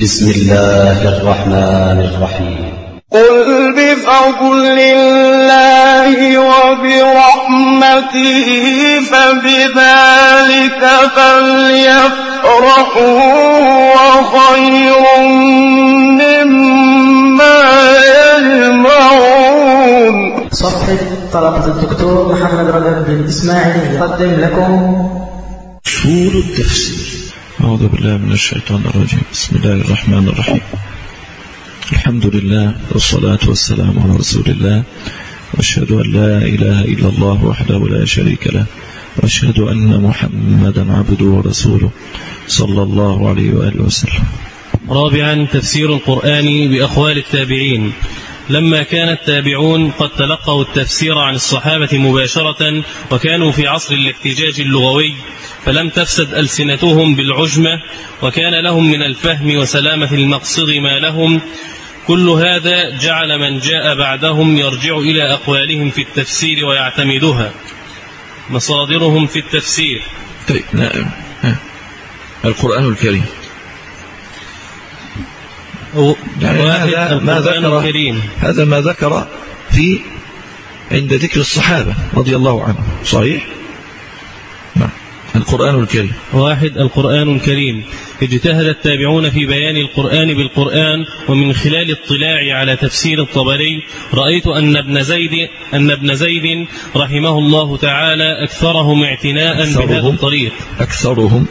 بسم الله الرحمن الرحيم. قل بفضل الله وبرحمته فبذلك فليفرحوا وخير مما يجمعون. صفحة طلبة الدكتور محمد رجب بن إسماعيل يقدم لكم أصول التفسير. أعوذ بالله من الشيطان الرجيم. بسم الله الرحمن الرحيم. الحمد لله والصلاة والسلام على رسول الله. وأشهد أن لا إله إلا الله وحده لا شريك له. وأشهد أن محمدا عبده ورسوله صلى الله عليه وآله وسلم. رابعا تفسير القرآن بأقوال التابعين. لما كان التابعون قد تلقوا التفسير عن الصحابة مباشرة وكانوا في عصر الاحتجاج اللغوي فلم تفسد ألسنتهم بالعجمة وكان لهم من الفهم وسلامة المقصد ما لهم. كل هذا جعل من جاء بعدهم يرجع إلى أقوالهم في التفسير ويعتمدها. مصادرهم في التفسير. طيب نعم. القرآن الكريم. يعني هذا ما ذكر هذا ما ذكر في عند ذكر الصحابة رضي الله عنهم. صحيح؟ نعم. القرآن الكريم. واحد القرآن الكريم. اجتهد التابعون في بيان القرآن بالقرآن ومن خلال اطلاعي على تفسير الطبري. رأيت أن ابن زيد أن ابن زيد رحمه الله تعالى أكثرهم اعتناء بهذا أكثرهم. الطريق. أكثرهم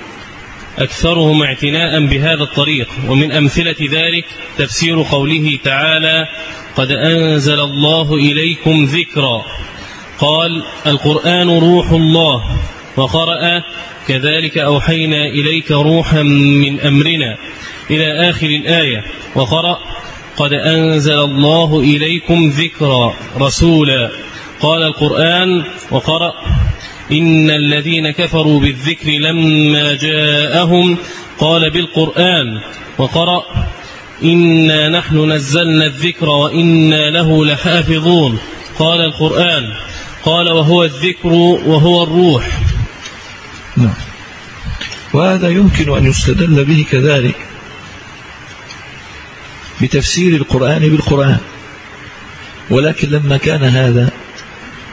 أكثرهم اعتناء بهذا الطريق. ومن أمثلة ذلك تفسير قوله تعالى قد أنزل الله إليكم ذكرا قال القرآن روح الله وقرأ كذلك أوحينا إليك روحا من أمرنا إلى آخر الآية وقرأ قد أنزل الله إليكم ذكرا رسولا قال القرآن وقرأ إن الذين كفروا بالذكر لما جاءهم قال بالقرآن وقرأ إنا نحن نزلنا الذكر وإنا له لحافظون. قال القرآن. قال وهو الذكر وهو الروح. نعم. وهذا يمكن أن يستدل به كذلك بتفسير القرآن بالقرآن. ولكن لما كان هذا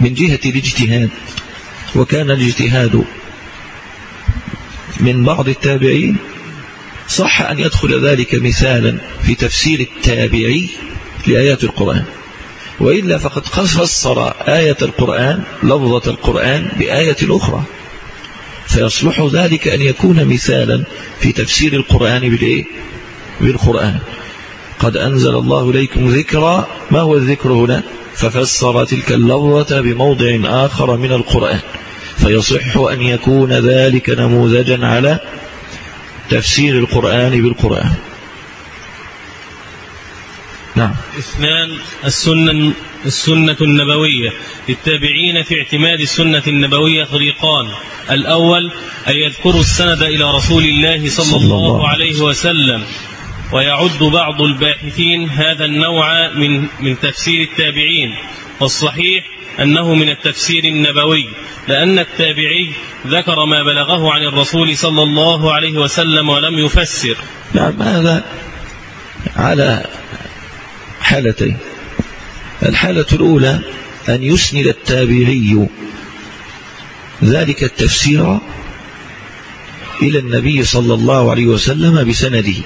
من جهة الاجتهاد وكان الاجتهاد من بعض التابعين صح أن يدخل ذلك مثالا في تفسير التابعي لآيات القرآن. وإلا فقد فسر آية القرآن لفظة القرآن بآية أخرى. فيصلح ذلك أن يكون مثالا في تفسير القرآن بالإيه؟ بالقرآن. قد أنزل الله إليكم ذكرا ما هو الذكر هنا؟ ففسر تلك اللفظة بموضع آخر من القرآن فيصح أن يكون ذلك نموذجا على تفسير القرآن بالقرآن. نعم. إثنان السنة السنة النبوية. للتابعين في اعتماد السنة النبوية طريقان. الأول أن يذكروا السند إلى رسول الله صلى, صلى الله الله عليه وسلم. ويعد بعض الباحثين هذا النوع من من تفسير التابعين. والصحيح أنه من التفسير النبوي لأن التابعي ذكر ما بلغه عن الرسول صلى الله عليه وسلم ولم يفسر. نعم هذا على حالتين. الحالة الأولى أن يسند التابعي ذلك التفسير إلى النبي صلى الله عليه وسلم بسنده.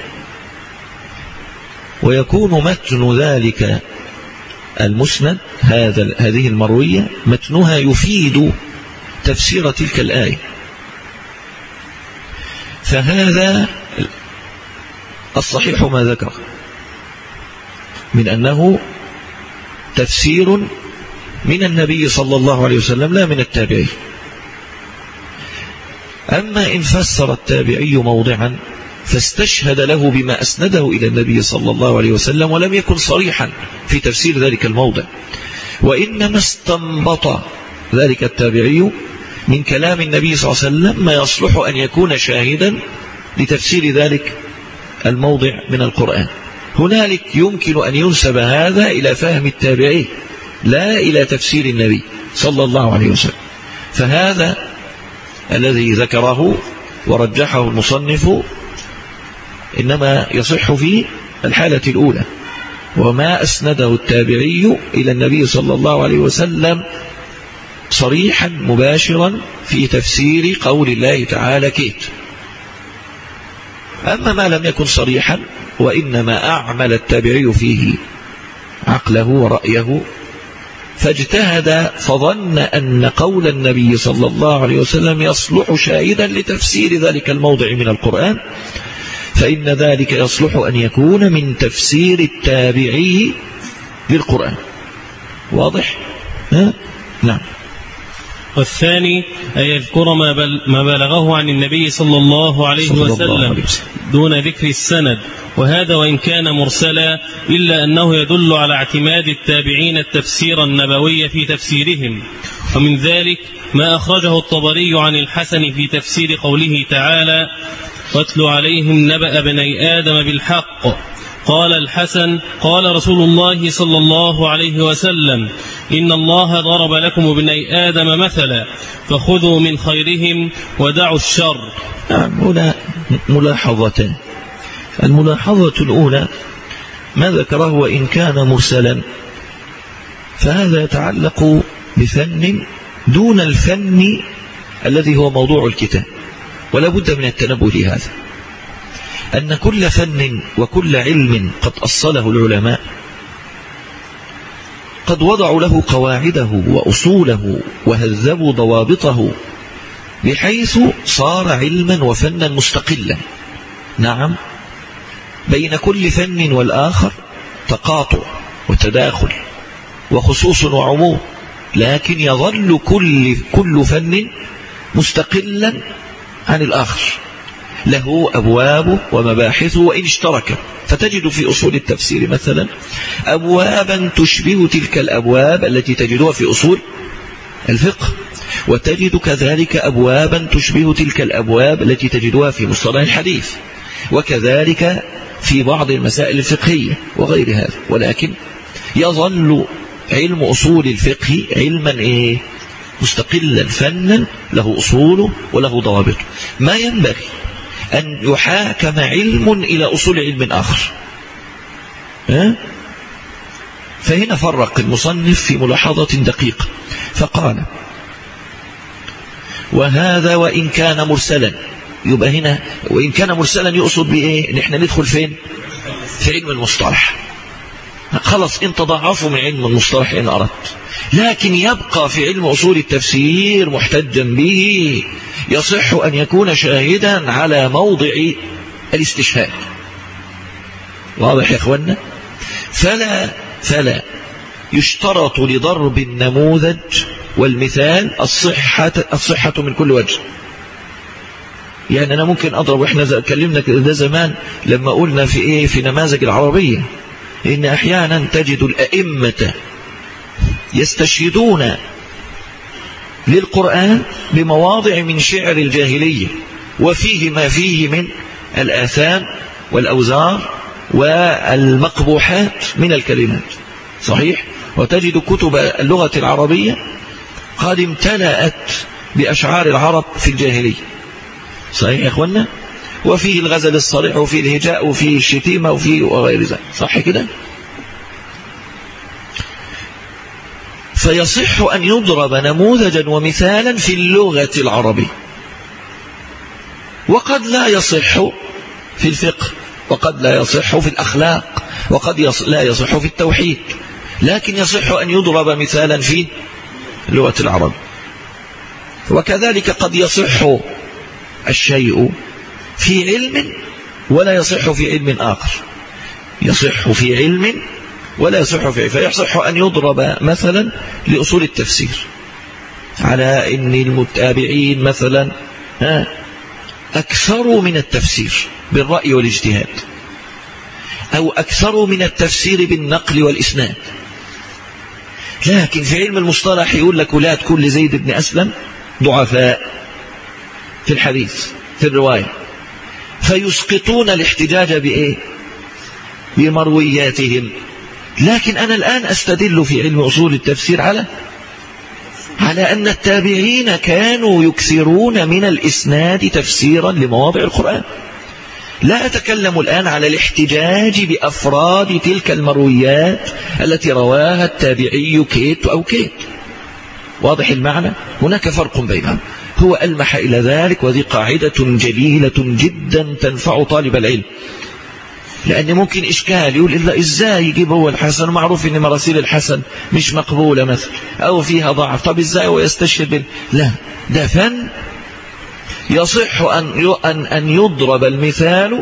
ويكون متن ذلك المسند هذا هذه المروية متنها يفيد تفسير تلك الآية. فهذا الصحيح ما ذكر من أنه تفسير من النبي صلى الله عليه وسلم لا من التابعي أما إن فسر التابعي موضعا فاستشهد له بما أسنده إلى النبي صلى الله عليه وسلم ولم يكن صريحا في تفسير ذلك الموضع. وإنما استنبط ذلك التابعي من كلام النبي صلى الله عليه وسلم ما يصلح أن يكون شاهدا لتفسير ذلك الموضع من القرآن. هنالك يمكن أن ينسب هذا إلى فهم التابعي لا إلى تفسير النبي صلى الله عليه وسلم. فهذا الذي ذكره ورجحه المصنف إنما يصح في الحالة الأولى. وما أسنده التابعي إلى النبي صلى الله عليه وسلم صريحا مباشرا في تفسير قول الله تعالى كيت. أما ما لم يكن صريحا وإنما أعمل التابعي فيه عقله ورأيه فاجتهد فظن أن قول النبي صلى الله عليه وسلم يصلح شاهدا لتفسير ذلك الموضع من القرآن فإن ذلك يصلح أن يكون من تفسير التابعي للقرآن واضح؟ ها؟ نعم والثاني أن يذكر ما, بل ما بلغه عن النبي صلى الله عليه صلى الله وسلم عليه وسلم. دون ذكر السند وهذا وإن كان مرسلا إلا أنه يدل على اعتماد التابعين التفسير النبوي في تفسيرهم ومن ذلك ما أخرجه الطبري عن الحسن في تفسير قوله تعالى واتل عليهم نبأ بني آدم بالحق. قال الحسن قال رسول الله صلى الله عليه وسلم إن الله ضرب لكم ابني آدم مثلا فخذوا من خيرهم ودعوا الشر. نعم هنا ملاحظتان الملاحظة الأولى ما ذكره وإن كان مرسلا. فهذا يتعلق بفن دون الفن الذي هو موضوع الكتاب. ولا بد من التنبه لهذا أن كل فن وكل علم قد أصله العلماء قد وضعوا له قواعده وأصوله وهذبوا ضوابطه بحيث صار علما وفنا مستقلا. نعم بين كل فن والآخر تقاطع وتداخل وخصوص وعموم لكن يظل كل, كل فن مستقلا عن الآخر. له أبوابه ومباحثه وإن اشترك. فتجد في أصول التفسير مثلا أبوابا تشبه تلك الأبواب التي تجدها في أصول الفقه. وتجد كذلك أبوابا تشبه تلك الأبواب التي تجدها في مصطلح الحديث. وكذلك في بعض المسائل الفقهية وغير هذا. ولكن يظل علم أصول الفقه علما إيه؟ مستقلا فنا له أصوله وله ضوابطه ما ينبغي أن يحاكم علم إلى أصول علم آخر. ها؟ فهنا فرق المصنف في ملاحظة دقيقة. فقال وهذا وإن كان مرسلا. يبقى هنا وإن كان مرسلا يقصد بإيه؟ إن إحنا ندخل فين؟ في علم المصطلح. خلص انت ضعفوا من علم المصطلح إن أردت. لكن يبقى في علم أصول التفسير محتجا به يصح أن يكون شاهدا على موضع الاستشهاد. واضح يا أخوانا فلا فلا يشترط لضرب النموذج والمثال الصحة, الصحة من كل وجه. يعني أنا ممكن أضرب وإحنا كلمنا ده زمان لما قلنا في إيه في نماذج العربية إن أحيانا تجد الأئمة يستشهدون للقرآن بمواضع من شعر الجاهلية وفيه ما فيه من الآثام والأوزار والمقبوحات من الكلمات. صحيح؟ وتجد كتب اللغة العربية قد امتلأت بأشعار العرب في الجاهلية. صحيح يا أخوانا وفيه الغزل الصريح وفيه الهجاء وفيه الشتيمة وفيه وغير ذلك. صح كده؟ فيصح أن يضرب نموذجا ومثالا في اللغة العربية وقد لا يصح في الفقه وقد لا يصح في الأخلاق وقد. لا يصح في التوحيد لكن يصح أن يضرب مثالا في اللغة العربية وكذلك قد يصح الشيء في علم ولا يصح في علم آخر يصح في علم ولا يصح في فيصح أن يضرب مثلا لأصول التفسير. على أن المتابعين مثلا أكثروا من التفسير بالرأي والاجتهاد أو أكثروا من التفسير بالنقل والإسناد. لكن في علم المصطلح يقول لك ولاد كل زيد بن أسلم ضعفاء في الحديث في الرواية. فيسقطون الاحتجاج بإيه؟ بمروياتهم. لكن أنا الآن أستدل في علم أصول التفسير على على أن التابعين كانوا يكثرون من الإسناد تفسيرا لمواضع القرآن. لا أتكلم الآن على الاحتجاج بأفراد تلك المرويات التي رواها التابعي كيت أو كيت. واضح المعنى؟ هناك فرق بينهم. هو ألمح إلى ذلك وذي قاعدة جليلة جدا تنفع طالب العلم. لأن ممكن إشكال يقول إلا إزاي يجيب هو الحسن؟ ومعروف أن مراسيل الحسن مش مقبولة مثلا أو فيها ضعف. طب إزاي هو يستشهد؟ بال... لا ده فن يصح أن أن أن يضرب المثال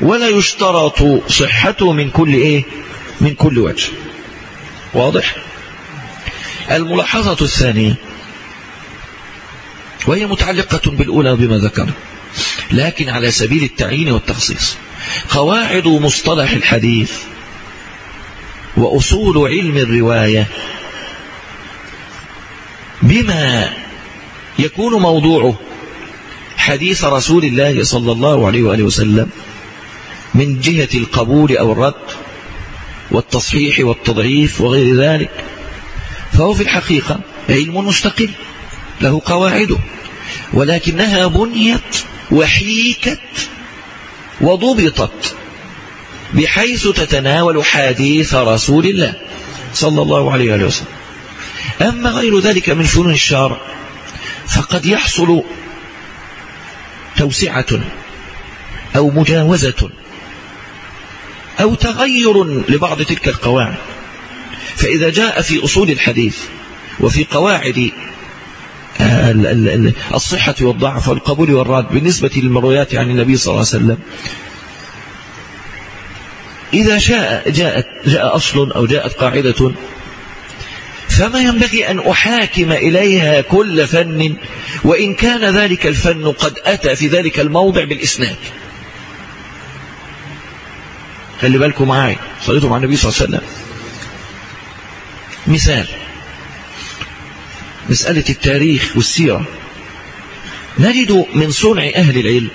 ولا يشترط صحته من كل إيه؟ من كل وجه. واضح؟ الملاحظة الثانية وهي متعلقة بالأولى بما ذكر لكن على سبيل التعيين والتخصيص. قواعد مصطلح الحديث وأصول علم الرواية بما يكون موضوعه حديث رسول الله صلى الله عليه وآله وسلم من جهة القبول أو الرد والتصحيح والتضعيف وغير ذلك. فهو في الحقيقة علم مستقل له قواعده ولكنها بنيت وحيكت وضبطت بحيث تتناول حديث رسول الله صلى الله عليه وسلم. أما غير ذلك من فنون الشارع فقد يحصل توسعة أو مجاوزة أو تغير لبعض تلك القواعد. فإذا جاء في أصول الحديث وفي قواعد الصحة والضعف والقبول والرد بالنسبة للمرويات عن النبي صلى الله عليه وسلم. إذا شاء جاءت جاء أصل أو جاءت قاعدة فما ينبغي أن أحاكم إليها كل فن وإن كان ذلك الفن قد أتى في ذلك الموضع بالإسناد. خلي بالكم معاي صليتم مع النبي صلى الله عليه وسلم. مثال. مسألة التاريخ والسيرة. نجد من صنع أهل العلم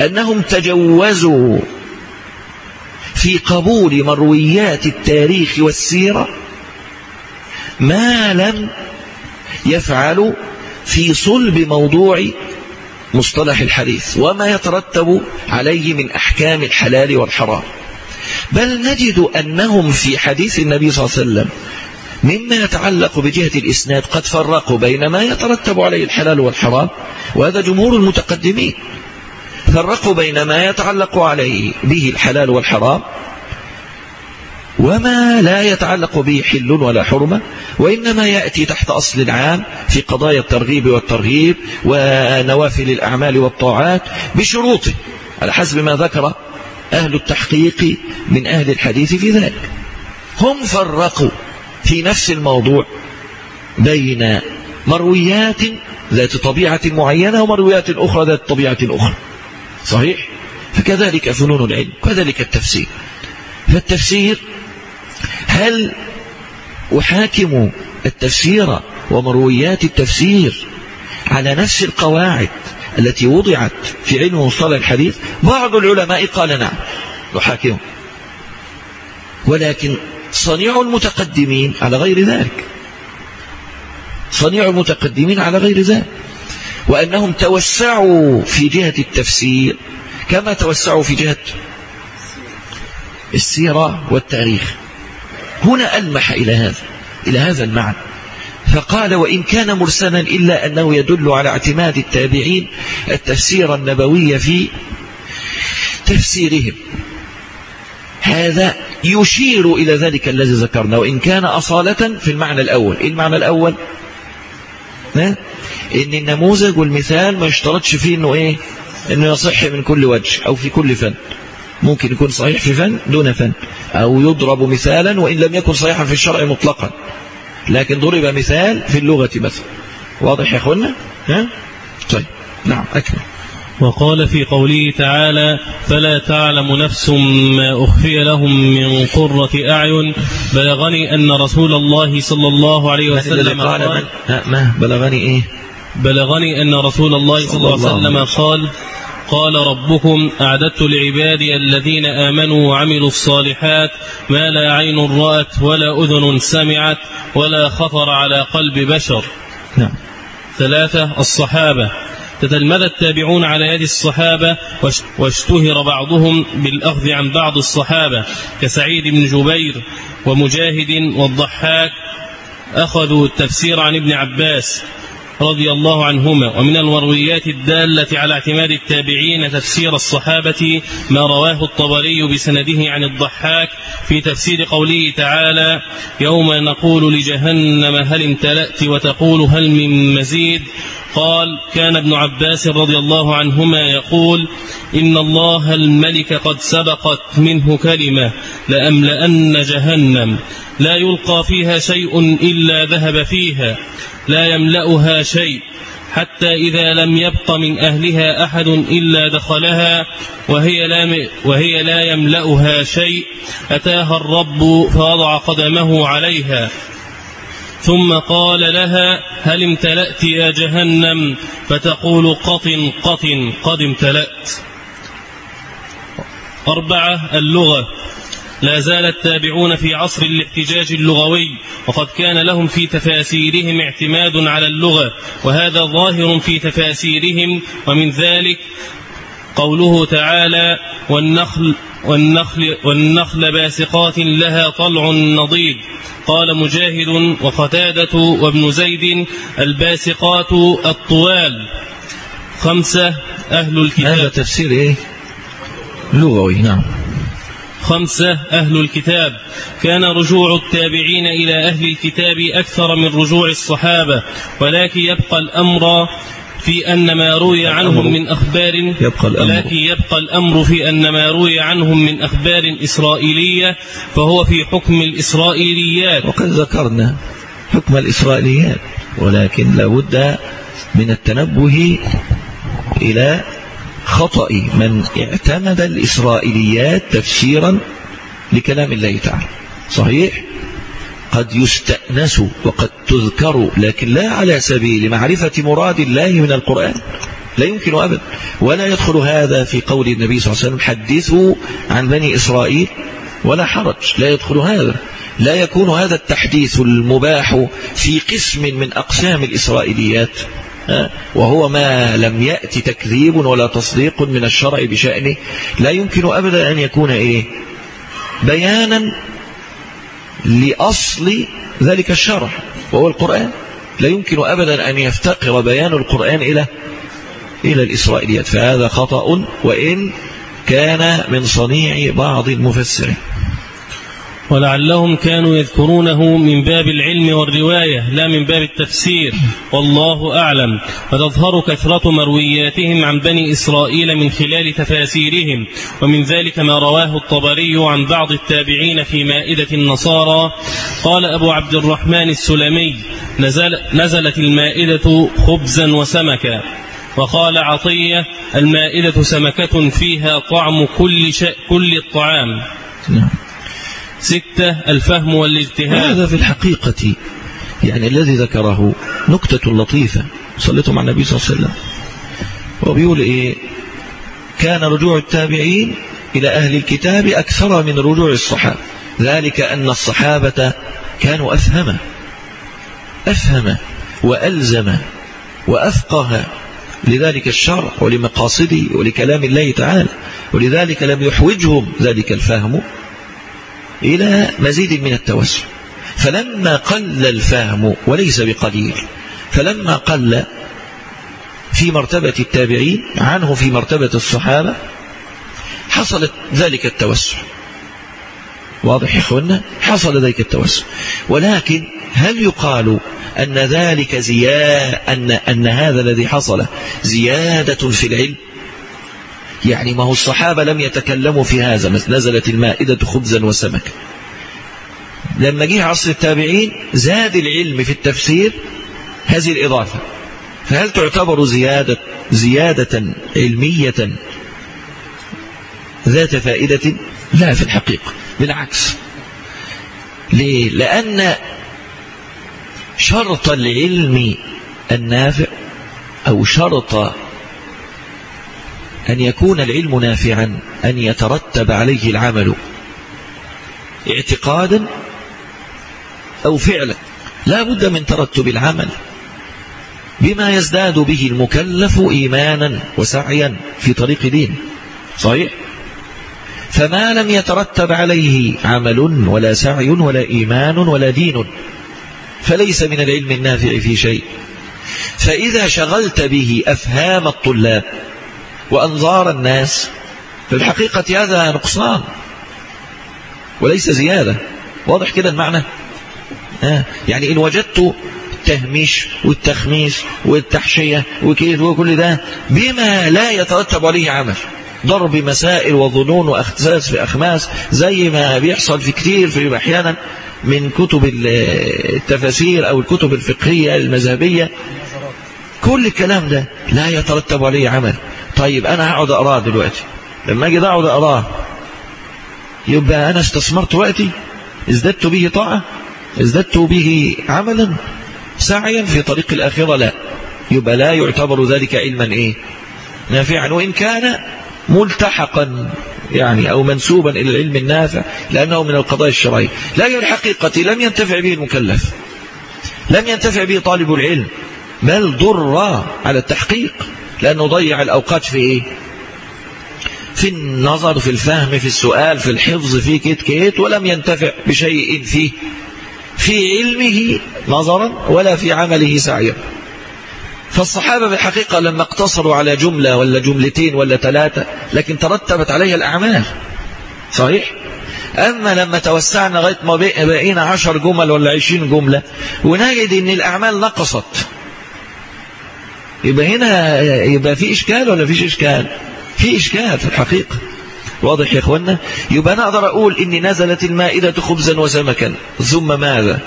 أنهم تجوزوا في قبول مرويات التاريخ والسيرة ما لم يفعل في صلب موضوع مصطلح الحديث وما يترتب عليه من أحكام الحلال والحرام. بل نجد أنهم في حديث النبي صلى الله عليه وسلم مما يتعلق بجهة الإسناد قد فرقوا بين ما يترتب عليه الحلال والحرام وهذا جمهور المتقدمين. فرقوا بين ما يتعلق عليه به الحلال والحرام وما لا يتعلق به حل ولا حرمة وإنما يأتي تحت أصل عام في قضايا الترغيب والترهيب ونوافل الأعمال والطاعات بشروطه على حسب ما ذكر أهل التحقيق من أهل الحديث في ذلك. هم فرقوا. في نفس الموضوع بين مرويات ذات طبيعة معينة ومرويات أخرى ذات طبيعة أخرى. صحيح؟ فكذلك فنون العلم كذلك التفسير. فالتفسير هل أحاكم التفسير ومرويات التفسير على نفس القواعد التي وضعت في علم مصطلح الحديث؟ بعض العلماء قال نعم نحاكمه ولكن صنيع المتقدمين على غير ذلك. صنيع المتقدمين على غير ذلك. وأنهم توسعوا في جهة التفسير. كما توسعوا في جهة السيرة والتاريخ. هنا ألمح إلى هذا إلى هذا المعنى. فقال وإن كان مرسلا إلا أنه يدل على اعتماد التابعين التفسير النبوي في تفسيرهم. هذا يشير إلى ذلك الذي ذكرنا وإن كان أصالة في المعنى الأول. إيه المعنى الأول؟ إن النموذج والمثال ما يشترطش فيه إنه إيه؟ إنه يصح من كل وجه أو في كل فن. ممكن يكون صحيح في فن دون فن أو يضرب مثالا وإن لم يكن صحيحا في الشرع مطلقا. لكن ضرب مثال في اللغة مثلا. واضح يا أخوانا؟ ها؟ طيب. نعم أكمل. وقال في قوله تعالى فلا تعلم نفس ما أخفي لهم من قرة أعين. بلغني أن رسول الله صلى الله عليه وسلم قال من ما؟ بلغني إيه؟ بلغني أن رسول الله صلى الله عليه وسلم. قال قال ربكم أعددت لعبادي الذين آمنوا وعملوا الصالحات ما لا عين رأت ولا أذن سمعت ولا خطر على قلب بشر. نعم. ثلاثة الصحابة. تتلمذ التابعون على يد الصحابة واشتهر بعضهم بالأخذ عن بعض الصحابة كسعيد بن جبير ومجاهد والضحاك أخذوا التفسير عن ابن عباس. رضي الله عنهما. ومن المرويات الدالة على اعتماد التابعين تفسير الصحابة ما رواه الطبري بسنده عن الضحاك في تفسير قوله تعالى يوم نقول لجهنم هل امتلأت وتقول هل من مزيد؟ قال كان ابن عباس رضي الله عنهما يقول إن الله الملك قد سبقت منه كلمة لأملأن جهنم. لا يلقى فيها شيء إلا ذهب فيها. لا يملأها شيء حتى إذا لم يبق من أهلها أحد إلا دخلها وهي لا, وهي لا يملأها شيء. أتاها الرب فوضع قدمه عليها. ثم قال لها هل امتلأت يا جهنم؟ فتقول قط قط قد امتلأت. أربعة اللغة. لا زال التابعون في عصر الاحتجاج اللغوي وقد كان لهم في تفاسيرهم اعتماد على اللغة وهذا ظاهر في تفاسيرهم ومن ذلك قوله تعالى والنخل والنخل, والنخل باسقات لها طلع نضيد قال مجاهد وقتادة وابن زيد الباسقات الطوال خمسة أهل الكتاب. هذا تفسير إيه؟ لغوي نعم. خمسة أهل الكتاب. كان رجوع التابعين إلى أهل الكتاب أكثر من رجوع الصحابة ولكن يبقى الأمر في أن ما روي عنهم من أخبار يبقى الأمر. ولكن يبقى الأمر في أن ما روي عنهم من أخبار إسرائيلية فهو في حكم الإسرائيليات. وقد ذكرنا حكم الإسرائيليات ولكن لابد من التنبه إلى خطأ من اعتمد الإسرائيليات تفسيرا لكلام الله تعالى. صحيح؟ قد يستأنس وقد تذكر لكن لا على سبيل معرفة مراد الله من القرآن. لا يمكن أبدا. ولا يدخل هذا في قول النبي صلى الله عليه وسلم حدثوا عن بني إسرائيل ولا حرج. لا يدخل هذا. لا يكون هذا التحديث المباح في قسم من أقسام الإسرائيليات. وهو ما لم يأتي تكذيب ولا تصديق من الشرع بشأنه لا يمكن أبدا أن يكون إيه؟ بيانا لأصل ذلك الشرع وهو القرآن. لا يمكن أبدا أن يفتقر بيان القرآن إلى إلى الإسرائيليات. فهذا خطأ وإن كان من صنيع بعض المفسرين. ولعلهم كانوا يذكرونه من باب العلم والرواية لا من باب التفسير. والله أعلم. فتظهر كثرة مروياتهم عن بني إسرائيل من خلال تفاسيرهم. ومن ذلك ما رواه الطبري عن بعض التابعين في مائدة النصارى. قال أبو عبد الرحمن السلمي نزل نزلت المائدة خبزا وسمكا. وقال عطية المائدة سمكة فيها طعم كل, كل الطعام. نعم. ستة الفهم والاجتهاد هذا في الحقيقة؟ يعني الذي ذكره نكتة لطيفة صليتم على النبي صلى الله عليه وسلم. وبيقول إيه؟ كان رجوع التابعين إلى أهل الكتاب أكثر من رجوع الصحابة. ذلك أن الصحابة كانوا أفهم أفهم وألزم وأفقه. لذلك الشرع ولمقاصده ولكلام الله تعالى. ولذلك لم يحوجهم ذلك الفهم. إلى مزيد من التوسع فلما قل الفهم وليس بقليل فلما قل في مرتبة التابعين عنه في مرتبة الصحابة حصلت ذلك التوسع واضح يا اخوانا حصل ذلك التوسع ولكن هل يقال أن ذلك زيادة أن, أن هذا الذي حصل زيادة في العلم؟ يعني ما هو الصحابة لم يتكلموا في هذا نزلت المائدة خبزا وسمكا لما جه عصر التابعين زاد العلم في التفسير هذه الإضافة. فهل تعتبر زيادة, زيادة علمية ذات فائدة؟ لا في الحقيقة. بالعكس. ليه؟ لأن شرط العلم النافع أو شرط أن يكون العلم نافعا أن يترتب عليه العمل اعتقادا أو فعلا. لا بد من ترتب العمل. بما يزداد به المكلف إيمانا وسعيا في طريق دين. صحيح؟ فما لم يترتب عليه عمل ولا سعي ولا إيمان ولا دين فليس من العلم النافع في شيء. فإذا شغلت به أفهام الطلاب وأنظار الناس. في الحقيقة هذا نقصان. وليس زيادة. واضح كده المعنى؟ آه. يعني إن وجدت التهميش والتخميس والتحشية وكيد وكل ده بما لا يترتب عليه عمل. ضرب مسائل وظنون واختصاص في أخماس زي ما بيحصل في كتير في أحيانا من كتب التفاسير أو الكتب الفقهية المذهبية. كل الكلام ده لا يترتب عليه عمل. طيب أنا هقعد أقرأه دلوقتي. لما أجي أقعد أقرأه يبقى أنا استثمرت وقتي؟ ازددت به طاعة؟ ازددت به عملا؟ سعيا في طريق الآخرة؟ لا. يبقى لا يعتبر ذلك علما إيه؟ نافعا. وإن كان ملتحقا يعني أو منسوبا إلى العلم النافع لأنه من القضايا الشرعية. لكن الحقيقة لم ينتفع به المكلف. لم ينتفع به طالب العلم. بل ضر على التحقيق. لأنه ضيع الأوقات في إيه؟ في النظر في الفهم في السؤال في الحفظ في كيت كيت ولم ينتفع بشيء فيه. في علمه نظرا ولا في عمله سعيا. فالصحابة بالحقيقة لما اقتصروا على جملة ولا جملتين ولا ثلاثة لكن ترتبت عليها الأعمال. صحيح؟ أما لما توسعنا لغاية ما بقينا عشر جمل ولا عشرين جملة ونجد أن الأعمال نقصت. يبقى هنا يبقى في إشكال ولا فيش إشكال؟ في إشكال في الحقيقة. واضح يا اخوانا يبقى أنا أقدر أقول إني نزلت المائدة خبزا وسمكا. ثم ماذا؟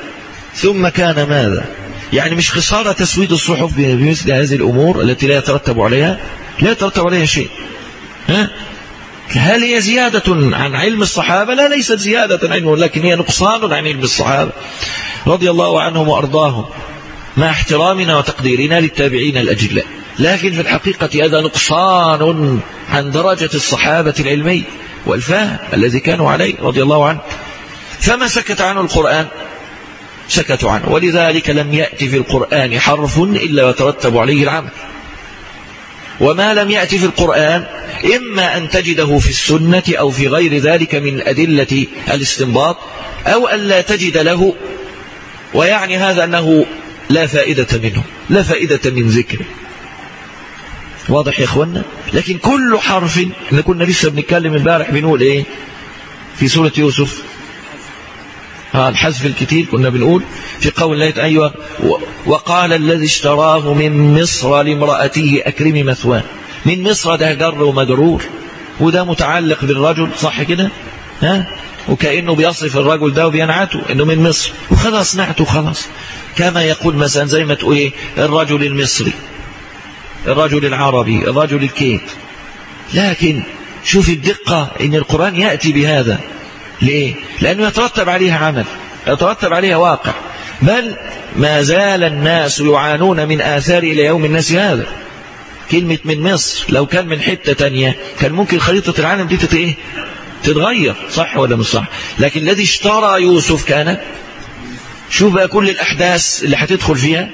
ثم كان ماذا؟ يعني مش خسارة تسويد الصحف بمثل هذه الأمور التي لا يترتب عليها؟ لا يترتب عليها شيء. ها؟ هل هي زيادة عن علم الصحابة؟ لا ليست زيادة عن علم لكن هي نقصان عن علم الصحابة. رضي الله عنهم وأرضاهم. مع احترامنا وتقديرنا للتابعين الأجلاء. لكن في الحقيقة هذا نقصان عن درجة الصحابة العلمي والفهم الذي كانوا عليه رضي الله عنه. فما سكت عنه القرآن؟ سكتوا عنه. ولذلك لم يأتي في القرآن حرف إلا وترتب عليه العمل. وما لم يأتي في القرآن إما أن تجده في السنة أو في غير ذلك من أدلة الاستنباط أو أن لا تجد له. ويعني هذا أنه لا فائدة منه لا فائدة من ذكره. واضح يا اخوانا لكن كل حرف إحنا كنا لسه بنتكلم امبارح بنقول إيه؟ في سورة يوسف. الحذف الكتير كنا بنقول في قول الله أيوة وقال الذي اشتراه من مصر لامرأته أكرمي مثواه من مصر ده جر ومجرور وده متعلق بالرجل صح كده؟ ها؟ وكأنه بيصف الرجل ده وبينعته إنه من مصر. وخلاص نعته خلاص. كما يقول مثلا زي ما تقول إيه؟ الرجل المصري. الرجل العربي الرجل الكيت. لكن شوف الدقة إن القرآن يأتي بهذا. ليه؟ لأنه يترتب عليها عمل. يترتب عليها واقع. بل ما زال الناس يعانون من آثار إلى يوم الناس هذا. كلمة من مصر لو كان من حتة تانية كان ممكن خريطة العالم دي تت إيه؟ تتغير صح ولا مش صح؟ لكن الذي اشترى يوسف كان؟ شوف بقى كل الأحداث اللي هتدخل فيها.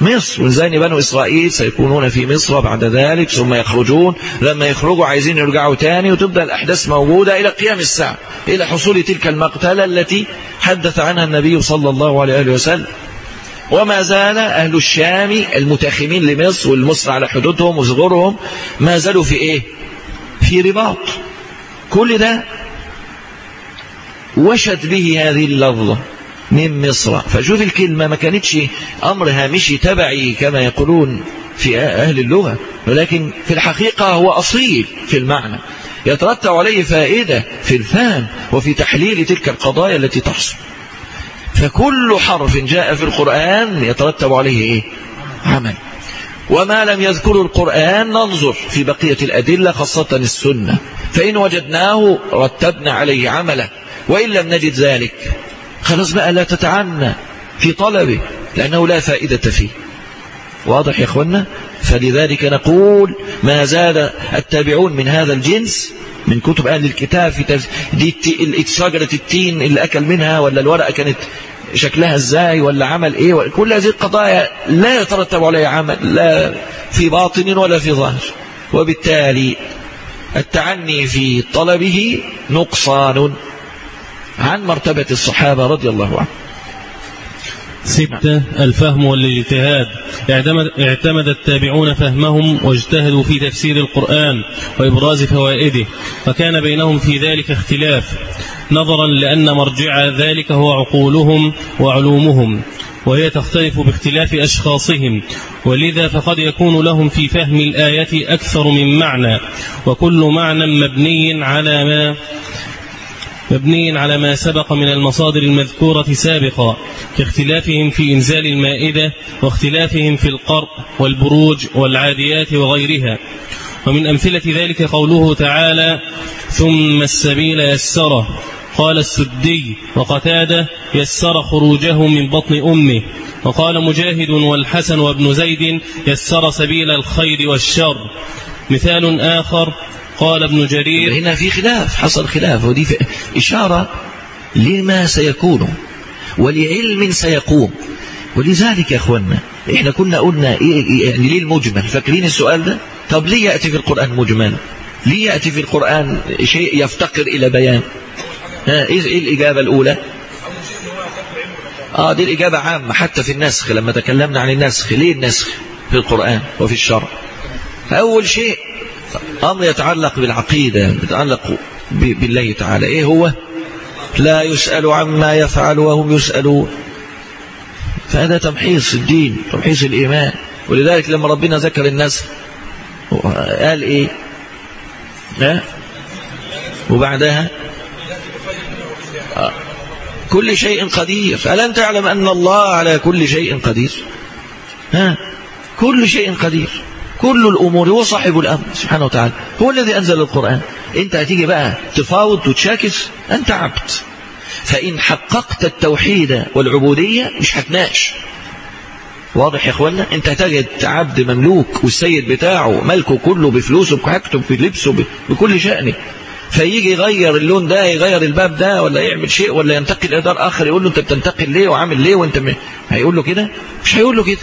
مصر ولذلك بنو إسرائيل سيكونون في مصر بعد ذلك ثم يخرجون. لما يخرجوا عايزين يرجعوا تاني وتبدأ الأحداث موجودة إلى قيام الساعة إلى حصول تلك المقتلة التي حدث عنها النبي صلى الله عليه وسلم. وما زال أهل الشام المتاخمين لمصر والمصر على حدودهم وصغرهم ما زالوا في إيه؟ في رباط. كل ده وشت به هذه اللفظة من مصر. فشوف الكلمة ما كانتش أمر هامشي تبعي كما يقولون في أهل اللغة ولكن في الحقيقة هو أصيل في المعنى. يترتب عليه فائدة في الفهم وفي تحليل تلك القضايا التي تحصل. فكل حرف جاء في القرآن يترتب عليه إيه؟ عمل. وما لم يذكر القرآن ننظر في بقية الأدلة خاصة السنة. فإن وجدناه رتبنا عليه عملا وإن لم نجد ذلك خلاص بقى لا تتعنى في طلبه لأنه لا فائدة فيه. واضح يا أخوانا فلذلك نقول ما زال التابعون من هذا الجنس من كتب أهل الكتاب في دي شجرة التين اللي أكل منها ولا الورقة كانت شكلها إزاي ولا عمل إيه كل هذه القضايا لا يترتب عليها عمل لا في باطن ولا في ظاهر. وبالتالي التعني في طلبه نقصان عن مرتبة الصحابة رضي الله عنهم. ستة الفهم والاجتهاد اعتمد, التابعون فهمهم واجتهدوا في تفسير القرآن وإبراز فوائده وكان بينهم في ذلك اختلاف. نظرا لأن مرجع ذلك هو عقولهم وعلومهم وهي تختلف باختلاف أشخاصهم. ولذا فقد يكون لهم في فهم الآية أكثر من معنى وكل معنى مبني على ما مبني على ما سبق من المصادر المذكورة سابقا كاختلافهم في إنزال المائدة واختلافهم في القرء والبروج والعاديات وغيرها. ومن أمثلة ذلك قوله تعالى ثم السبيل يسره قال السدي وقتادة يسر خروجه من بطن أمه وقال مجاهد والحسن وابن زيد يسر سبيل الخير والشر مثال آخر قال ابن جرير هنا في خلاف حصل خلاف ودي إشارة لما سيكون ولعلم سيقوم. ولذلك يا أخوانا إحنا كنا قلنا إيه يعني ليه المجمل؟ فاكرين السؤال ده؟ طب ليه يأتي في القرآن مجمل؟ ليه يأتي في القرآن شيء يفتقر إلى بيان؟ ها إيه إيه الإجابة الأولى؟ آه دي الإجابة عامة حتى في النسخ لما تكلمنا عن النسخ ليه النسخ في القرآن وفي الشرع؟ أول شيء أمر يتعلق بالعقيدة يتعلق بالله تعالى. إيه هو؟ لا يسأل عما يفعل وهم يسألون. فهذا تمحيص الدين تمحيص الإيمان. ولذلك لما ربنا ذكر النسخ قال إيه؟ ها؟ وبعدها. كل شيء قدير. ألم تعلم أن الله على كل شيء قدير؟ ها؟ كل شيء قدير. كل الأمور هو صاحب الأمر سبحانه وتعالى. هو الذي أنزل القرآن. أنت هتيجي بقى تفاوض وتشاكس أنت عبد. فإن حققت التوحيد والعبودية مش هتناقش. واضح يا اخوانا انت هتجد عبد مملوك والسيد بتاعه ملكه كله بفلوسه بحاجته بلبسه بكل شأنه. فيجي يغير اللون ده يغير الباب ده ولا يعمل شيء ولا ينتقل إدار آخر يقول له أنت بتنتقل ليه وعامل ليه وأنت م... هيقول له كده؟ مش هيقول له كده.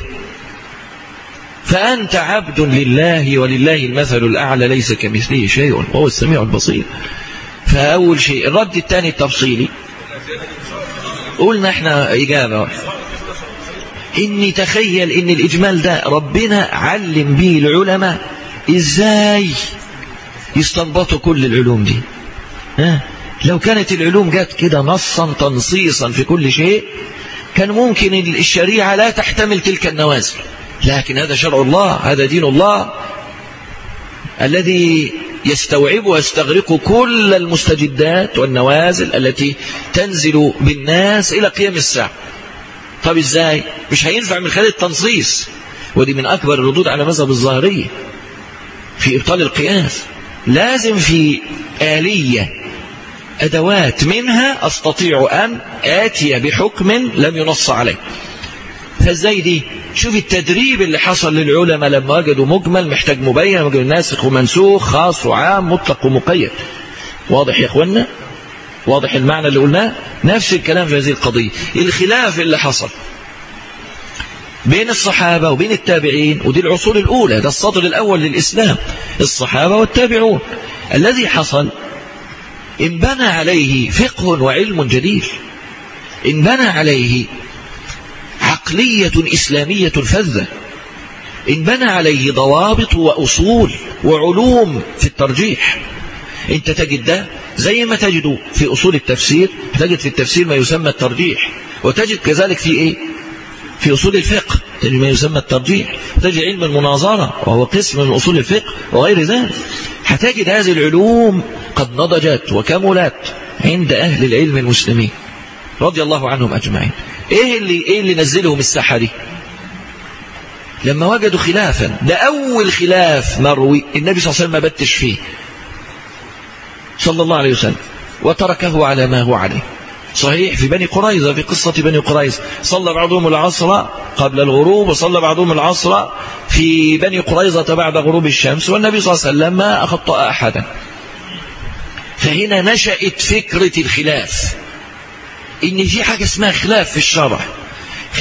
فأنت عبد لله ولله المثل الأعلى ليس كمثله شيء وهو السميع البصير. فأول شيء الرد الثاني التفصيلي. قلنا إحنا إجابة. إني تخيل إن الإجمال ده ربنا علم به العلماء إزاي يستنبطوا كل العلوم دي. ها؟ لو كانت العلوم جت كده نصا تنصيصا في كل شيء كان ممكن الشريعة لا تحتمل تلك النوازل. لكن هذا شرع الله هذا دين الله الذي يستوعب ويستغرق كل المستجدات والنوازل التي تنزل بالناس إلى قيام الساعة. طب إزاي؟ مش هينفع من خلال التنصيص. ودي من أكبر الردود على مذهب الظاهرية في إبطال القياس. لازم في آلية أدوات منها أستطيع أن آتي بحكم لم ينص عليه. فازاي دي شوف التدريب اللي حصل للعلماء لما وجدوا مجمل محتاج مبين وجدوا ناسخ ومنسوخ خاص وعام مطلق ومقيد. واضح يا اخوانا واضح المعنى اللي قلناه؟ نفس الكلام في هذه القضية. الخلاف اللي حصل بين الصحابة وبين التابعين ودي العصور الأولى ده السطر الأول للإسلام الصحابة والتابعون. الذي حصل انبنى عليه فقه وعلم جديد انبنى عليه عقلية إسلامية فذة انبنى عليه ضوابط وأصول وعلوم في الترجيح. أنت تجد ده زي ما تجد في أصول التفسير تجد في التفسير ما يسمى الترجيح. وتجد كذلك في إيه؟ في أصول الفقه تجد ما يسمى الترجيح. تجد علم المناظرة وهو قسم من أصول الفقه وغير ذلك. هتجد هذه العلوم قد نضجت وكملت عند أهل العلم المسلمين. رضي الله عنهم أجمعين. إيه اللي, إيه اللي نزلهم الساحة دي؟ لما وجدوا خلافا. ده أول خلاف مروي النبي صلى الله عليه وسلم ما بتش فيه. صلى الله عليه وسلم. وتركه على ما هو عليه. صحيح في بني قريظة في قصة بني قريظة صلى بعضهم العصر قبل الغروب وصلى بعضهم العصر في بني قريظة بعد غروب الشمس والنبي صلى الله عليه وسلم ما أخطأ أحدا. فهنا نشأت فكرة الخلاف. إن في حاجة اسمها خلاف في الشرع.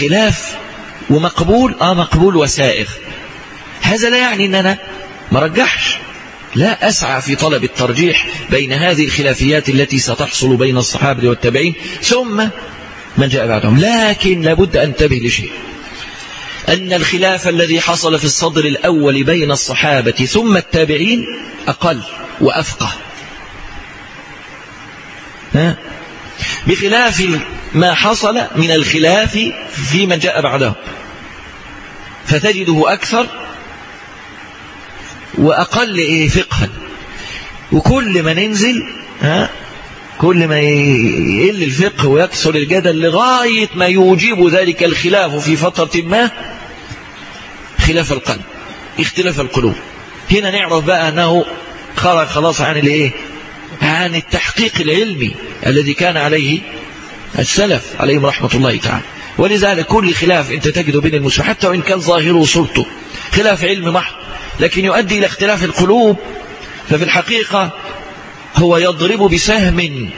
خلاف ومقبول آه مقبول وسائغ. هذا لا يعني أن أنا ما رجحش. لا أسعى في طلب الترجيح بين هذه الخلافيات التي ستحصل بين الصحابة والتابعين ثم من جاء بعدهم. لكن لابد أن انتبه لشيء. أن الخلاف الذي حصل في الصدر الأول بين الصحابة ثم التابعين أقل وأفقه. ها؟ بخلاف ما حصل من الخلاف في من جاء بعده. فتجده أكثر وأقل إيه فقها. وكل ما ننزل ها كل ما يقل الفقه ويكثر الجدل لغاية ما يوجب ذلك الخلاف في فترة ما خلاف القلب اختلاف القلوب. هنا نعرف بقى أنه خرج خلاص عن الإيه؟ عن التحقيق العلمي الذي كان عليه السلف عليهم رحمة الله تعالى. ولذلك كل خلاف انت تجده بين المسلمين حتى وإن كان ظاهره صورته. خلاف علم محض. لكن يؤدي إلى اختلاف القلوب. ففي الحقيقة هو يضرب بسهم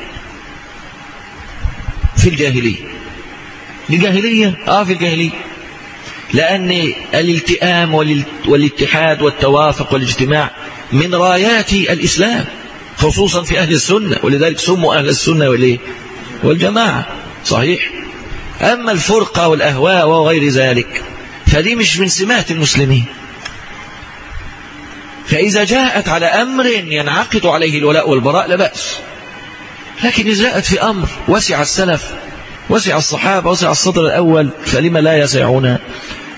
في الجاهلية. الجاهلية؟ آه في الجاهلية. لأن الالتئام والاتحاد والتوافق والاجتماع من رايات الإسلام. خصوصا في أهل السنة ولذلك سموا أهل السنة والإيه والجماعة. صحيح. أما الفرقة والأهواء وغير ذلك فدي مش من سمات المسلمين. فإذا جاءت على أمر ينعقد عليه الولاء والبراء لا بأس. لكن إذا جاءت في أمر وسع السلف وسع الصحابة وسع الصدر الأول فلما لا يسعون؟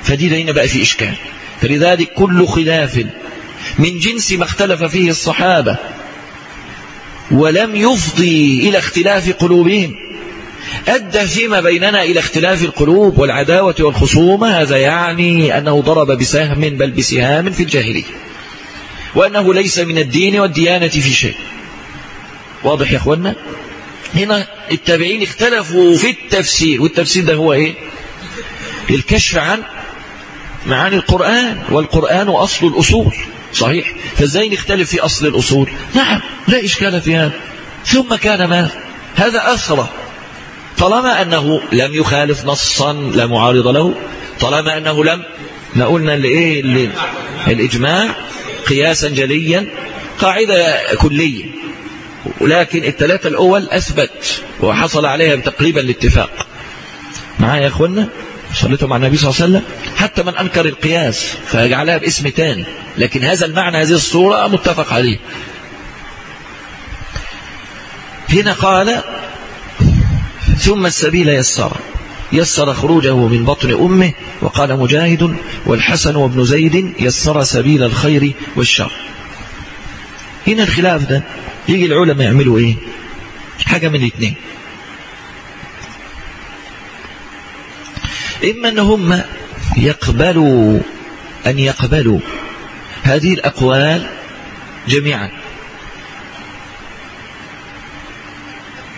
فدي هنا بقى في إشكال. فلذلك كل خلاف من جنس ما اختلف فيه الصحابة ولم يفضي إلى اختلاف قلوبهم. أدى فيما بيننا إلى اختلاف القلوب والعداوة والخصومة هذا يعني أنه ضرب بسهم بل بسهام في الجاهلية وأنه ليس من الدين والديانة في شيء. واضح يا أخوانا؟ هنا التابعين اختلفوا في التفسير والتفسير ده هو إيه؟ الكشف عن معاني القرآن والقرآن أصل الأصول. صحيح؟ فازاي نختلف في أصل الأصول. نعم لا إشكال في هذا ثم كان ما؟ هذا أثر. طالما أنه لم يخالف نصا لا معارض له طالما أنه لم ما قلنا لإيه الإجماع قياسا جليا قاعدة كلية. ولكن الثلاثة الأول أثبت وحصل عليها تقريبا الاتفاق. معايا يا أخوانا؟ صليتوا مع النبي صلى الله عليه وسلم؟ حتى من أنكر القياس فيجعلها باسم تاني. لكن هذا المعنى هذه الصورة متفق عليه. هنا قال ثم السبيل يسر. يسر خروجه من بطن أمه وقال مجاهد والحسن وابن زيد يسر سبيل الخير والشر. هنا الخلاف ده. يجي العلماء يعملوا إيه؟ حاجة من الاثنين. إما أن هم يقبلوا أن يقبلوا. هذه الأقوال جميعا.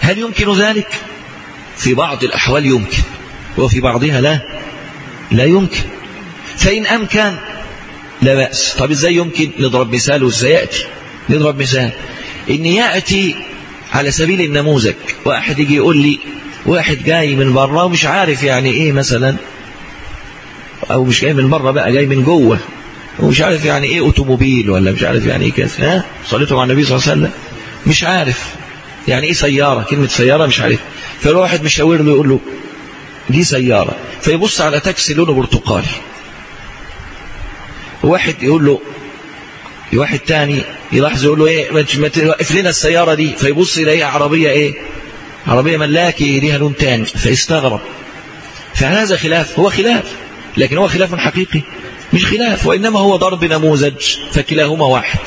هل يمكن ذلك؟ في بعض الأحوال يمكن وفي بعضها لا لا يمكن. فإن أمكن لا بأس. طب إزاي يمكن؟ نضرب مثال وإزاي يأتي نضرب مثال. إن يأتي على سبيل النموذج وأحد يجي يقول لي واحد جاي من بره ومش عارف يعني إيه مثلا. أو مش جاي من بره بقى جاي من جوه. ومش عارف يعني إيه أوتوموبيل ولا مش عارف يعني إيه كذا. ها؟ صليته مع النبي صلى الله عليه وسلم. مش عارف. يعني إيه سيارة؟ كلمة سيارة مش عارف. فالواحد مشاور له يقول له دي سيارة. فيبص على تاكسي لونه برتقالي. واحد يقول له واحد تاني يلاحظ يقول له إيه ما توقف لنا السيارة دي. فيبص يلاقيها عربية إيه؟ عربية ملاكي ليها لون تاني فاستغرب. فهذا خلاف هو خلاف لكن هو خلاف حقيقي. مش خلاف وإنما هو ضرب نموذج فكلاهما واحد.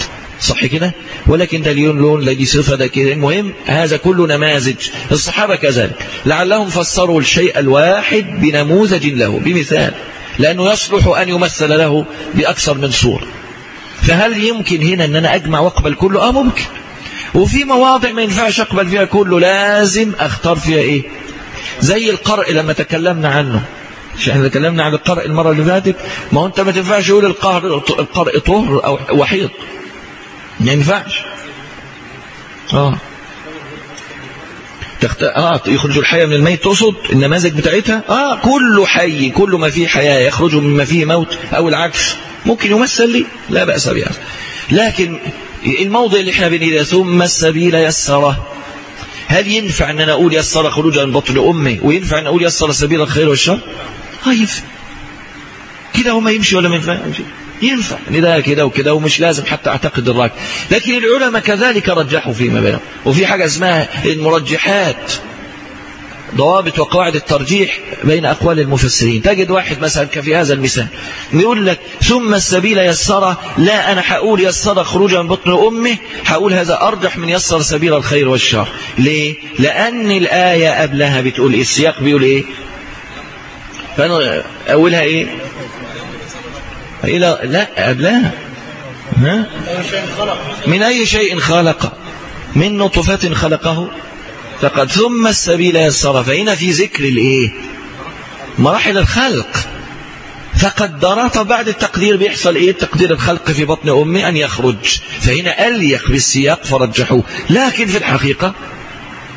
صح كده؟ ولكن ده ليون لون الذي صفة ده كده المهم هذا كله نماذج. الصحابة كذلك. لعلهم فسروا الشيء الواحد بنموذج له بمثال لأنه يصلح أن يمثل له بأكثر من صورة. فهل يمكن هنا أن أنا أجمع وأقبل كله؟ آه ممكن. وفي مواضع ما ينفعش أقبل فيها كله لازم أختار فيها إيه؟ زي القرء لما تكلمنا عنه. مش إحنا تكلمنا عن القرء المرة اللي فاتت؟ ما هو أنت ما تنفعش تقول القرء القرء طهر أو وحيض. ما ينفعش. آه. تخت... آه يخرج الحياة من الميت تقصد؟ النماذج بتاعتها؟ آه كله حي كل ما فيه حياة يخرج مما فيه موت أو العكس. ممكن يمثل لي؟ لا بأس بها لكن الموضع اللي إحنا بنقول ثم السبيل يسره. هل ينفع أن أنا أقول يسر خروجا من بطن أمي؟ وينفع أن أقول يسر سبيل الخير والشر؟ آه ينفع. كده هو ما يمشي ولا ما ينفع؟ يمشي ينفع. ده كده وكده ومش لازم حتى أعتقد الراجل. لكن العلماء كذلك رجحوا فيما بينهم. وفي حاجة اسمها المرجحات. ضوابط وقواعد الترجيح بين أقوال المفسرين. تجد واحد مثلا كفي هذا المثال يقول لك ثم السبيل يسر لا أنا حقول يسر خروجا من بطن أمه حقول هذا أرجح من يسر سبيل الخير والشر. ليه؟ لأن الآية قبلها بتقول إيه؟ السياق بيقول إيه؟ فأنا أولها إيه؟ إلى لا قبلها. ها؟ من أي شيء خلق؟ من نطفة خلقه. فقد ثم السبيل يسر فهنا في ذكر الإيه؟ مراحل الخلق. فقدرها بعد التقدير بيحصل إيه؟ تقدير الخلق في بطن أمي أن يخرج. فهنا اليق بالسياق فرجحوه. لكن في الحقيقة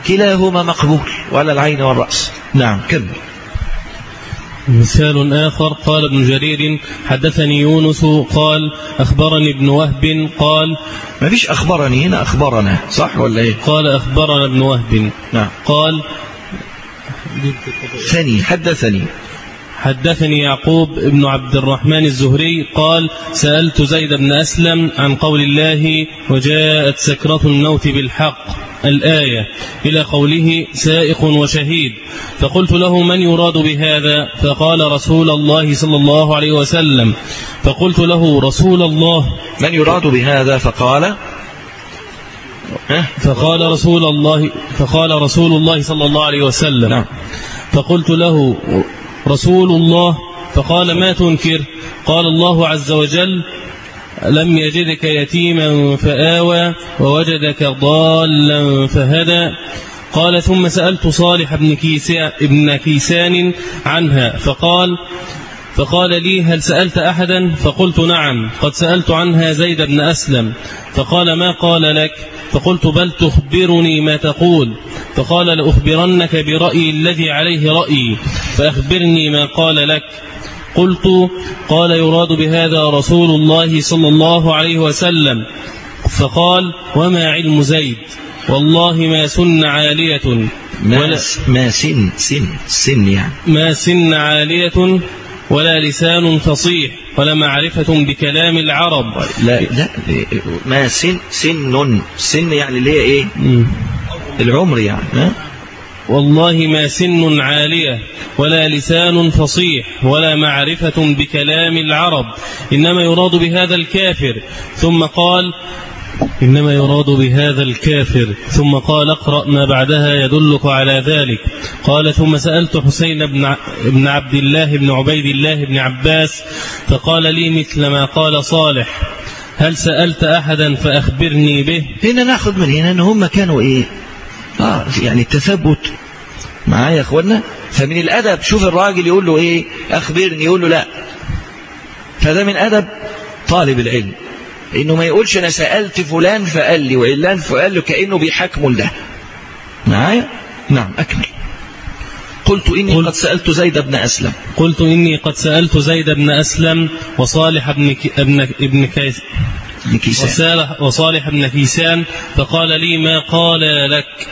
كلاهما مقبول وعلى العين والرأس. نعم كمل. مثال آخر. قال ابن جرير حدثني يونس قال أخبرني ابن وهب قال ما فيش أخبرني هنا أخبرنا صح ولا إيه؟ قال أخبرنا ابن وهب. نعم. قال ثاني حدثني. حدثني يعقوب بن عبد الرحمن الزهري قال سألت زيد بن أسلم عن قول الله وجاءت سكرة الموت بالحق الآية إلى قوله سائق وشهيد فقلت له من يراد بهذا فقال رسول الله صلى الله عليه وسلم فقلت له رسول الله من يراد بهذا فقال؟ فقال رسول الله فقال رسول الله صلى الله عليه وسلم نعم. فقلت له رسول الله فقال ما تنكر؟ قال الله عز وجل لم يجدك يتيما فآوى ووجدك ضالا فهدى. قال ثم سألت صالح بن كيسان, ابن كيسان عنها فقال فقال لي هل سألت أحدا؟ فقلت نعم قد سألت عنها زيد بن أسلم. فقال ما قال لك؟ فقلت بل تخبرني ما تقول. فقال لأخبرنك برأيي الذي عليه رأيي فأخبرني ما قال لك. قلت قال يراد بهذا رسول الله صلى الله عليه وسلم. فقال وما علم زيد؟ والله ما سن عالية. ما, ولا, ما سن سن سن يعني. ما سن عالية؟ ولا لسان فصيح ولا معرفة بكلام العرب. لا لا ما سن سن سن يعني اللي هي إيه. العمر يعني ها؟ والله ما سن عالية ولا لسان فصيح ولا معرفة بكلام العرب. إنما يراد بهذا الكافر. ثم قال إنما يراد بهذا الكافر. ثم قال اقرأ ما بعدها يدلك على ذلك. قال ثم سألت حسين بن عبد الله بن عبيد الله بن عباس فقال لي مثل ما قال صالح. هل سألت أحدا فأخبرني به؟ هنا ناخد من هنا ان هم كانوا إيه؟ آه يعني التثبت. معايا يا اخوانا فمن الأدب شوف الراجل يقول له إيه؟ أخبرني يقول له لا. فده من أدب طالب العلم. إنه ما يقولش أنا سألت فلان فقال لي وعلان فقال له كأنه بيحاكمه لده. معايا؟ نعم أكمل. قلت إني قل- قد سألت زيد بن أسلم. قلت إني قد سألت زيد بن أسلم وصالح بن ك- ابن ابن كيس بن كيسان. وصالح, وصالح بن كيسان فقال لي ما قال لك؟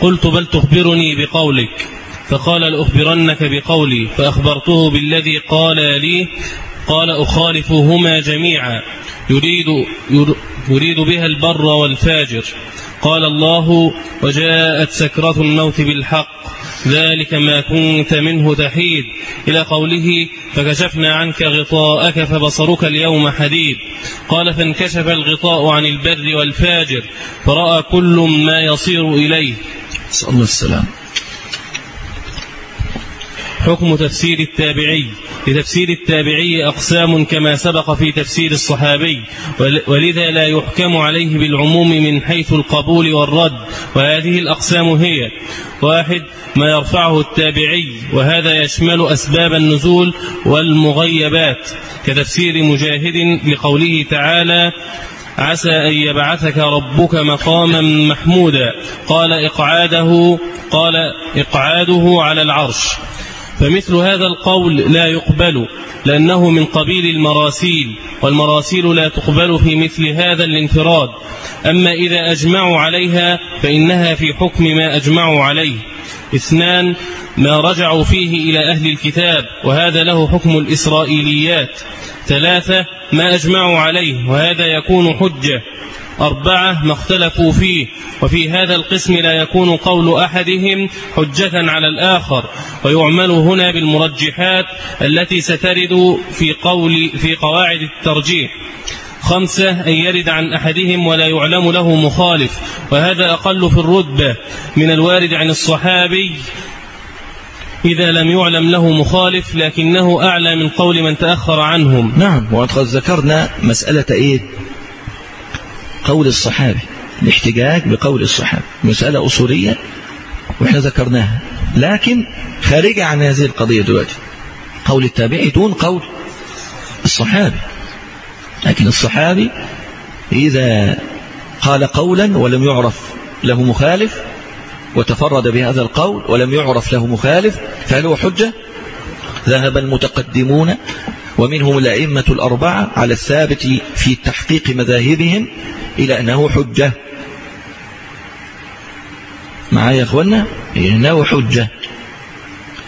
قلت بل تخبرني بقولك. فقال لأخبرنك بقولي فأخبرته بالذي قال لي قال أخالفهما جميعا. يريد, ير- يريد بها البر والفاجر. قال الله وجاءت سكرة الموت بالحق. ذلك ما كنت منه تحيد إلى قوله فكشفنا عنك غطاءك فبصرك اليوم حديد. قال فانكشف الغطاء عن البر والفاجر فرأى كل ما يصير إليه. نسأل الله السلام حكم تفسير التابعي. لتفسير التابعي أقسام كما سبق في تفسير الصحابي. ولذا لا يحكم عليه بالعموم من حيث القبول والرد. وهذه الأقسام هي واحد ما يرفعه التابعي وهذا يشمل أسباب النزول والمغيبات. كتفسير مجاهد لقوله تعالى عسى أن يبعثك ربك مقاما محمودا. قال إقعاده قال إقعاده على العرش. فمثل هذا القول لا يقبل لأنه من قبيل المراسيل والمراسيل لا تقبل في مثل هذا الانفراد. أما إذا أجمعوا عليها فإنها في حكم ما أجمعوا عليه. اثنان ما رجعوا فيه إلى أهل الكتاب وهذا له حكم الإسرائيليات. ثلاثة ما أجمعوا عليه وهذا يكون حجة. أربعة ما اختلفوا فيه وفي هذا القسم لا يكون قول أحدهم حجة على الآخر ويعمل هنا بالمرجحات التي سترد في قول في قواعد الترجيح. خمسة أن يرد عن أحدهم ولا يعلم له مخالف وهذا أقل في الرتبة من الوارد عن الصحابي إذا لم يعلم له مخالف لكنه أعلى من قول من تأخر عنهم. نعم وقد ذكرنا مسألة إيه؟ قول الصحابي الاحتجاج بقول الصحابي. مسألة أصولية وإحنا ذكرناها. لكن خارجة عن هذه القضية دلوقتي قول التابعي دون قول الصحابي. لكن الصحابي إذا قال قولا ولم يعرف له مخالف وتفرد بهذا القول ولم يعرف له مخالف فهل هو حجة؟ ذهب المتقدمون ومنهم الأئمة الأربعة على الثابت في تحقيق مذاهبهم إلى أنه حجة. معايا يا أخوانا إنه حجة.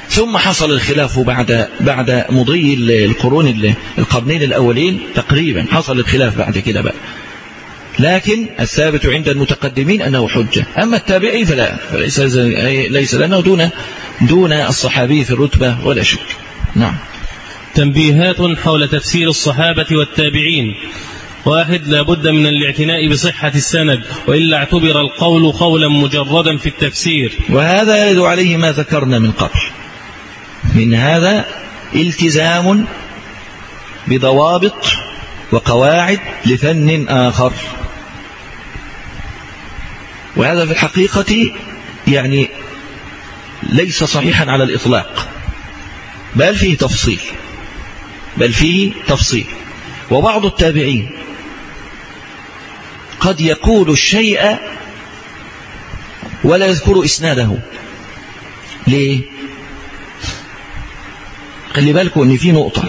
ثم حصل الخلاف بعد بعد مضي القرون القرنين الأولين تقريبا. حصل الخلاف بعد كده بقى. لكن الثابت عند المتقدمين أنه حجة. أما التابعي فلا ليس لأنه دون دون الصحابي في الرتبة ولا شك. نعم. تنبيهات حول تفسير الصحابة والتابعين. واحد لا بد من الاعتناء بصحة السند وإلا اعتبر القول قولا مجردا في التفسير. وهذا يرد عليه ما ذكرنا من قبل. من هذا التزام بضوابط وقواعد لفن آخر. وهذا في الحقيقة يعني ليس صحيحا على الإطلاق بل فيه تفصيل. بل فيه تفصيل. وبعض التابعين قد يقول الشيء ولا يذكر إسناده. ليه؟ خلي بالكم إن في نقطة.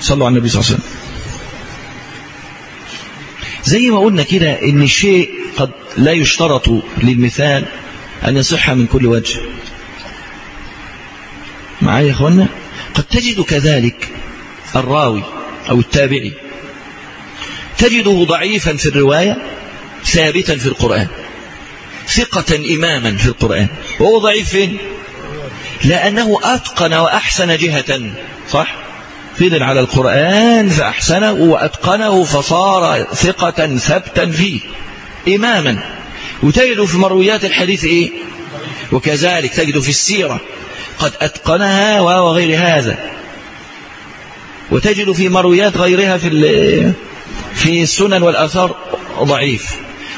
صلوا على النبي صلى الله عليه وسلم. زي ما قلنا كده إن الشيء قد لا يشترط للمثال أن يصح من كل وجه. معايا يا اخوانا قد تجد كذلك الراوي أو التابعي. تجده ضعيفا في الرواية ثابتا في القرآن ثقة إماما في القرآن. وهو ضعيف فين؟ لأنه أتقن وأحسن جهة صح؟ فضل على القرآن فأحسنه وأتقنه فصار ثقة ثبتا فيه إماما. وتجد في مرويات الحديث إيه؟ وكذلك تجد في السيرة. قد أتقنها وغير هذا. وتجد في مرويات غيرها في في السنن والآثار ضعيف.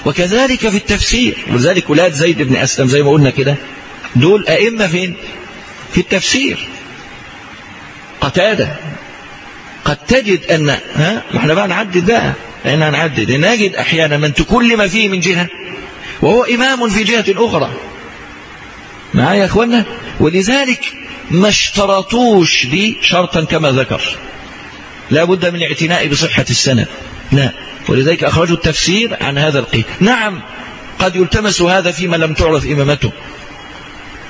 وكذلك في التفسير ولذلك ولاد زيد بن أسلم زي ما قلنا كده دول أئمة فين؟ في التفسير. قتادة. قد تجد أن ها؟ ما إحنا بقى نعدد بقى. لأن هنعدد. نجد أحيانا من تكلم فيه من جهة وهو إمام في جهة أخرى. معايا يا أخوانا ولذلك ما اشترطوش لي شرطا كما ذكر. لا بد من الاعتناء بصحة السند. لا. ولذلك أخرجوا التفسير عن هذا القيد. نعم قد يلتمس هذا فيما لم تعرف إمامته.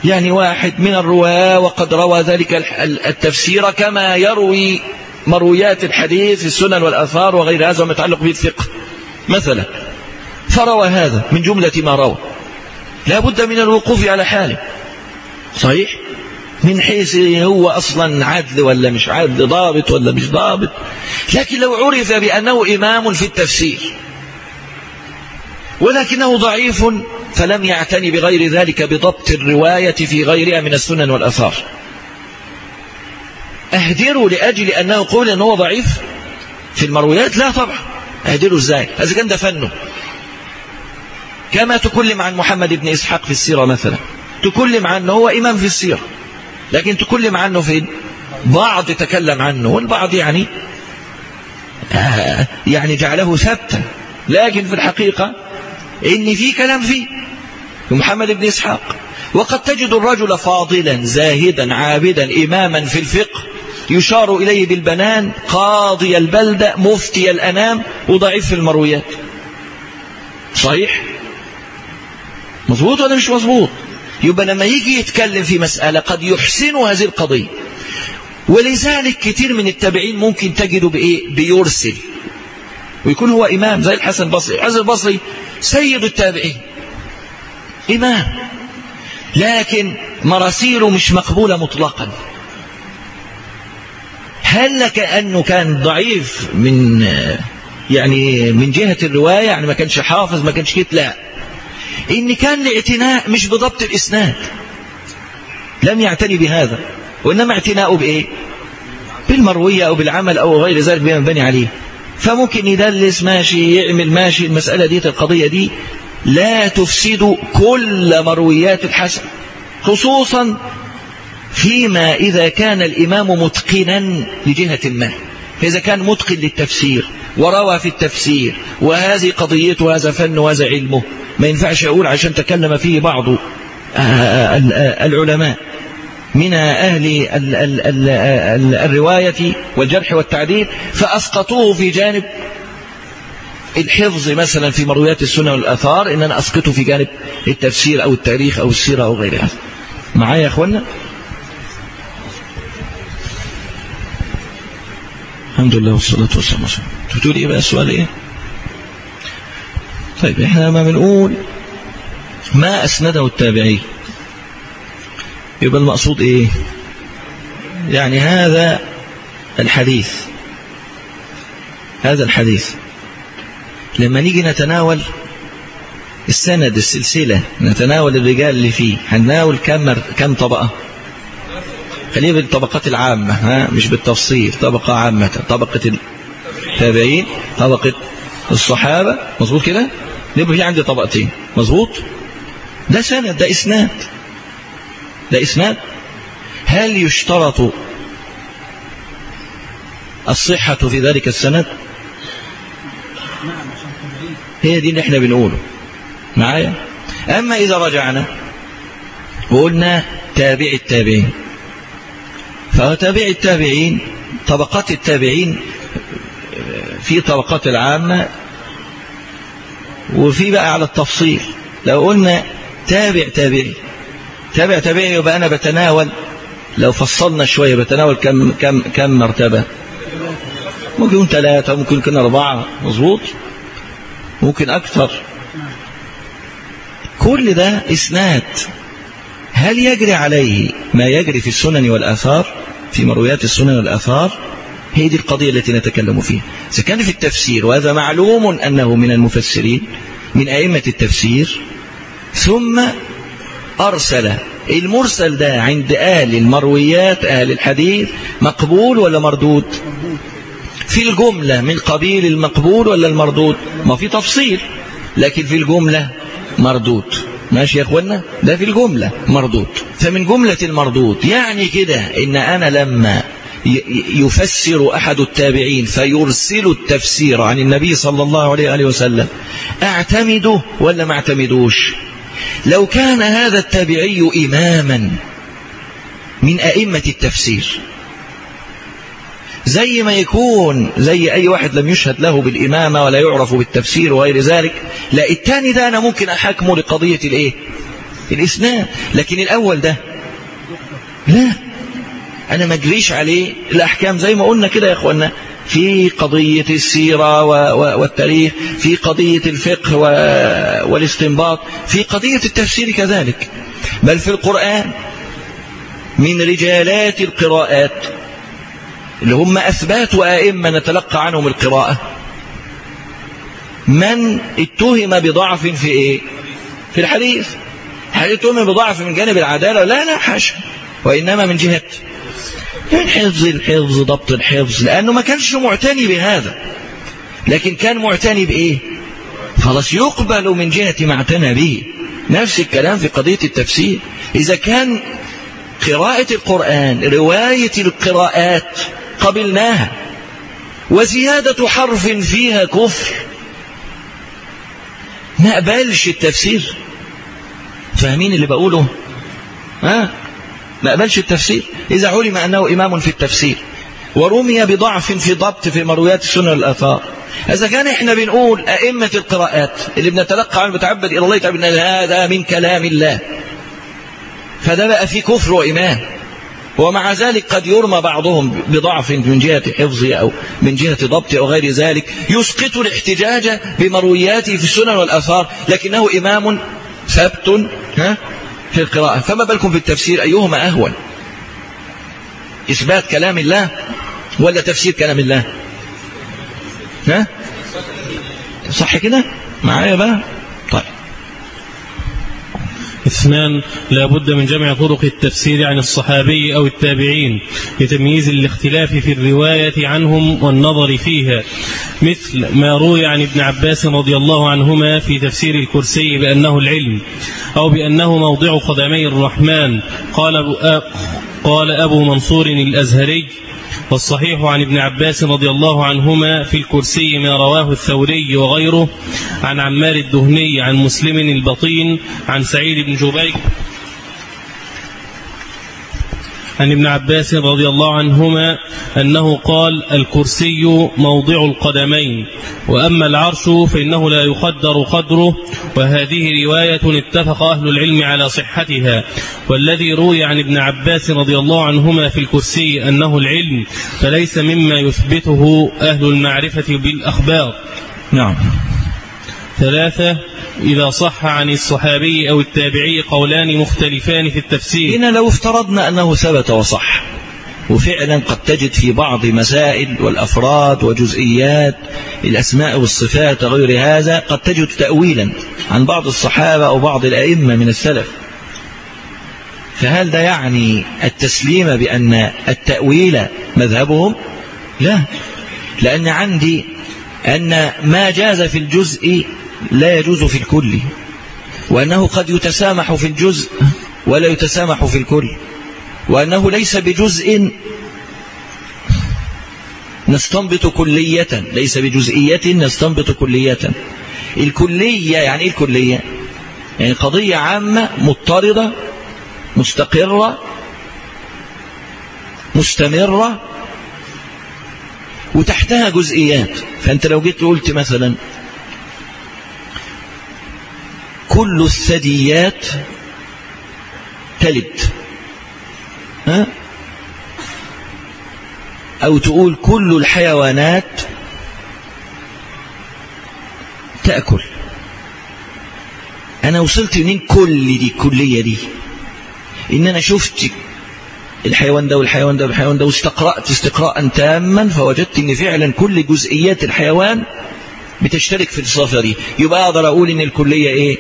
يعني واحد من الرواة وقد روى ذلك التفسير كما يروي مرويات الحديث السنن والآثار وغير هذا وما يتعلق به مثلا. فروى هذا من جملة ما روى. لا بد من الوقوف على حاله. صحيح؟ من حيث هو أصلا عدل ولا مش عدل ضابط ولا مش ضابط. لكن لو عرف بأنه إمام في التفسير ولكنه ضعيف فلم يعتني بغير ذلك بضبط الرواية في غيرها من السنن والأثار. أهدره لأجل أنه يقول أنه ضعيف في المرويات؟ لا طبعا. أهدره إزاي؟ هذا كان ده فنه. كما تكلم عن محمد بن إسحاق في السيرة مثلا. تكلم عنه هو إمام في السيرة. لكن تكلم عنه فين بعض تكلم عنه والبعض يعني آه يعني جعله ثبتا لكن في الحقيقة إن في كلام فيه محمد بن إسحاق. وقد تجد الرجل فاضلا زاهدا عابدا إماما في الفقه يشار إليه بالبنان قاضي البلدة مفتي الأنام وضعيف في المرويات. صحيح؟ مظبوط ولا مش مظبوط؟ يبقى لما يجي يتكلم في مسألة قد يحسن هذه القضية. ولذلك كتير من التابعين ممكن تجده بإيه؟ بيرسل. ويكون هو إمام زي الحسن البصري الحسن البصري سيد التابعين. إمام. لكن مراسيله مش مقبولة مطلقا. هل لك أنه كان ضعيف من يعني من جهة الرواية؟ يعني ما كانش حافظ ما كانش كده؟ لا. إن كان الاعتناء مش بضبط الإسناد. لم يعتني بهذا. وإنما اعتناؤه بإيه؟ بالمروية أو بالعمل أو غير ذلك بما بني عليه. فممكن يدلس ماشي يعمل ماشي المسألة دي القضية دي. لا تفسد كل مرويات الحسن. خصوصا فيما إذا كان الإمام متقنا لجهة ما. فإذا كان متقن للتفسير وروى في التفسير وهذه قضيته وهذا فن وهذا علمه. ما ينفعش أقول عشان تكلم فيه بعض العلماء. من أهل الرواية والجرح والتعديل فأسقطوه في جانب الحفظ مثلا في مرويات السنة والأثار إن أنا أسقطه في جانب التفسير أو التاريخ أو السيرة أو غيرها. معايا يا أخوانا؟ الحمد لله والصلاة والسلام تقول إيه بقى السؤال إيه؟ طيب إحنا لما بنقول ما أسنده التابعي يبقى المقصود إيه؟ يعني هذا الحديث. هذا الحديث. لما نيجي نتناول السند السلسلة نتناول الرجال اللي فيه هنناول كم كم طبقة؟ خلينا بالطبقات العامة ها مش بالتفصيل طبقة عامة طبقة التابعين طبقة الصحابة مظبوط كده؟ نبقى في عندي طبقتين مظبوط؟ ده سند ده إسناد. ده إسناد. هل يشترط الصحة في ذلك السند؟ هي دي اللي إحنا بنقوله. معايا؟ أما إذا رجعنا وقلنا تابع التابعين فتابع التابعين طبقات التابعين في طبقات العامة وفي بقى على التفصيل. لو قلنا تابع تابعي تابع تابعي يبقى أنا بتناول لو فصلنا شوية بتناول كم, كم, كم مرتبة؟ ممكن يكون ثلاثة ممكن يكون أربعة مظبوط؟ ممكن أكثر. كل ده إسناد. هل يجري عليه ما يجري في السنن والآثار في مرويات السنن والآثار؟ هي دي القضية التي نتكلم فيها. إذا كان في التفسير وهذا معلوم أنه من المفسرين من أئمة التفسير ثم أرسل المرسل ده عند أهل المرويات أهل الحديث مقبول ولا مردود؟ في الجملة من قبيل المقبول ولا المردود؟ ما في تفصيل لكن في الجملة مردود. ماشي يا اخوانا؟ ده في الجملة مردود. فمن جملة المردود يعني كده إن أنا لما يفسر أحد التابعين فيرسل التفسير عن النبي صلى الله عليه وسلم أعتمده ولا ما أعتمدوش؟ لو كان هذا التابعي إماما من أئمة التفسير زي ما يكون زي أي واحد لم يشهد له بالإمامة ولا يعرف بالتفسير وغير ذلك لا الثاني ده أنا ممكن أحكمه لقضية الإيه؟ الإسناد. لكن الأول ده لا أنا ما أجريش عليه. الأحكام زي ما قلنا كده يا أخوانا في قضية السيرة والتاريخ في قضية الفقه والاستنباط في قضية التفسير كذلك. بل في القرآن من رجالات القراءات. اللي هم أثبات وآئمة نتلقى عنهم القراءة. من اتهم بضعف في إيه؟ في الحديث. هل اتهم بضعف من جانب العدالة؟ لا لا حاشا وإنما من جهة حفظ الحفظ ضبط الحفظ لأنه ما كانش معتني بهذا. لكن كان معتني بإيه؟ خلاص يقبل من جهة ما اعتنى به. نفس الكلام في قضية التفسير. إذا كان قراءة القرآن رواية القراءات قبلناها. وزيادة حرف فيها كفر. ما قبلش التفسير. فاهمين اللي بقوله؟ ها؟ ما قبلش التفسير. إذا علم أنه إمام في التفسير. ورمي بضعف في ضبط في مرويات السنة الآثار إذا كان إحنا بنقول أئمة القراءات اللي بنتلقى عن متعبد إلى الله تعالى هذا من كلام الله. فده بقى فيه كفر وإيمان. ومع ذلك قد يرمى بعضهم بضعف من جهة حفظه أو من جهة ضبط أو غير ذلك يسقط الاحتجاج بمروياته في السنن والآثار لكنه إمام ثبت ها في القراءة. فما بالكم في التفسير أيهما أهون؟ إثبات كلام الله ولا تفسير كلام الله؟ ها؟ صح كده؟ معايا بقى؟ طيب. اثنان لا بد من جمع طرق التفسير عن الصحابي أو التابعين لتمييز الاختلاف في الرواية عنهم والنظر فيها. مثل ما روي عن ابن عباس رضي الله عنهما في تفسير الكرسي بأنه العلم أو بأنه موضع قدمي الرحمن. قال أبو, قال أبو منصور الأزهري والصحيح عن ابن عباس رضي الله عنهما في الكرسي ما رواه الثوري وغيره عن عمار الدهني عن مسلم البطين عن سعيد بن جبير عن ابن عباس رضي الله عنهما أنه قال الكرسي موضع القدمين وأما العرش فإنه لا يقدر قدره وهذه رواية اتفق أهل العلم على صحتها. والذي روي عن ابن عباس رضي الله عنهما في الكرسي أنه العلم فليس مما يثبته أهل المعرفة بالأخبار. نعم. ثلاثة إذا صح عن الصحابي أو التابعي قولان مختلفان في التفسير. هنا لو افترضنا أنه ثبت وصح وفعلا قد تجد في بعض مسائل والأفراد وجزئيات الأسماء والصفات وغير هذا قد تجد تأويلا عن بعض الصحابة أو بعض الأئمة من السلف. فهل ده يعني التسليم بأن التأويل مذهبهم؟ لا لأن عندي أن ما جاز في الجزء لا يجوز في الكل وأنه قد يتسامح في الجزء ولا يتسامح في الكل وأنه ليس بجزء نستنبط كلية ليس بجزئية نستنبط كلية. الكلية يعني إيه الكلية؟ يعني قضية عامة مضطردة مستقرة مستمرة وتحتها جزئيات. فأنت لو جيت قلت مثلا كل الثدييات تلد. ها؟ أو تقول كل الحيوانات تأكل. أنا وصلت منين كل دي الكلية دي. إن أنا شفت الحيوان ده والحيوان ده والحيوان ده واستقرأت استقراء تاما فوجدت إن فعلا كل جزئيات الحيوان بتشترك في الصفة دي. يبقى أقدر أقول إن الكلية إيه؟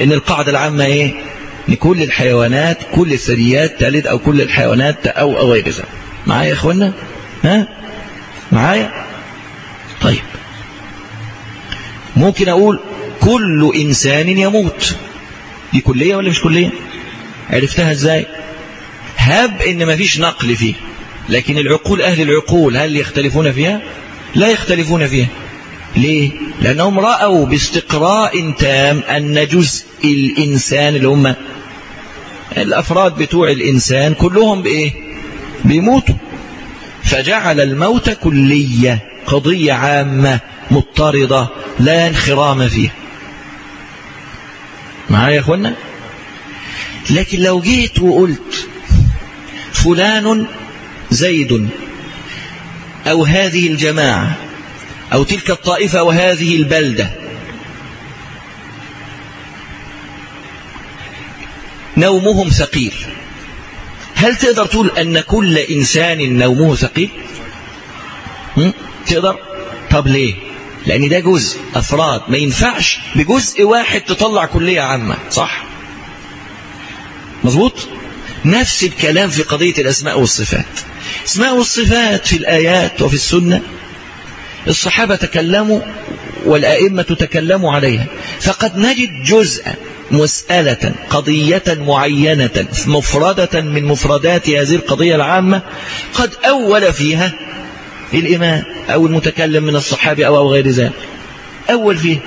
إن القاعدة العامة إيه؟ إن كل الحيوانات كل الثدييات تلد أو كل الحيوانات أو غير ذلك. معايا يا إخوانا ها؟ معايا؟ طيب. ممكن أقول كل إنسان يموت. دي كلية ولا مش كلية؟ عرفتها إزاي؟ هب إن ما فيش نقل فيه لكن العقول أهل العقول هل يختلفون فيها؟ لا يختلفون فيها. ليه؟ لأنهم رأوا باستقراء تام أن جزء الإنسان اللي هم الأفراد بتوع الإنسان كلهم بإيه؟ بيموتوا. فجعل الموت كلية قضية عامة مضطردة لا انخرام فيها. معايا يا أخوانا؟ لكن لو جيت وقلت فلان زيد أو هذه الجماعة أو تلك الطائفة وهذه البلدة. نومهم ثقيل. هل تقدر تقول أن كل إنسان نومه ثقيل؟ تقدر؟ طب ليه؟ لأن ده جزء أفراد. ما ينفعش بجزء واحد تطلع كلية عامة صح؟ مظبوط؟ نفس الكلام في قضية الأسماء والصفات. أسماء والصفات في الآيات وفي السنة الصحابة تكلموا والأئمة تكلموا عليها. فقد نجد جزءا مسألة قضية معينة مفردة من مفردات هذه القضية العامة قد أول فيها الإمام أو المتكلم من الصحابة أو, أو غير ذلك. أول فيه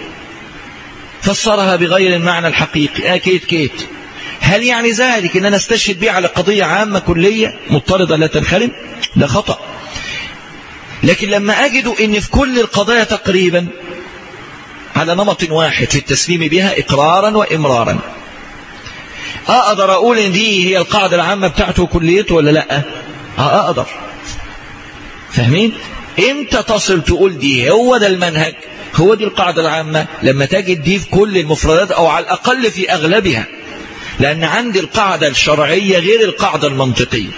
فسرها بغير المعنى الحقيقي. آه كيت هل يعني ذلك أن أنا استشهد به على قضية عامة كلية مضطردة لا تنخرم؟ ده خطأ. لكن لما أجد أن في كل القضايا تقريبا على نمط واحد في التسليم بها إقرارا وإمرارا. أقدر أقول إن دي هي القاعدة العامة بتاعته كليته ولا لأ؟ أقدر. فاهمين؟ إمتى تصل تقول دي هو ده المنهج؟ هو دي القاعدة العامة. لما تجد دي في كل المفردات أو على الأقل في أغلبها. لأن عندي القاعدة الشرعية غير القاعدة المنطقية.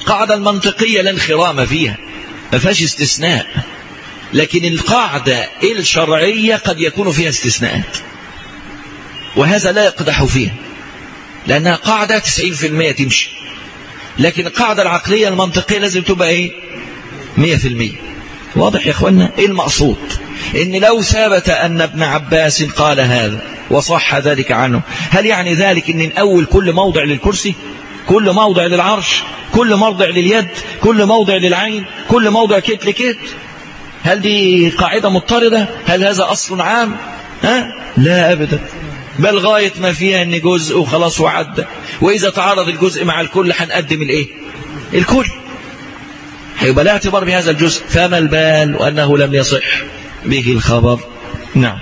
القاعدة المنطقية لا انخرام فيها. ما فيهاش استثناء. لكن القاعدة الشرعية قد يكون فيها استثناءات. وهذا لا يقدح فيها لأنها قاعدة 90% تمشي. لكن القاعدة العقلية المنطقية لازم تبقى إيه؟ 100% واضح يا اخوانا إيه المقصود؟ إن لو ثبت أن ابن عباس قال هذا وصح ذلك عنه هل يعني ذلك إن أول كل موضع للكرسي؟ كل موضع للعرش كل موضع لليد كل موضع للعين كل موضع كت لكت هل دي قاعدة مضطردة؟ هل هذا أصل عام؟ ها؟ لا أبدا. بل غاية ما فيها أن جزء وخلاص وعدى. وإذا تعارض الجزء مع الكل هنقدم الإيه؟ الكل. هيبقى لا اعتبار بهذا الجزء. فما البال؟ وأنه لم يصح به الخبر. نعم.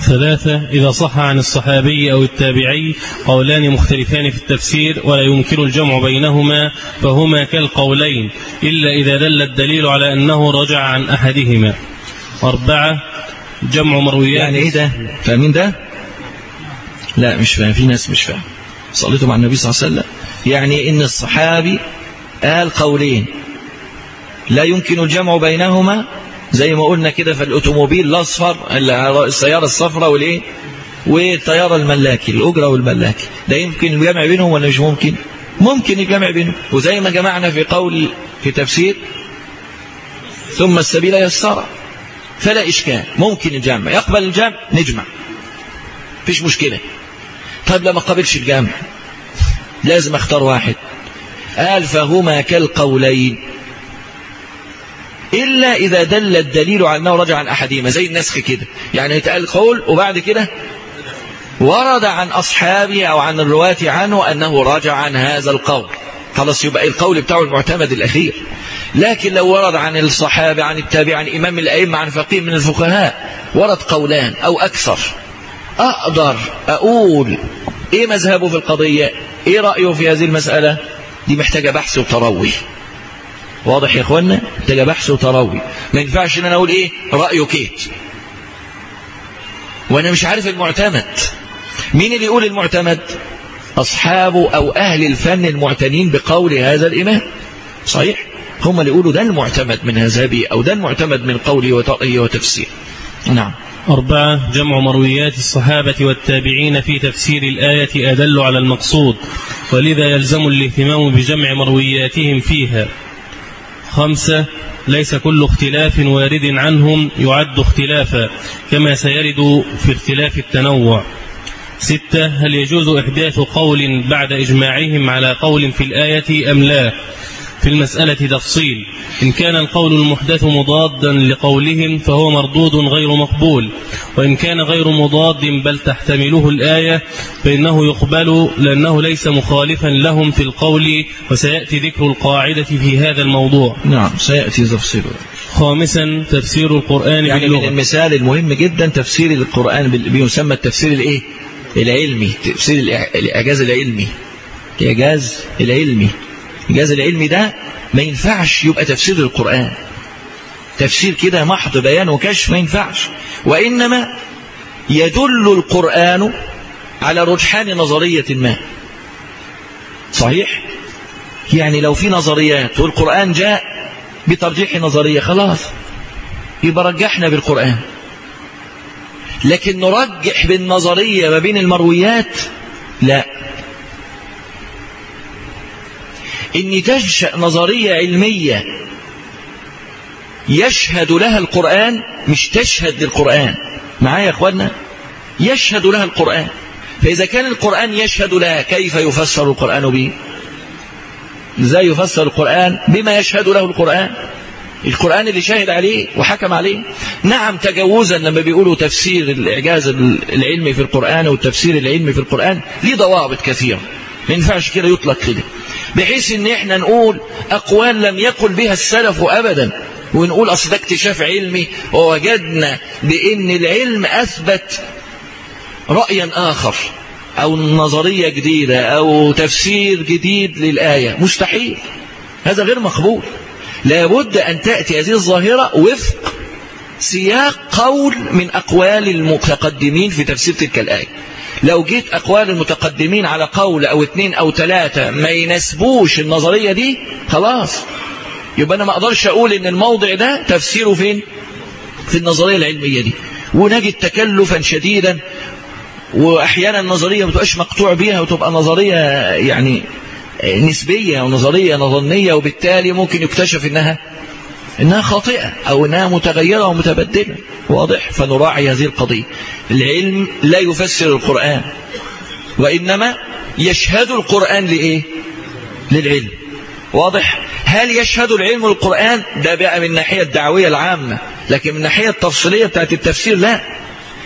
ثلاثة إذا صح عن الصحابي أو التابعي قولان مختلفان في التفسير ولا يمكن الجمع بينهما فهما كالقولين إلا إذا دل الدليل على أنه رجع عن أحدهما. أربعة جمع مرويات يعني إيه ده؟ فاهمين ده؟ لا مش فاهم. في ناس مش فاهم. صليتوا مع النبي صلى الله عليه وسلم. يعني إن الصحابي قال قولين. لا يمكن الجمع بينهما زي ما قلنا كده في الأوتوموبيل الأصفر السيارة الصفراء والإيه؟ والطيارة الملاكي الأجرة والملاكي. ده يمكن الجمع بينهم ولا مش ممكن؟ ممكن الجمع بينهم. وزي ما جمعنا في قول في تفسير ثم السبيل يسر. فلا إشكال. ممكن الجمع. يقبل الجمع نجمع. فيش مشكلة. طيب لما قبلش الجمع. لازم أختار واحد. قال فهما كالقولين. إلا إذا دل الدليل على أنه رجع عن أحدهما. زي النسخ كده. يعني يتقال قول وبعد كده ورد عن أصحابه أو عن الرواة عنه أنه رجع عن هذا القول. خلاص يبقى القول بتاعه المعتمد الأخير. لكن لو ورد عن الصحابة عن التابع عن إمام الأئمة عن فقيه من الفقهاء ورد قولان أو أكثر. أقدر أقول إيه مذهبه في القضية؟ إيه رأيه في هذه المسألة؟ دي محتاجة بحث وتروي واضح يا اخوانا محتاجه بحث وتروي ما ينفعش إن أنا أقول إيه؟ رايه كيت وأنا مش عارف المعتمد. مين اللي يقول المعتمد؟ اصحابه أو أهل الفن المعتنين بقول هذا الامام صحيح؟ هم اللي يقولوا ده المعتمد من مذهبي أو ده المعتمد من قولي وترأيه وتفسير نعم. أربعة جمع مرويات الصحابة والتابعين في تفسير الآية أدل على المقصود ولذا يلزم الاهتمام بجمع مروياتهم فيها. خمسة ليس كل اختلاف وارد عنهم يعد اختلافا كما سيرد في اختلاف التنوع. ستة هل يجوز إحداث قول بعد إجماعهم على قول في الآية أم لا؟ في المسألة تفصيل. إن كان القول المحدث مضادا لقولهم فهو مردود غير مقبول. وإن كان غير مضاد بل تحتمله الآية فإنه يقبل لأنه ليس مخالفا لهم في القول وسيأتي ذكر القاعدة في هذا الموضوع. نعم سيأتي تفصيله خامسا تفسير القرآن يعني باللغة. من المثال المهم جدا تفسير القرآن بيسمى التفسير الإيه؟ العلمي تفسير الإع- الإعجاز العلمي. الإعجاز العلمي. الإعجاز العلمي ده ما ينفعش يبقى تفسير القرآن تفسير كده محض بيان وكشف ما ينفعش. وإنما يدل القرآن على رجحان نظرية ما. صحيح؟ يعني لو في نظريات والقرآن جاء بترجيح نظرية خلاص. يبقى رجحنا بالقرآن. لكن نرجح بالنظرية ما بين المرويات؟ لا. ان تنشأ نظرية علمية يشهد لها القرآن مش تشهد للقرآن. معايا يا اخوانا يشهد لها القرآن. فإذا كان القرآن يشهد لها كيف يفسر القرآن به إزاي يفسر القرآن؟ بما يشهد له القرآن. القرآن اللي شاهد عليه وحكم عليه. نعم تجوزا لما بيقولوا تفسير الإعجاز العلمي في القرآن والتفسير العلمي في القرآن ليه ضوابط كثيرة. ما ينفعش كده يطلق كده. بحيث إن إحنا نقول أقوال لم يقل بها السلف أبدا ونقول أصل ده اكتشاف علمي ووجدنا بأن العلم أثبت رأيا آخر أو نظرية جديدة أو تفسير جديد للآية. مستحيل. هذا غير مقبول. لابد أن تأتي هذه الظاهرة وفق سياق قول من أقوال المتقدمين في تفسير تلك الآية. لو جيت أقوال المتقدمين على قول أو اثنين أو ثلاثة ما يناسبوش النظرية دي خلاص. يبقى أنا ما أقدرش أقول إن الموضع ده تفسيره فين؟ في النظرية العلمية دي. ونجد تكلفا شديدا وأحيانا النظرية ما تبقاش مقطوع بيها وتبقى نظرية يعني نسبية ونظرية نظنية وبالتالي ممكن يكتشف إنها إنها خاطئة أو إنها متغيرة ومتبدلة. واضح؟ فنراعي هذه القضية. العلم لا يفسر القرآن وإنما يشهد القرآن لإيه؟ للعلم. واضح؟ هل يشهد العلم القرآن؟ ده بقى من الناحية الدعوية العامة لكن من الناحية التفصيلية بتاعت التفسير لا.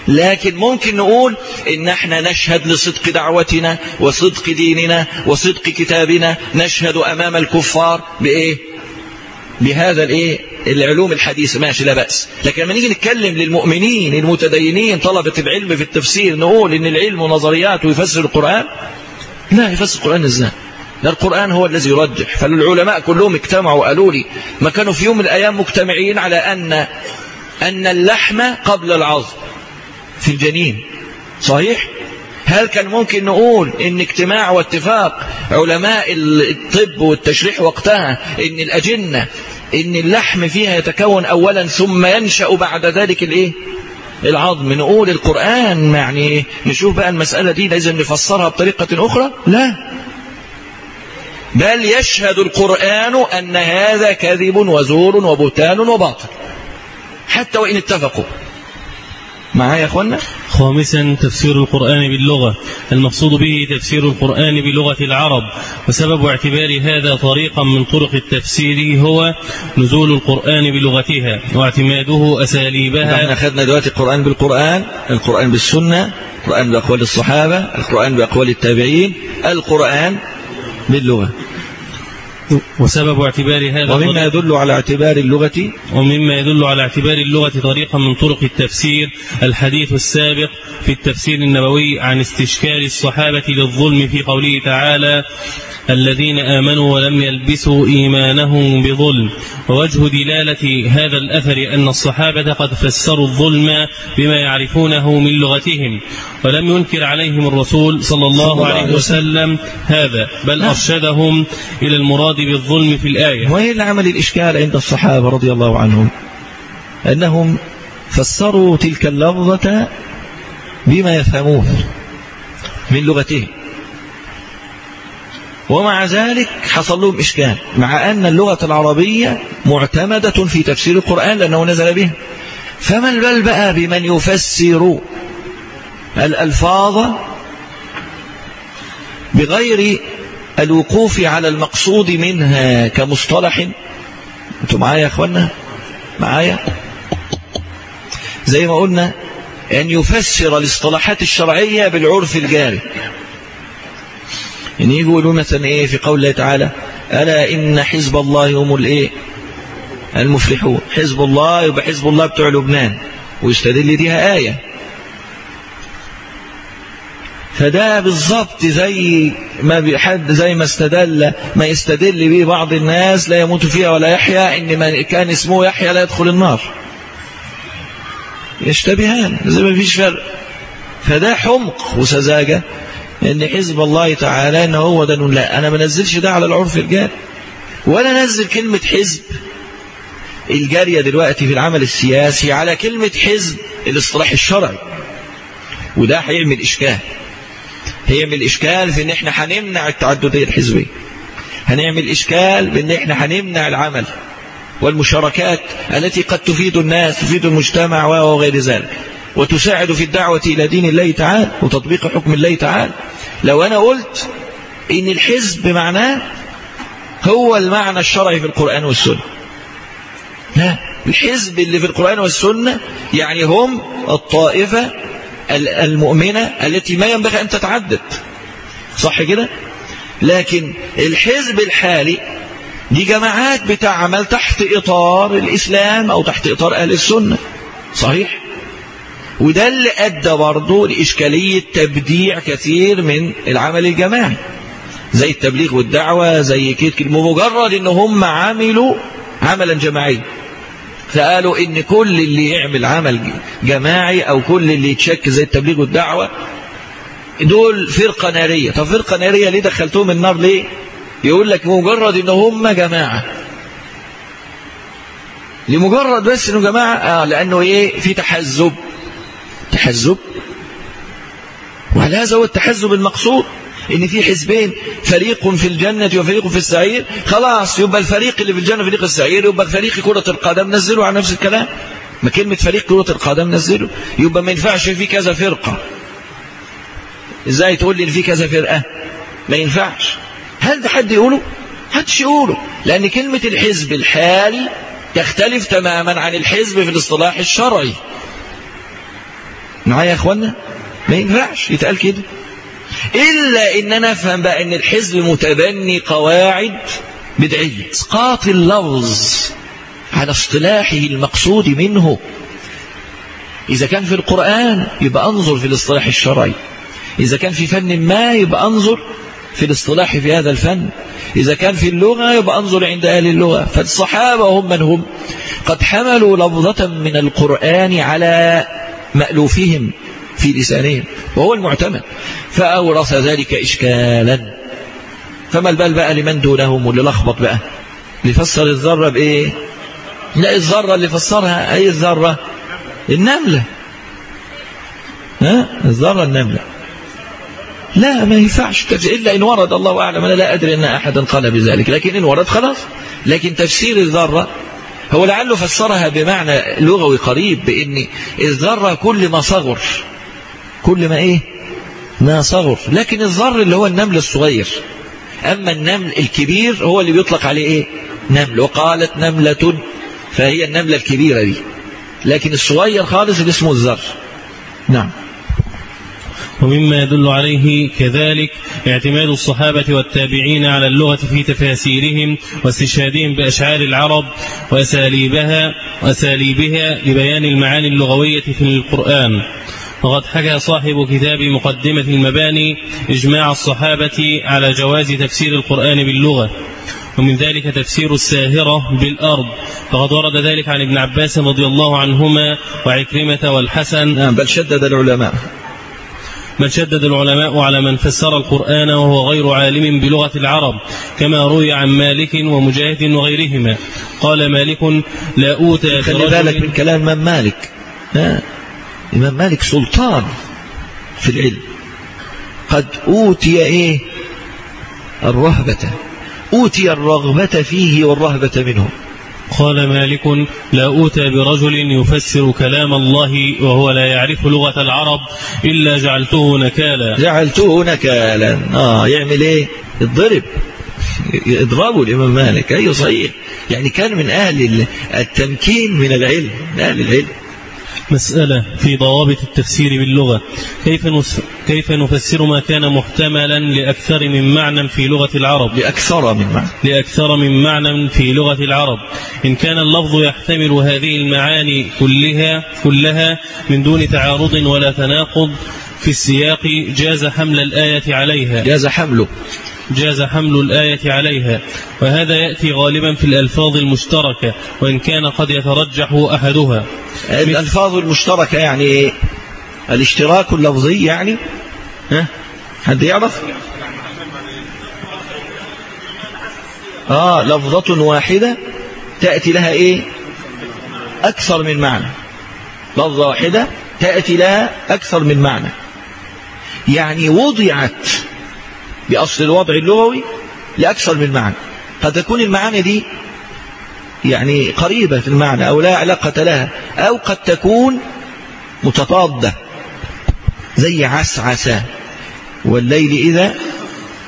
لكن ممكن نقول إن إحنا نشهد لصدق دعوتنا وصدق ديننا وصدق كتابنا نشهد أمام الكفار بإيه؟ بهذا الإيه؟ العلوم الحديثة. ماشي لا بأس. لكن لما نيجي نتكلم للمؤمنين المتدينين طلبة العلم في التفسير نقول إن العلم نظريات ويفسر القرآن؟ لا يفسر القرآن إزاي؟ ده القرآن هو الذي يرجح. فالعلماء كلهم اجتمعوا وقالوا لي ما كانوا في يوم من الأيام مجتمعين على أن أن اللحم قبل العظم. في الجنين. صحيح؟ هل كان ممكن نقول إن اجتماع واتفاق علماء الطب والتشريح وقتها إن الأجنة إن اللحم فيها يتكون اولا ثم ينشأ بعد ذلك الإيه؟ العظم. نقول القرآن يعني نشوف بقى المسألة دي لازم نفسرها بطريقة أخرى؟ لا. بل يشهد القرآن أن هذا كذب وزور وبهتان وباطل. حتى وإن اتفقوا. معايا يا أخوانا؟ خامسا تفسير القرآن باللغة. المقصود به تفسير القرآن بلغة العرب. وسبب اعتبار هذا طريقا من طرق التفسير هو نزول القرآن بلغتها واعتماده أساليبها. إحنا أخذنا دلوقتي القرآن بالقرآن القرآن بالسنة القرآن بأقوال الصحابة القرآن بأقوال التابعين القرآن باللغة. وسبب اعتبار هذا ومما يدل على اعتبار اللغة ومما يدل على اعتبار اللغة طريقا من طرق التفسير الحديث السابق في التفسير النبوي عن استشكال الصحابة للظلم في قوله تعالى الذين آمنوا ولم يلبسوا إيمانهم بظلم. ووجه دلالة هذا الأثر أن الصحابة قد فسروا الظلم بما يعرفونه من لغتهم. ولم ينكر عليهم الرسول صلى الله عليه وسلم هذا بل أرشدهم إلى المراد بالظلم في الآية. وهي اللي عمل الإشكال عند الصحابة رضي الله عنهم أنهم فسروا تلك اللفظة بما يفهمون من لغتهم. ومع ذلك حصل لهم إشكال مع أن اللغة العربية معتمدة في تفسير القرآن لأنه نزل به. فما البال بقى بمن يفسر الألفاظ بغير الوقوف على المقصود منها كمصطلح؟ أنتوا معايا يا أخوانا؟ معايا؟ زي ما قلنا أن يفسر الاصطلاحات الشرعية بالعرف الجاري. يعني يقولوا مثلا إيه في قول الله تعالى ألا إن حزب الله هم الإيه؟ المفلحون. حزب الله يبقى حزب الله بتوع لبنان ويستدل ديها آية. فده بالظبط زي ما بحد زي ما استدل ما يستدل به بعض الناس لا يموت فيها ولا يحيا إن من كان اسمه يحيا لا يدخل النار. يشتبهان زي ما فيش فرق. فده حمق وسذاجة. إن حزب الله تعالى ان هو ده لا أنا ما نزلش ده على العرف الجاري ولا نزل كلمة حزب. الجارية دلوقتي في العمل السياسي على كلمة حزب الاصطلاح الشرعي. وده هيعمل إشكال. هيعمل إشكال في إن إحنا هنمنع التعددية الحزبية. هنعمل إشكال بأن إحنا هنمنع العمل والمشاركات التي قد تفيد الناس تفيد المجتمع وغير ذلك. وتساعد في الدعوة إلى دين الله تعالى وتطبيق حكم الله تعالى. لو أنا قلت إن الحزب معناه هو المعنى الشرعي في القرآن والسنة. لا الحزب اللي في القرآن والسنة يعني هم الطائفة المؤمنة التي ما ينبغي أن تتعدد. صح كده؟ لكن الحزب الحالي دي جماعات بتعمل تحت إطار الإسلام أو تحت إطار أهل السنة. صحيح؟ وده اللي أدى برضه لإشكالية تبديع كثير من العمل الجماعي. زي التبليغ والدعوة زي كده مجرد إن هم عملوا عملا جماعيا. فقالوا إن كل اللي يعمل عمل جماعي أو كل اللي يتشك زي التبليغ والدعوة دول فرقة نارية. طب فرقة نارية ليه دخلتهم النار ليه؟ يقول لك مجرد إن هم جماعة. لمجرد بس إنه جماعة؟ آه لأنه إيه؟ في تحزب. تحزب وعلى هذا هو التحزب المقصود إن في حزبين فريق في الجنة وفريق في السعير خلاص يبقى الفريق اللي في الجنة فريق السعير يبقى فريق كرة القدم نزلوا على نفس الكلام. ما كلمة فريق كرة القدم نزلوا. يبقى ما ينفعش في كذا فرقة. إزاي تقول لي إن في كذا فرقة؟ ما ينفعش. هل ده حد يقوله؟ حدش يقوله. لأن كلمة الحزب الحالي تختلف تماما عن الحزب في الاصطلاح الشرعي. معايا يا اخوانا؟ ما ينفعش يتقال كده. إلا إن أنا أفهم بقى أن الحزب متبني قواعد بدعية. اسقاط اللفظ على اصطلاحه المقصود منه. إذا كان في القرآن يبقى أنظر في الاصطلاح الشرعي. إذا كان في فن ما يبقى أنظر في الاصطلاح في هذا الفن. إذا كان في اللغة يبقى أنظر عند أهل اللغة. فالصحابة هم من هم. قد حملوا لفظة من القرآن على مألوفهم في لسانهم وهو المعتمد. فأورث ذلك إشكالا. فما البال بقى لمن دونهم واللي لخبط بقى؟ اللي الذرة بإيه؟ لا الذرة اللي فسرها. أي الذرة؟ النملة. ها؟ الذرة النملة. لا ما ينفعش. إلا إن ورد الله أعلم. أنا لا أدري أن أحدا قال بذلك. لكن إن ورد خلاص. لكن تفسير الذرة هو لعله فسرها بمعنى لغوي قريب بأن الذرة كل ما صغر. كل ما إيه؟ ما صغر. لكن الذر اللي هو النمل الصغير. أما النمل الكبير هو اللي بيطلق عليه إيه؟ نمل. وقالت نملة فهي النملة الكبيرة دي. لكن الصغير خالص اللي اسمه الذر. نعم. ومما يدل عليه كذلك اعتماد الصحابة والتابعين على اللغة في تفاسيرهم واستشهادهم بأشعار العرب وأساليبها وأساليبها لبيان المعاني اللغوية في القرآن. وقد حكى صاحب كتاب مقدمة المباني إجماع الصحابة على جواز تفسير القرآن باللغة ومن ذلك تفسير الساهرة بالأرض. فقد ورد ذلك عن ابن عباس رضي الله عنهما وعكرمة والحسن. نعم بل شدد العلماء. بل شدد العلماء على من فسر القرآن وهو غير عالم بلغة العرب كما روي عن مالك ومجاهد وغيرهما. قال مالك لا أوتى خلي بالك من كلام من مالك. ها؟ الإمام مالك سلطان في العلم. قد أوتي إيه؟ الرهبة. أوتي الرغبة فيه والرهبة منه. قال مالك لا أوتى برجل يفسر كلام الله وهو لا يعرف لغة العرب إلا جعلته نكالا. جعلته نكالا. آه يعمل إيه؟ الضرب اضربه الإمام مالك. أيوه صحيح. يعني كان من أهل التمكين من العلم من أهل العلم. مسألة في ضوابط التفسير باللغة. كيف كيف نفسر ما كان محتملا لأكثر من معنى في لغة العرب؟ لأكثر من معنى. لأكثر من معنى في لغة العرب. إن كان اللفظ يحتمل هذه المعاني كلها كلها من دون تعارض ولا تناقض في السياق جاز حمل الآية عليها. جاز حمله جاز حمل الآية عليها. وهذا يأتي غالبا في الألفاظ المشتركة وإن كان قد يترجح أحدها. الألفاظ المشتركة يعني؟ الاشتراك اللفظي يعني ها؟ حد يعرف؟ آه لفظة واحدة تأتي لها إيه؟ أكثر من معنى. لفظة واحدة تأتي لها أكثر من معنى. يعني وضعت بأصل الوضع اللغوي لأكثر من معنى. قد تكون المعاني دي يعني قريبة في المعنى أو لا علاقة لها أو قد تكون متضادة زي عسعس. والليل إذا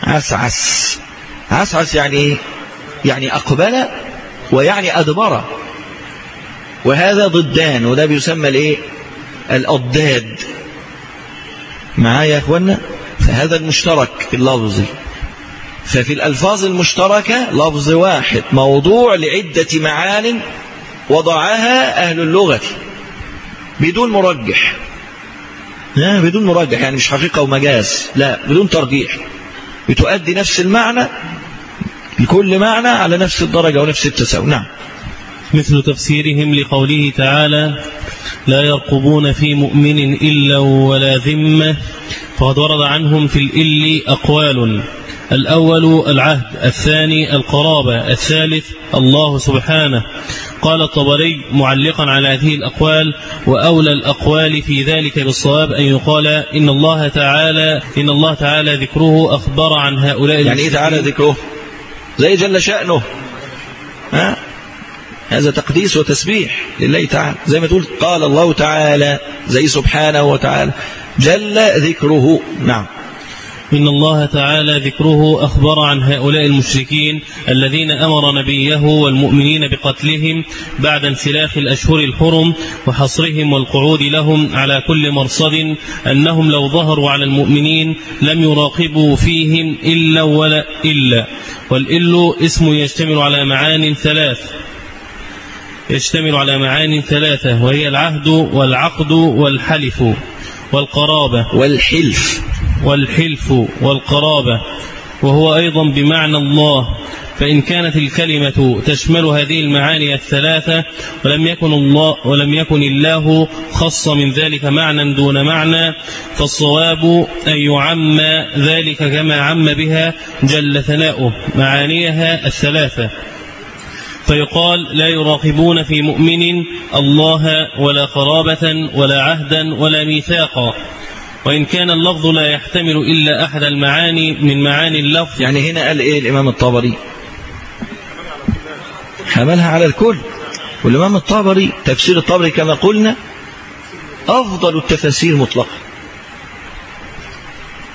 عسعس. عسعس يعني إيه؟ يعني أقبل ويعني أدبر. وهذا ضدان وده بيسمى الإيه؟ الأضداد. معايا يا أخوانا فهذا المشترك اللفظي ففي الألفاظ المشتركة لفظ واحد موضوع لعدة معان وضعها أهل اللغة بدون مرجح. لا بدون مرجح يعني مش حقيقة ومجاز لا بدون ترجيح. بتؤدي نفس المعنى لكل معنى على نفس الدرجة ونفس التساوي. نعم. مثل تفسيرهم لقوله تعالى لا يرقبون في مؤمن إلا ولا ذمة فقد ورد عنهم في الإل أقوال الأول العهد الثاني القرابة الثالث الله سبحانه قال الطبري معلقا على هذه الأقوال وأولى الأقوال في ذلك بالصواب أن يقال إن الله تعالى إن الله تعالى ذكره أخبر عن هؤلاء يعني إيه تعالى ذكره؟ زي جل شأنه. ها؟ هذا تقديس وتسبيح لله تعالى. زي ما تقول قال الله تعالى زي سبحانه وتعالى. جل ذكره. نعم. إن الله تعالى ذكره أخبر عن هؤلاء المشركين الذين أمر نبيه والمؤمنين بقتلهم بعد انسلاخ الأشهر الحرم وحصرهم والقعود لهم على كل مرصد أنهم لو ظهروا على المؤمنين لم يراقبوا فيهم إلا ولا إلا. والإل اسم يشتمل على معان ثلاث. يشتمل على معان ثلاثة وهي العهد والعقد والحلف والقرابة. والحلف. والحلف والقرابة وهو أيضا بمعنى الله. فإن كانت الكلمة تشمل هذه المعاني الثلاثة ولم يكن الله ولم يكن الله خص من ذلك معنى دون معنى فالصواب أن يعم ذلك كما عم بها جل ثناؤه معانيها الثلاثة. فيقال لا يراقبون في مؤمن الله ولا قرابة ولا عهدا ولا ميثاقا. وإن كان اللفظ لا يحتمل إلا أحد المعاني من معاني اللفظ. يعني هنا قال إيه الإمام الطبري؟ حملها على الكل. والإمام الطبري تفسير الطبري كما قلنا أفضل التفاسير مطلقا.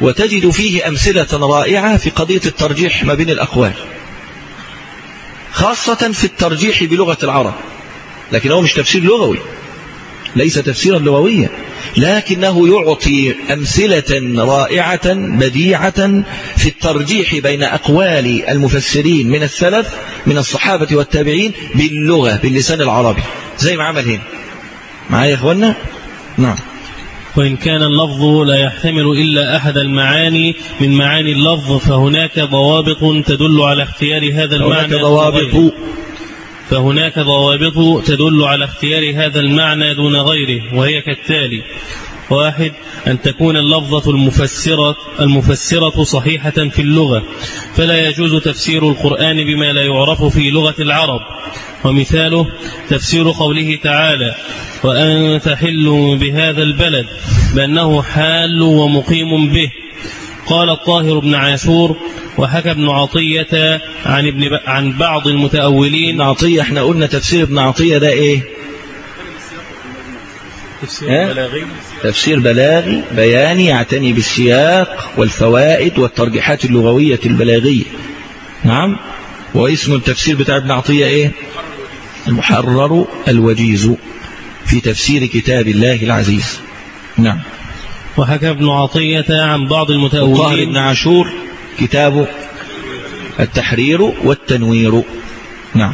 وتجد فيه أمثلة رائعة في قضية الترجيح ما بين الأقوال. خاصة في الترجيح بلغة العرب. لكن هو مش تفسير لغوي. ليس تفسيرا لغويا لكنه يعطي أمثلة رائعة بديعة في الترجيح بين أقوال المفسرين من السلف من الصحابة والتابعين باللغة باللسان العربي. زي ما عمل هنا. معايا يا إخوانا نعم. وإن كان اللفظ لا يحتمل إلا أحد المعاني من معاني اللفظ فهناك ضوابط تدل على اختيار هذا المعنى هناك ضوابط فهناك ضوابط تدل على اختيار هذا المعنى دون غيره وهي كالتالي واحد أن تكون اللفظة المفسرة, المفسرة صحيحة في اللغة فلا يجوز تفسير القرآن بما لا يعرف في لغة العرب. ومثاله تفسير قوله تعالى وأن تحل بهذا البلد بأنه حال ومقيم به. قال الطاهر بن عاشور وحكى ابن عطية عن, ابن ب... عن بعض المتأولين. ابن عطية إحنا قلنا تفسير ابن عطية ده إيه؟ تفسير بلاغي. تفسير بلاغي بياني يعتني بالسياق والفوائد والترجيحات اللغوية البلاغية. نعم؟ واسم التفسير بتاع ابن عطية إيه؟ المحرر الوجيز في تفسير كتاب الله العزيز. نعم. وحكى ابن عطية عن بعض المتأولين. بن عاشور. كتاب التحرير والتنوير. نعم.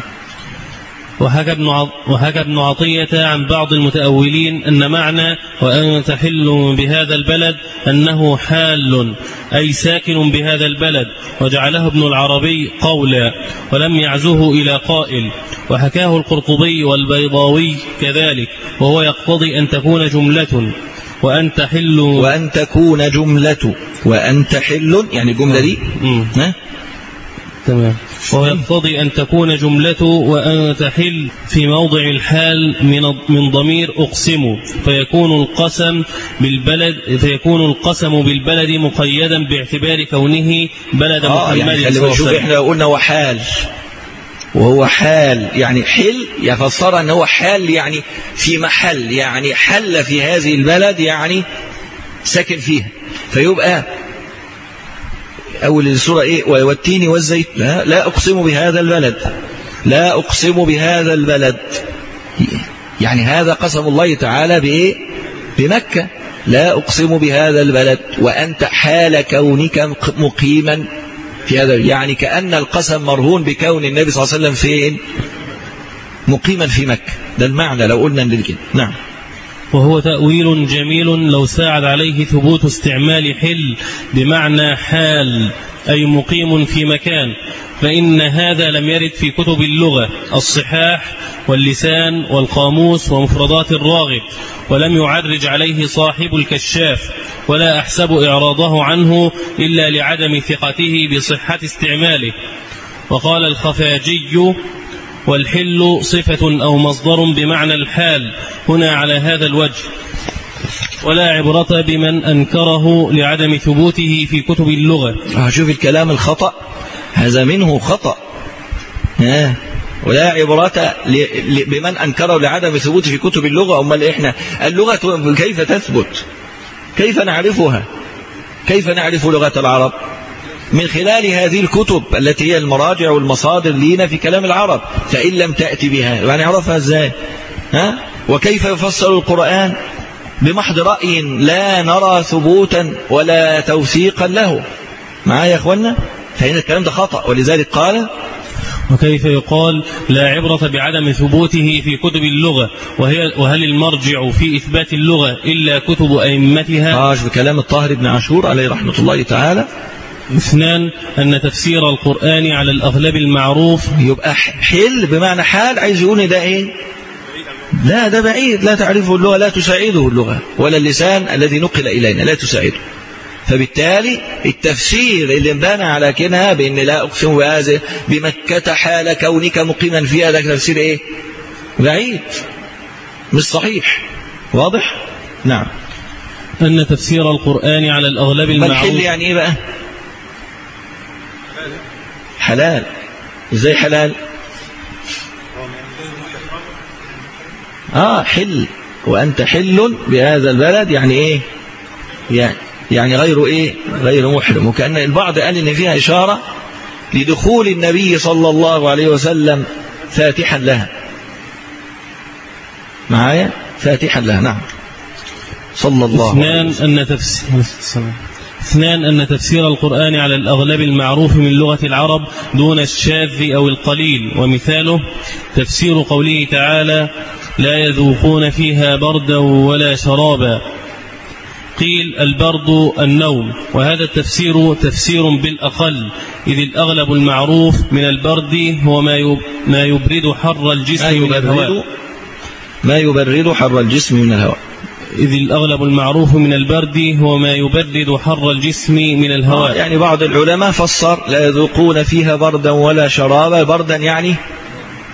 وحكى ابن وحكى ابن عطية عن بعض المتأولين أن معنى وأن تحل بهذا البلد أنه حال أي ساكن بهذا البلد. وجعله ابن العربي قولا ولم يعزه إلى قائل. وحكاه القرطبي والبيضاوي كذلك وهو يقتضي أن تكون جملة. وأن تحل وأن تكون جملة. وأن تحل يعني الجملة دي. ها؟ تمام. ويقتضي أن تكون جملته وأن تحل في موضع الحال من من ضمير أقسم. فيكون القسم بالبلد فيكون القسم بالبلد مقيدا باعتبار كونه بلد آه محمد يعني صلى الله عليه إحنا وسلم. لو قلنا وحال وهو حال يعني حل يفسر أن هو حال يعني في محل يعني حل في هذه البلد يعني ساكن فيها. فيبقى أول السورة إيه؟ والتين والزيت. لا, لا أقسم بهذا البلد. لا أقسم بهذا البلد. يعني هذا قسم الله تعالى بإيه؟ بمكة. لا أقسم بهذا البلد. وأنت حال كونك مقيما في هذا يعني كأن القسم مرهون بكون النبي صلى الله عليه وسلم فين؟ مقيما في مكة. ده المعنى لو قلنا للكده نعم. وهو تأويل جميل لو ساعد عليه ثبوت استعمال حل بمعنى حال أي مقيم في مكان. فإن هذا لم يرد في كتب اللغة الصحاح واللسان والقاموس ومفردات الراغب. ولم يعرج عليه صاحب الكشاف ولا أحسب إعراضه عنه إلا لعدم ثقته بصحة استعماله. وقال الخفاجي والحل صفة أو مصدر بمعنى الحال هنا على هذا الوجه. ولا عبرة بمن أنكره لعدم ثبوته في كتب اللغة. شوف الكلام الخطأ. هذا منه خطأ. ها ولا عبرة بمن أنكره لعدم ثبوته في كتب اللغة. أمال إحنا اللغة كيف تثبت؟ كيف نعرفها؟ كيف نعرف لغة العرب؟ من خلال هذه الكتب التي هي المراجع والمصادر لينا في كلام العرب فإن لم تأتي بها يعني نعرفها إزاي؟ ها؟ وكيف يفسر القرآن؟ بمحض رأي لا نرى ثبوتا ولا توثيقا له. معايا يا أخوانا فهنا الكلام ده خطأ ولذلك قال وكيف يقال لا عبرة بعدم ثبوته في كتب اللغة؟ وهي وهل المرجع في إثبات اللغة إلا كتب أئمتها؟ عاش بكلام الطاهر بن عاشور عليه رحمة الله تعالى اثنان أن تفسير القرآن على الأغلب المعروف. يبقى حل بمعنى حال عايز يقول ده إيه؟ لا ده بعيد. لا تعرفه اللغة لا تساعده اللغة ولا اللسان الذي نقل إلينا لا تساعده. فبالتالي التفسير اللي انبنى على كده بأن لا أقسم بهذا بمكة حال كونك مقيما فيها ده تفسير إيه؟ بعيد. مش صحيح. واضح؟ نعم. أن تفسير القرآن على الأغلب ما الحل المعروف. يعني إيه بقى؟ حلال. إزاي حلال؟ آه حل. وأنت حل بهذا البلد يعني إيه؟ يعني يعني غير إيه؟ غير محرم. وكأن البعض قال إن فيها إشارة لدخول النبي صلى الله عليه وسلم فاتحا لها. معايا؟ فاتحا لها نعم. صلى الله عليه اثنان أن تفسير. اثنان أن تفسير القرآن على الأغلب المعروف من لغة العرب دون الشاذ أو القليل. ومثاله تفسير قوله تعالى لا يذوقون فيها بردا ولا شرابا قيل البرد النوم وهذا التفسير تفسير بالأقل إذ الأغلب المعروف من البرد هو ما ما يبرد حر ما الجسم من الهواء. ما يبرد حر الجسم من الهواء. إذ الأغلب المعروف من البرد هو ما يبرد حر الجسم من الهواء. يعني بعض العلماء فسر لا يذوقون فيها بردا ولا شرابا بردا يعني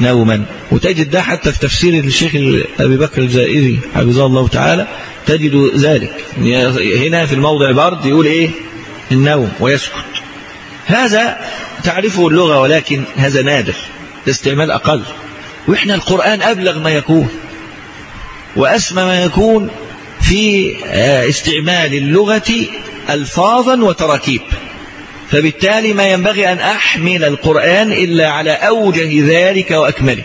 نوما. وتجد ده حتى في تفسير الشيخ أبي بكر الجزائري حفظه الله تعالى تجد ذلك. هنا في الموضع برد يقول إيه؟ النوم ويسكت. هذا تعرفه اللغة ولكن هذا نادر الاستعمال أقل. وإحنا القرآن أبلغ ما يكون وأسمى ما يكون في آه، استعمال اللغة ألفاظا وتراكيب. فبالتالي ما ينبغي أن أحمل القرآن إلا على أوجه ذلك وأكمله.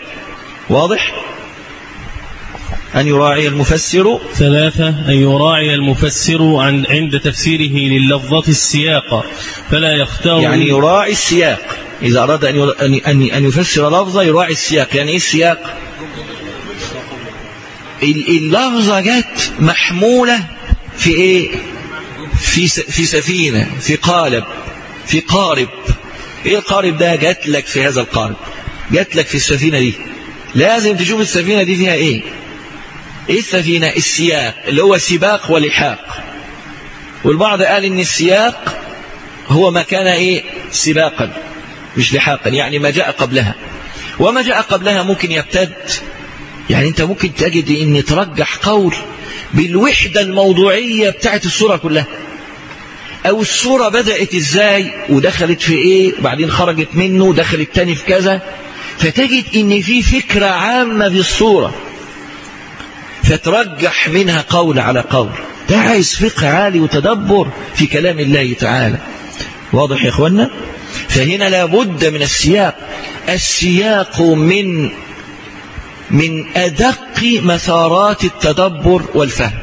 واضح؟ أن يراعي المفسر. ثلاثة أن يراعي المفسر عن عند تفسيره لللفظة السياق. فلا يختار يعني يراعي السياق. إذا أراد أن أن أن يفسر لفظة يراعي السياق. يعني إيه السياق؟ ال- اللفظة جت محمولة في إيه؟ في في سفينة في قالب في قارب. إيه القارب ده؟ جت لك في هذا القارب. جت لك في السفينة دي. لازم تشوف السفينة دي فيها إيه؟ إيه السفينة؟ السياق اللي هو سباق ولحاق. والبعض قال إن السياق هو ما كان إيه؟ سباقا مش لحاقا. يعني ما جاء قبلها. وما جاء قبلها ممكن يبتد يعني انت ممكن تجد ان ترجح قول بالوحدة الموضوعية بتاعت السورة كلها. أو السورة بدأت إزاي ودخلت في إيه؟ وبعدين خرجت منه ودخلت تاني في كذا. فتجد إن في فكرة عامة في السورة. فترجح منها قول على قول. ده عايز فقه عالي وتدبر في كلام الله تعالى. واضح يا اخوانا فهنا لابد من السياق. السياق من من أدق مسارات التدبر والفهم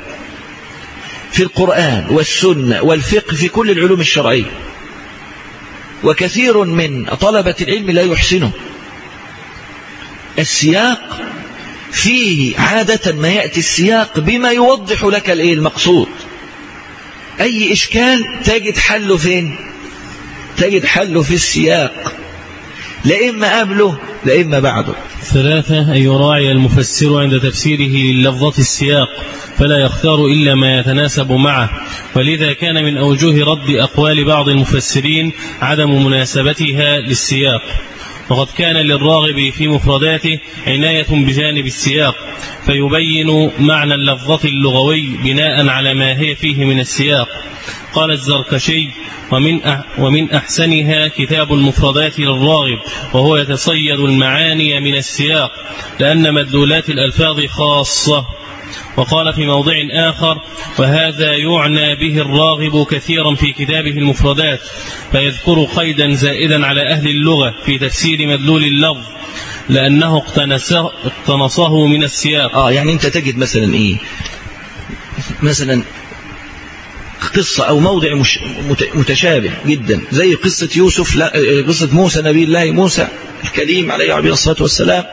في القرآن والسنة والفقه في كل العلوم الشرعية. وكثير من طلبة العلم لا يحسنه. السياق فيه عادة ما يأتي السياق بما يوضح لك المقصود. أي إشكال تجد حله فين؟ تجد حله في السياق. لا إما قبله لا إما بعده. ثلاثة أن يراعي المفسر عند تفسيره للفظة السياق فلا يختار إلا ما يتناسب معه. ولذا كان من أوجه رد أقوال بعض المفسرين عدم مناسبتها للسياق. وقد كان للراغب في مفرداته عناية بجانب السياق فيبين معنى اللفظة اللغوي بناء على ما هي فيه من السياق. قال الزركشي ومن ومن أحسنها كتاب المفردات للراغب وهو يتصيد المعاني من السياق لأن مدلولات الألفاظ خاصة وقال في موضع آخر وهذا يعنى به الراغب كثيرا في كتابه المفردات فيذكر قيدا زائدا على أهل اللغة في تفسير مدلول اللفظ لأنه اقتنصه, اقتنصه من السياق. آه يعني أنت تجد مثلا إيه؟ مثلا قصة أو موضع مش متشابه جدا زي قصة يوسف لا قصة موسى نبي الله موسى الكريم عليه الصلاة والسلام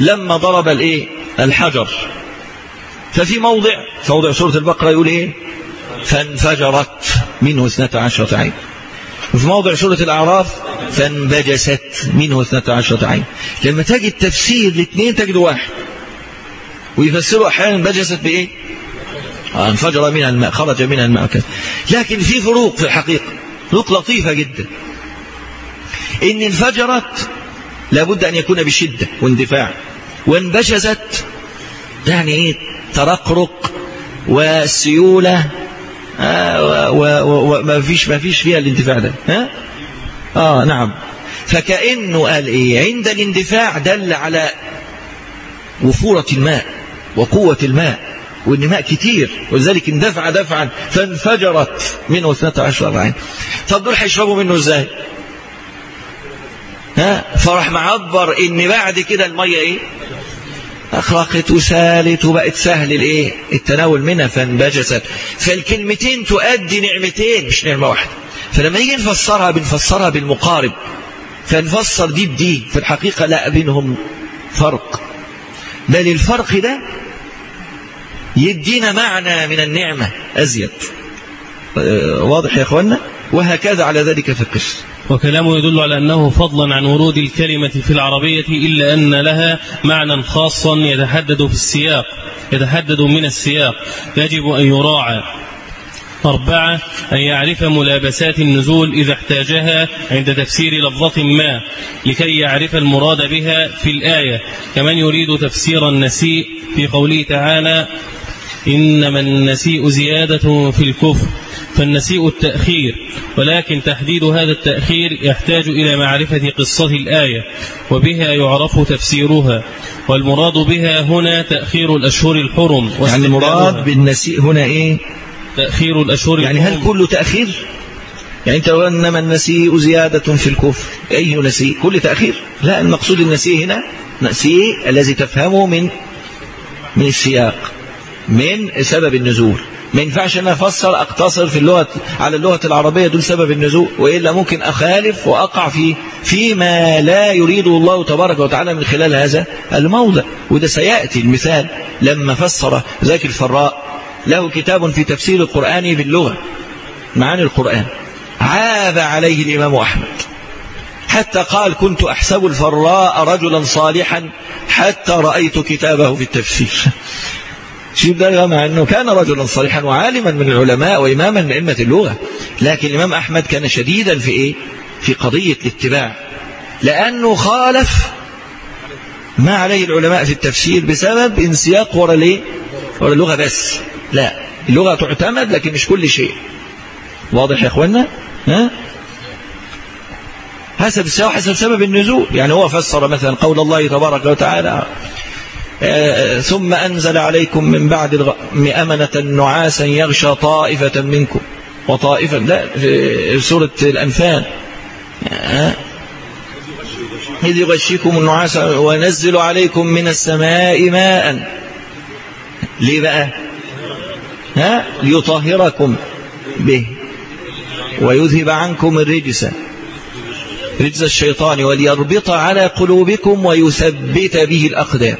لما ضرب الإيه؟ الحجر. ففي موضع في موضع سورة البقرة يقول إيه؟ فانفجرت منه اثنتا عشرة عين. وفي موضع سورة الأعراف فانبجست منه اثنتا عشرة عين. لما تجد تفسير الاثنين تجد واحد. ويفسروا أحيانا انبجست بإيه؟ انفجر منها الماء خرج منها الماء كذا لكن في فروق في الحقيقة. فروق لطيفة جدا. إن انفجرت لابد أن يكون بشدة واندفاع. وانبجزت يعني إيه؟ ترقرق والسيولة آه وما فيش ما فيش فيها الاندفاع ده ها؟ آه نعم. فكأنه قال إيه؟ عند الاندفاع دل على وفورة الماء وقوة الماء وإن ماء كتير ولذلك اندفع دفعا فانفجرت منه 12 عين طب دول هيشربوا منه إزاي؟ ها؟ فراح معبر إن بعد كده المية إيه؟ اخرقت وسالت وبقت سهل الإيه؟ التناول منها فانبجست. فالكلمتين تؤدي نعمتين مش نعمة واحدة. فلما نيجي نفسرها بنفسرها بالمقارب. فنفسر دي بدي في الحقيقة لا بينهم فرق. بل الفرق ده يدينا معنى من النعمة أزيد. واضح يا أخوانا وهكذا على ذلك في القصة. وكلامه يدل على أنه فضلا عن ورود الكلمة في العربية إلا أن لها معنى خاصا يتحدد في السياق يتحدد من السياق. يجب أن يراعى أربعة أن يعرف ملابسات النزول إذا احتاجها عند تفسير لفظة ما لكي يعرف المراد بها في الآية. كمن يريد تفسير النسيء في قوله تعالى إنما النسيء زيادة في الكفر. فالنسيء التأخير ولكن تحديد هذا التأخير يحتاج إلى معرفة قصة الآية وبها يعرف تفسيرها والمراد بها هنا تأخير الأشهر الحرم يعني المراد بالنسيء هنا إيه؟ تأخير الأشهر يعني هل كله تأخير؟ يعني أنت لو أنما النسيء زيادة في الكفر أي نسيء؟ كل تأخير. لا المقصود النسيء هنا نسيء الذي تفهمه من من السياق من سبب النزول. ما ينفعش أنا أفسر أقتصر في اللغة على اللغة العربية دول سبب النزول وإلا ممكن أخالف وأقع في فيما لا يريده الله تبارك وتعالى من خلال هذا الموضع. وده سيأتي المثال لما فسر ذاك الفراء. له كتاب في تفسير القرآن باللغة معاني القرآن. عاب عليه الإمام أحمد. حتى قال كنت أحسب الفراء رجلا صالحا حتى رأيت كتابه في التفسير. شيء ده مع أنه كان رجلا صالحا وعالما من العلماء وإماما من أئمة اللغة. لكن الإمام أحمد كان شديدا في إيه؟ في قضية الاتباع. لأنه خالف ما عليه العلماء في التفسير بسبب انسياق ورا ليه ورا اللغة بس. لا اللغة تعتمد لكن مش كل شيء. واضح يا اخوانا ها؟ حسب السبب حسب سبب النزول يعني هو فسر مثلا قول الله تبارك وتعالى ثم أنزل عليكم من بعد أمنة نعاسا يغشى طائفة منكم. وطائفة لا في سورة الأنفال. آه، إذ يغشيكم النعاس ونزل عليكم من السماء ماء. ليه بقى؟ ها؟ ليطهركم به. ويذهب عنكم الرجس. رجز الشيطان وليربط على قلوبكم ويثبت به الأقدام.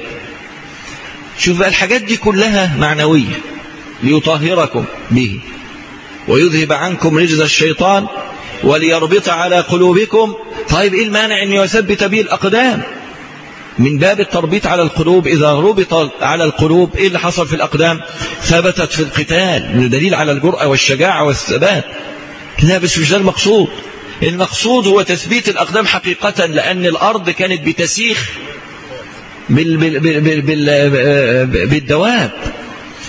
شوف بقى الحاجات دي كلها معنوية ليطهركم به. ويذهب عنكم رجز الشيطان وليربط على قلوبكم. طيب إيه المانع ان يثبت به الأقدام؟ من باب التربيط على القلوب إذا ربط على القلوب إيه اللي حصل في الأقدام؟ ثبتت في القتال دليل على الجرأة والشجاعة والثبات. لا بس مش ده المقصود. المقصود هو تثبيت الأقدام حقيقة لأن الأرض كانت بتسيخ بال بال بال بال بالدواب.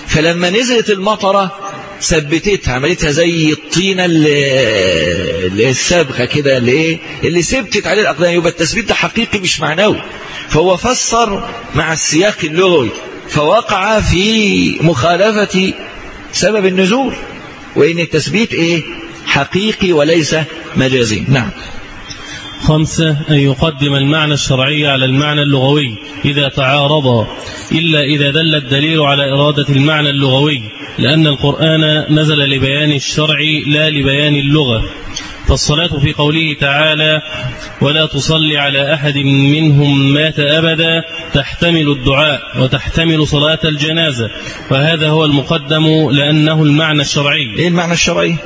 فلما نزلت المطرة ثبتتها عملتها زي الطينة اللي السابخة كده اللي إيه؟ اللي ثبتت عليه الأقدام. يبقى التثبيت ده حقيقي مش معنوي. فهو فسر مع السياق اللغوي فوقع في مخالفة سبب النزول وإن التثبيت إيه؟ حقيقي وليس مجازي. نعم. خمسة أن يقدم المعنى الشرعي على المعنى اللغوي إذا تعارضا إلا إذا دل الدليل على إرادة المعنى اللغوي لأن القرآن نزل لبيان الشرع لا لبيان اللغة. فالصلاة في قوله تعالى ولا تصلي على أحد منهم مات أبدا تحتمل الدعاء وتحتمل صلاة الجنازة. وهذا هو المقدم لأنه المعنى الشرعي. إيه المعنى الشرعي؟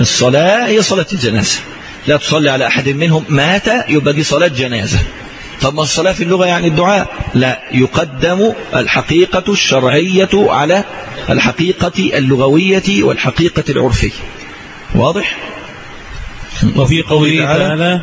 الصلاة هي صلاة الجنازة. لا تصلي على أحد منهم مات يبقى دي صلاة جنازة. طب ما الصلاة في اللغة يعني الدعاء؟ لا يقدم الحقيقة الشرعية على الحقيقة اللغوية والحقيقة العرفية. واضح؟ وفي قوله تعالى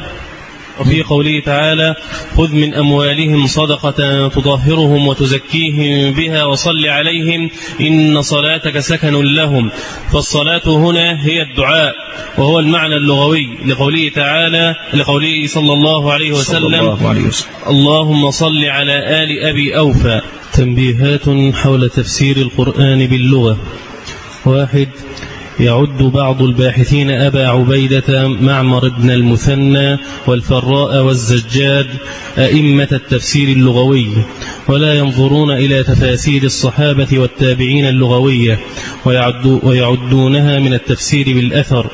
وفي قوله تعالى خذ من أموالهم صدقة تطهرهم وتزكيهم بها وصل عليهم إن صلاتك سكن لهم. فالصلاة هنا هي الدعاء وهو المعنى اللغوي لقوله تعالى لقوله صلى الله عليه وسلم, صلى الله عليه وسلم. اللهم صل على آل أبي أوفى. تنبيهات حول تفسير القرآن باللغة. واحد يعد بعض الباحثين أبا عبيدة معمر بن المثنى والفراء والزجاج أئمة التفسير اللغوي ولا ينظرون إلى تفاسير الصحابة والتابعين اللغوية ويعد ويعدونها من التفسير بالأثر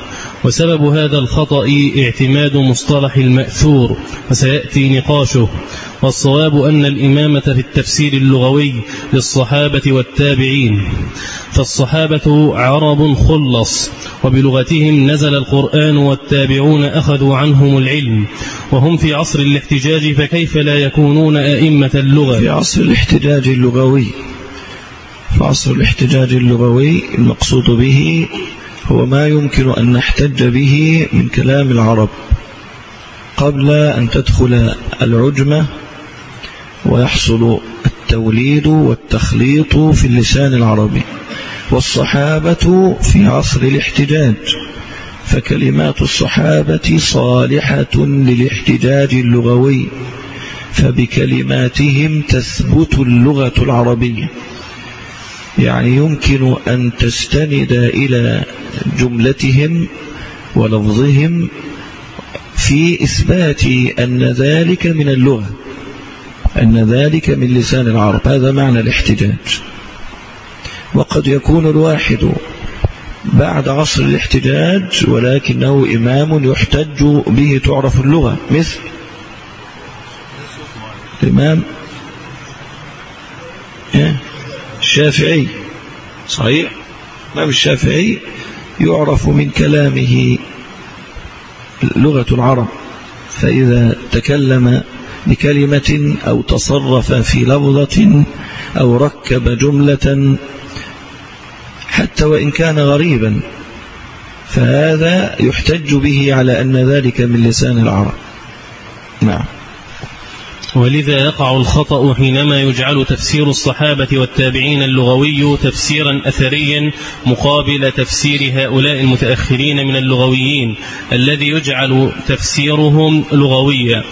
وسبب هذا الخطأ اعتماد مصطلح المأثور وسيأتي نقاشه. والصواب أن الإمامة في التفسير اللغوي للصحابة والتابعين. فالصحابة عرب خلص وبلغتهم نزل القرآن والتابعون أخذوا عنهم العلم. وهم في عصر الاحتجاج فكيف لا يكونون أئمة اللغة؟ في عصر الاحتجاج اللغوي. في عصر الاحتجاج اللغوي المقصود به هو ما يمكن أن نحتج به من كلام العرب قبل أن تدخل العجمة ويحصل التوليد والتخليط في اللسان العربي والصحابة في عصر الاحتجاج فكلمات الصحابة صالحة للاحتجاج اللغوي فبكلماتهم تثبت اللغة العربية. يعني يمكن أن تستند إلى جملتهم ولفظهم في إثبات أن ذلك من اللغة أن ذلك من لسان العرب. هذا معنى الاحتجاج. وقد يكون الواحد بعد عصر الاحتجاج ولكنه إمام يحتج به تعرف اللغة. مثل الإمام الشافعي. صحيح؟ الإمام الشافعي يعرف من كلامه لغة العرب فإذا تكلم بكلمة أو تصرف في لفظة أو ركب جملة حتى وإن كان غريبا فهذا يحتج به على أن ذلك من لسان العرب. نعم. ولذا يقع الخطأ حينما يجعل تفسير الصحابة والتابعين اللغوي تفسيرا أثريا مقابل تفسير هؤلاء المتأخرين من اللغويين الذي يجعل تفسيرهم لغويا.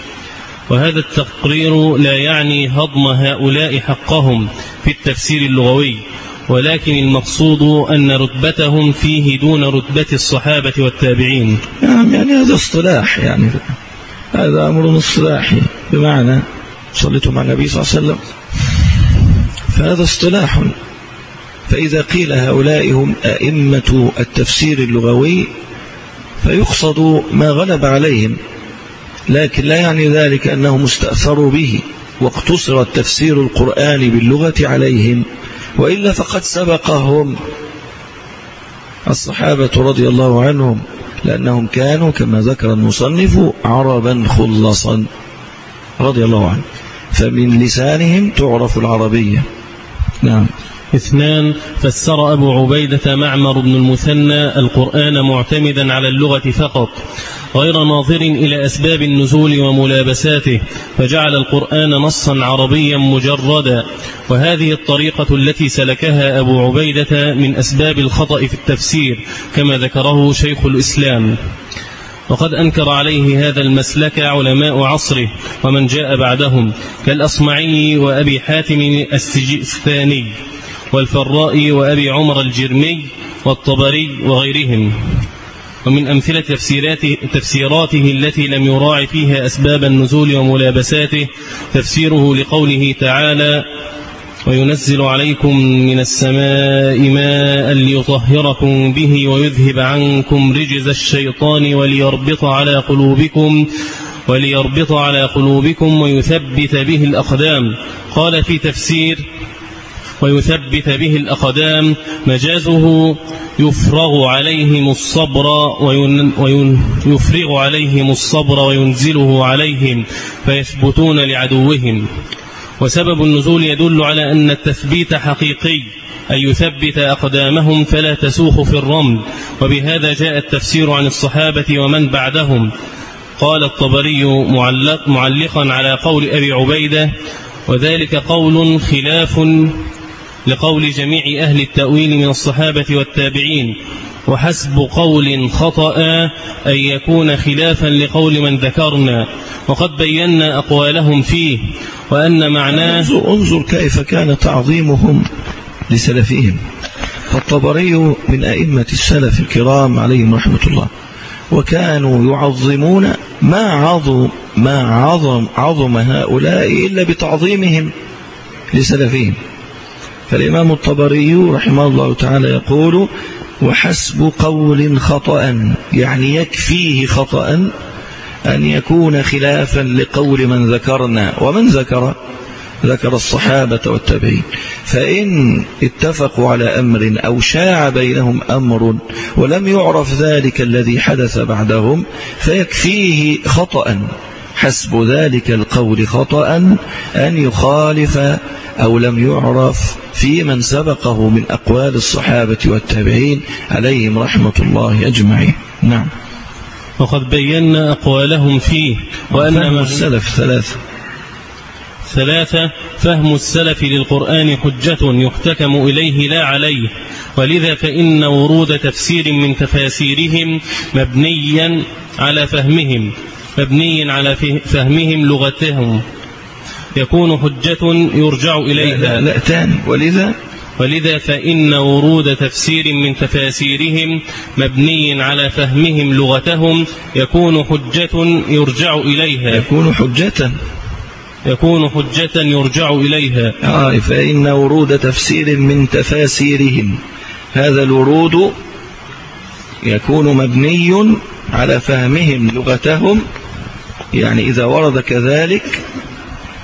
وهذا التقرير لا يعني هضم هؤلاء حقهم في التفسير اللغوي ولكن المقصود أن رتبتهم فيه دون رتبة الصحابة والتابعين. نعم يعني هذا اصطلاح يعني هذا أمر اصطلاحي. بمعنى صليتم على النبي صلى الله عليه وسلم. فهذا اصطلاح. فإذا قيل هؤلاء هم أئمة التفسير اللغوي فيقصد ما غلب عليهم لكن لا يعني ذلك أنهم استأثروا به واقتصر التفسير القرآن باللغة عليهم وإلا فقد سبقهم الصحابة رضي الله عنهم لأنهم كانوا كما ذكر المصنف عربا خلصا رضي الله عنه. فمن لسانهم تعرف العربية. نعم. اثنان فسر أبو عبيدة معمر بن المثنى القرآن معتمدا على اللغة فقط غير ناظر إلى أسباب النزول وملابساته فجعل القرآن نصا عربيا مجردا. وهذه الطريقة التي سلكها أبو عبيدة من أسباب الخطأ في التفسير كما ذكره شيخ الإسلام. وقد أنكر عليه هذا المسلك علماء عصره ومن جاء بعدهم كالأصمعي وأبي حاتم السجستاني والفراء وأبي عمر الجرمي والطبري وغيرهم. ومن أمثلة تفسيراته, تفسيراته التي لم يراع فيها أسباب النزول وملابساته تفسيره لقوله تعالى وينزل عليكم من السماء ماء ليطهركم به ويذهب عنكم رجز الشيطان وليربط على قلوبكم وليربط على قلوبكم ويثبت به الأقدام. قال في تفسير ويثبت به الأقدام. مجازه يفرغ عليهم الصبر ويفرغ عليهم الصبر وينزله عليهم فيثبتون لعدوهم. وسبب النزول يدل على أن التثبيت حقيقي أن يثبت أقدامهم فلا تسوخ في الرمل. وبهذا جاء التفسير عن الصحابة ومن بعدهم. قال الطبري معلق معلقا على قول أبي عبيدة وذلك قول خلاف لقول جميع أهل التأويل من الصحابة والتابعين وحسب قول خطأ أن يكون خلافا لقول من ذكرنا. وقد بينا أقوالهم فيه وأن معناه انظر, انظر كيف كان تعظيمهم لسلفهم. فالطبري من أئمة السلف الكرام عليهم رحمة الله وكانوا يعظمون ما عظم ما عظم عظم هؤلاء إلا بتعظيمهم لسلفهم. فالإمام الطبري رحمه الله تعالى يقول وحسب قول خطأ يعني يكفيه خطأ أن يكون خلافا لقول من ذكرنا ومن ذكر ذكر الصحابة والتابعين. فإن اتفقوا على أمر أو شاع بينهم أمر ولم يعرف ذلك الذي حدث بعدهم فيكفيه خطأ. حسب ذلك القول خطأ أن يخالف أو لم يعرف في من سبقه من أقوال الصحابة والتابعين عليهم رحمة الله أجمعين. نعم. وقد بينا أقوالهم فيه وأن السلف ثلاثة. ثلاثة فهم السلف للقرآن حجة يحتكم إليه لا عليه ولذا فإن ورود تفسير من تفاسيرهم مبنيا على فهمهم. مبني على فهمهم لغتهم. يكون حجة يرجع إليها. لا, لا تاني. ولذا؟ ولذا فإن ورود تفسير من تفاسيرهم مبني على فهمهم لغتهم يكون حجة يرجع إليها. يكون حجة. يكون حجة يرجع إليها. آه فإن ورود تفسير من تفاسيرهم. هذا الورود يكون مبني على فهمهم لغتهم يعني إذا ورد كذلك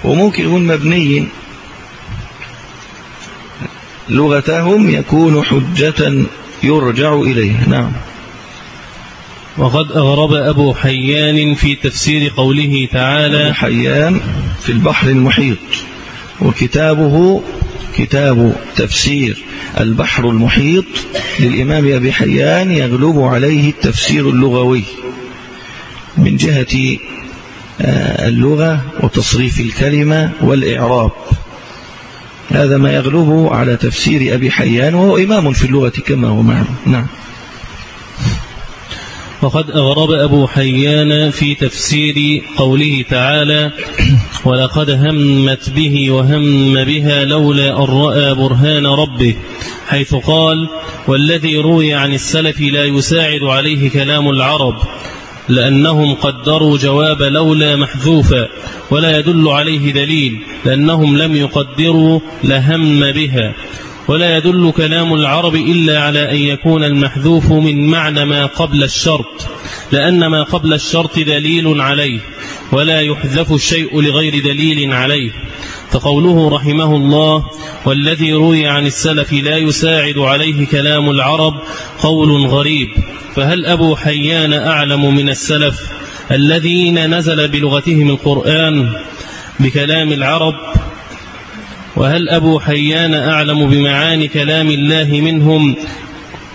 وممكن يكون مبني لغتهم يكون حجة يرجع إليه نعم. وقد أغرب أبو حيان في تفسير قوله تعالى أبو حيان في البحر المحيط وكتابه كتاب تفسير البحر المحيط للإمام أبي حيان يغلب عليه التفسير اللغوي من جهة آه، اللغة وتصريف الكلمة والإعراب. هذا ما يغلب على تفسير أبي حيان وهو إمام في اللغة كما هو معلوم. نعم. وقد أغرب أبو حيان في تفسير قوله تعالى ولقد همت به وهم بها لولا أن رأى برهان ربه حيث قال والذي روي عن السلف لا يساعد عليه كلام العرب لأنهم قدروا جواب لولا محذوفا ولا يدل عليه دليل لأنهم لم يقدروا لهم بها ولا يدل كلام العرب إلا على أن يكون المحذوف من معنى ما قبل الشرط لأن ما قبل الشرط دليل عليه ولا يحذف الشيء لغير دليل عليه. فقوله رحمه الله والذي روي عن السلف لا يساعد عليه كلام العرب قول غريب. فهل أبو حيان أعلم من السلف الذين نزل بلغتهم القرآن بكلام العرب وهل أبو حيان أعلم بمعاني كلام الله منهم؟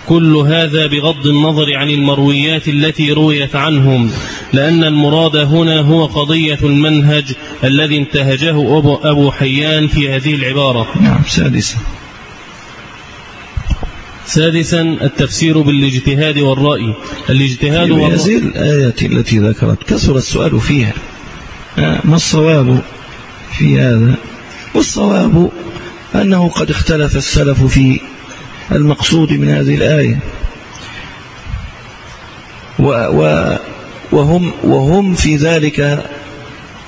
كل هذا بغض النظر عن المرويات التي رويت عنهم لأن المراد هنا هو قضية المنهج الذي انتهجه أبو, حيان في هذه العبارة. نعم سادسا. سادسا التفسير بالاجتهاد والرأي. الاجتهاد والرأي. هذه الآية التي ذكرت كثر السؤال فيها. ما الصواب في هذا؟ والصواب أنه قد اختلف السلف في المقصود من هذه الآية. وهم, وهم في ذلك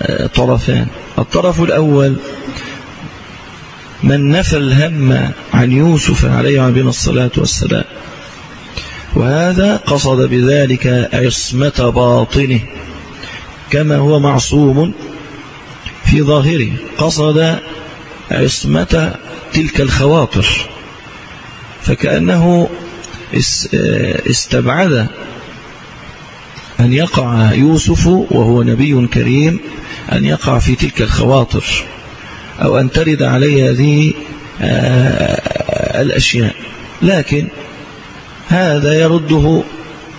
آه، طرفان. الطرف الأول من نفى الهم عن يوسف عليه وعلى الصلاة والسلام وهذا قصد بذلك عصمة باطنه كما هو معصوم في ظاهره قصد عصمة تلك الخواطر فكأنه استبعد أن يقع يوسف وهو نبي كريم أن يقع في تلك الخواطر أو أن ترد عليه هذه آه، الأشياء. لكن هذا يرده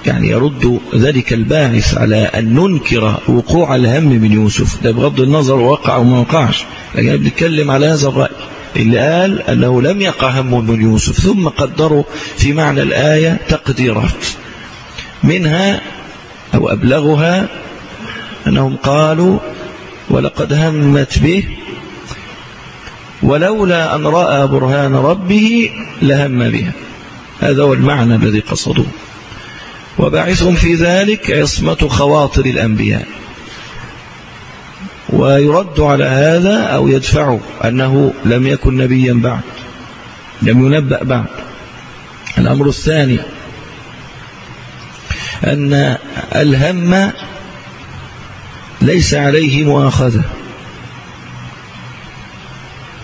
يعني يرد ذلك الباعث على أن ننكر وقوع الهم من يوسف. ده بغض النظر وقع وما وقعش. لكن بنتكلم على هذا الرأي. اللي قال أنه لم يقع هم من يوسف. ثم قدروا في معنى الآية تقديرات. منها أو أبلغها أنهم قالوا ولقد همت به ولولا أن رأى برهان ربه لهم بها. هذا هو المعنى الذي قصدوه. وباعثهم في ذلك عصمة خواطر الأنبياء. ويرد على هذا أو يدفع أنه لم يكن نبيا بعد لم ينبأ بعد. الأمر الثاني أن الهم ليس عليه مؤاخذة.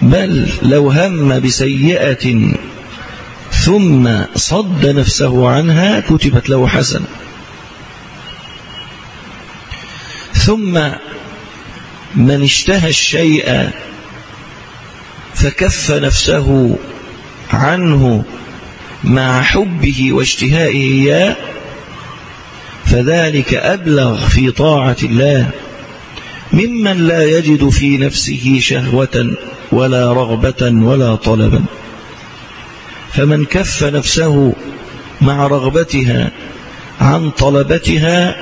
بل لو هم بسيئة ثم صد نفسه عنها كتبت له حسنة. ثم من اشتهى الشيء فكف نفسه عنه مع حبه واشتهائه إياه فذلك أبلغ في طاعة الله ممن لا يجد في نفسه شهوة ولا رغبة ولا طلبا. فمن كف نفسه مع رغبتها عن طلبتها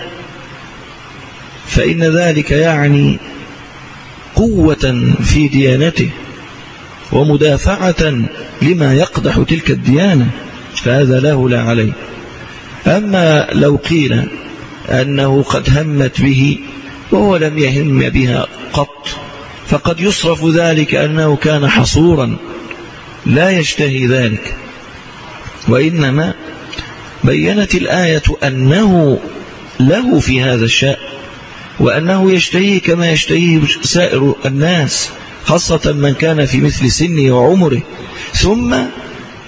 فإن ذلك يعني قوة في ديانته ومدافعة لما يقدح تلك الديانة فهذا له لا عليه. أما لو قيل أنه قد همت به وهو لم يهم بها قط فقد يصرف ذلك أنه كان حصورا لا يشتهي ذلك. وإنما بينت الآية أنه له في هذا الشأن وأنه يشتهيه كما يشتهيه سائر الناس خاصة من كان في مثل سنه وعمره. ثم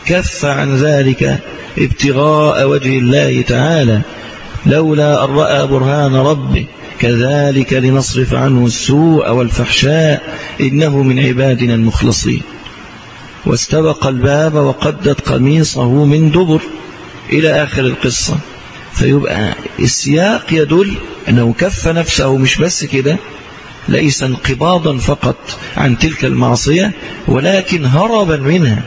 كف عن ذلك ابتغاء وجه الله تعالى. لولا أن رأى برهان ربه كذلك لنصرف عنه السوء والفحشاء إنه من عبادنا المخلصين. واستبق الباب وقدت قميصه من دبر إلى آخر القصة. فيبقى السياق يدل أنه كف نفسه مش بس كده ليس انقباضا فقط عن تلك المعصية ولكن هربا منها.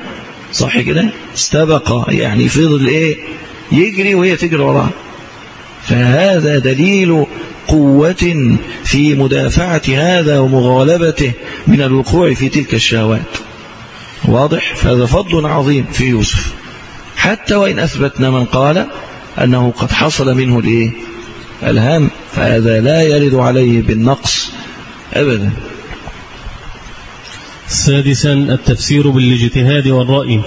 صح كده؟ استبق يعني فضل إيه؟ يجري وهي تجري وراه فهذا دليل قوة في مدافعة هذا ومغالبته من الوقوع في تلك الشهوات. واضح؟ فهذا فضل عظيم في يوسف. حتى وإن أثبتنا من قال أنه قد حصل منه الإيه الهم فهذا لا يرد عليه بالنقص أبدا. سادسا التفسير بالاجتهاد والرأي.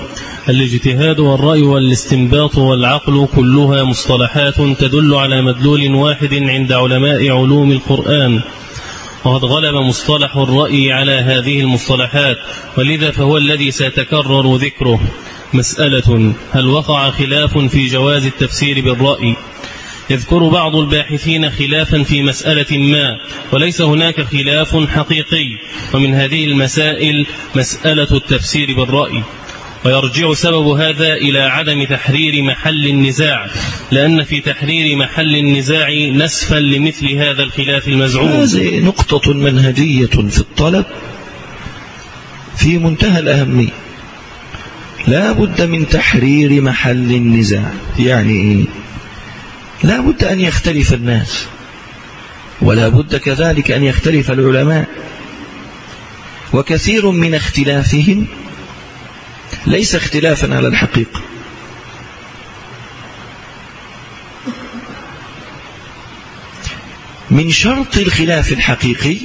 الاجتهاد والرأي والاستنباط والعقل كلها مصطلحات تدل على مدلول واحد عند علماء علوم القرآن. وقد غلب مصطلح الرأي على هذه المصطلحات ولذا فهو الذي سيتكرر ذكره. مسألة هل وقع خلاف في جواز التفسير بالرأي؟ يذكر بعض الباحثين خلافا في مسألة ما وليس هناك خلاف حقيقي. ومن هذه المسائل مسألة التفسير بالرأي. ويرجع سبب هذا إلى عدم تحرير محل النزاع لأن في تحرير محل النزاع نسفا لمثل هذا الخلاف المزعوم. هذه نقطة منهجية في الطلب في منتهى الأهمية. لا بد من تحرير محل النزاع. يعني إيه؟ لا بد أن يختلف الناس ولا بد كذلك أن يختلف العلماء. وكثير من اختلافهم ليس اختلافا على الحقيقة. من شرط الخلاف الحقيقي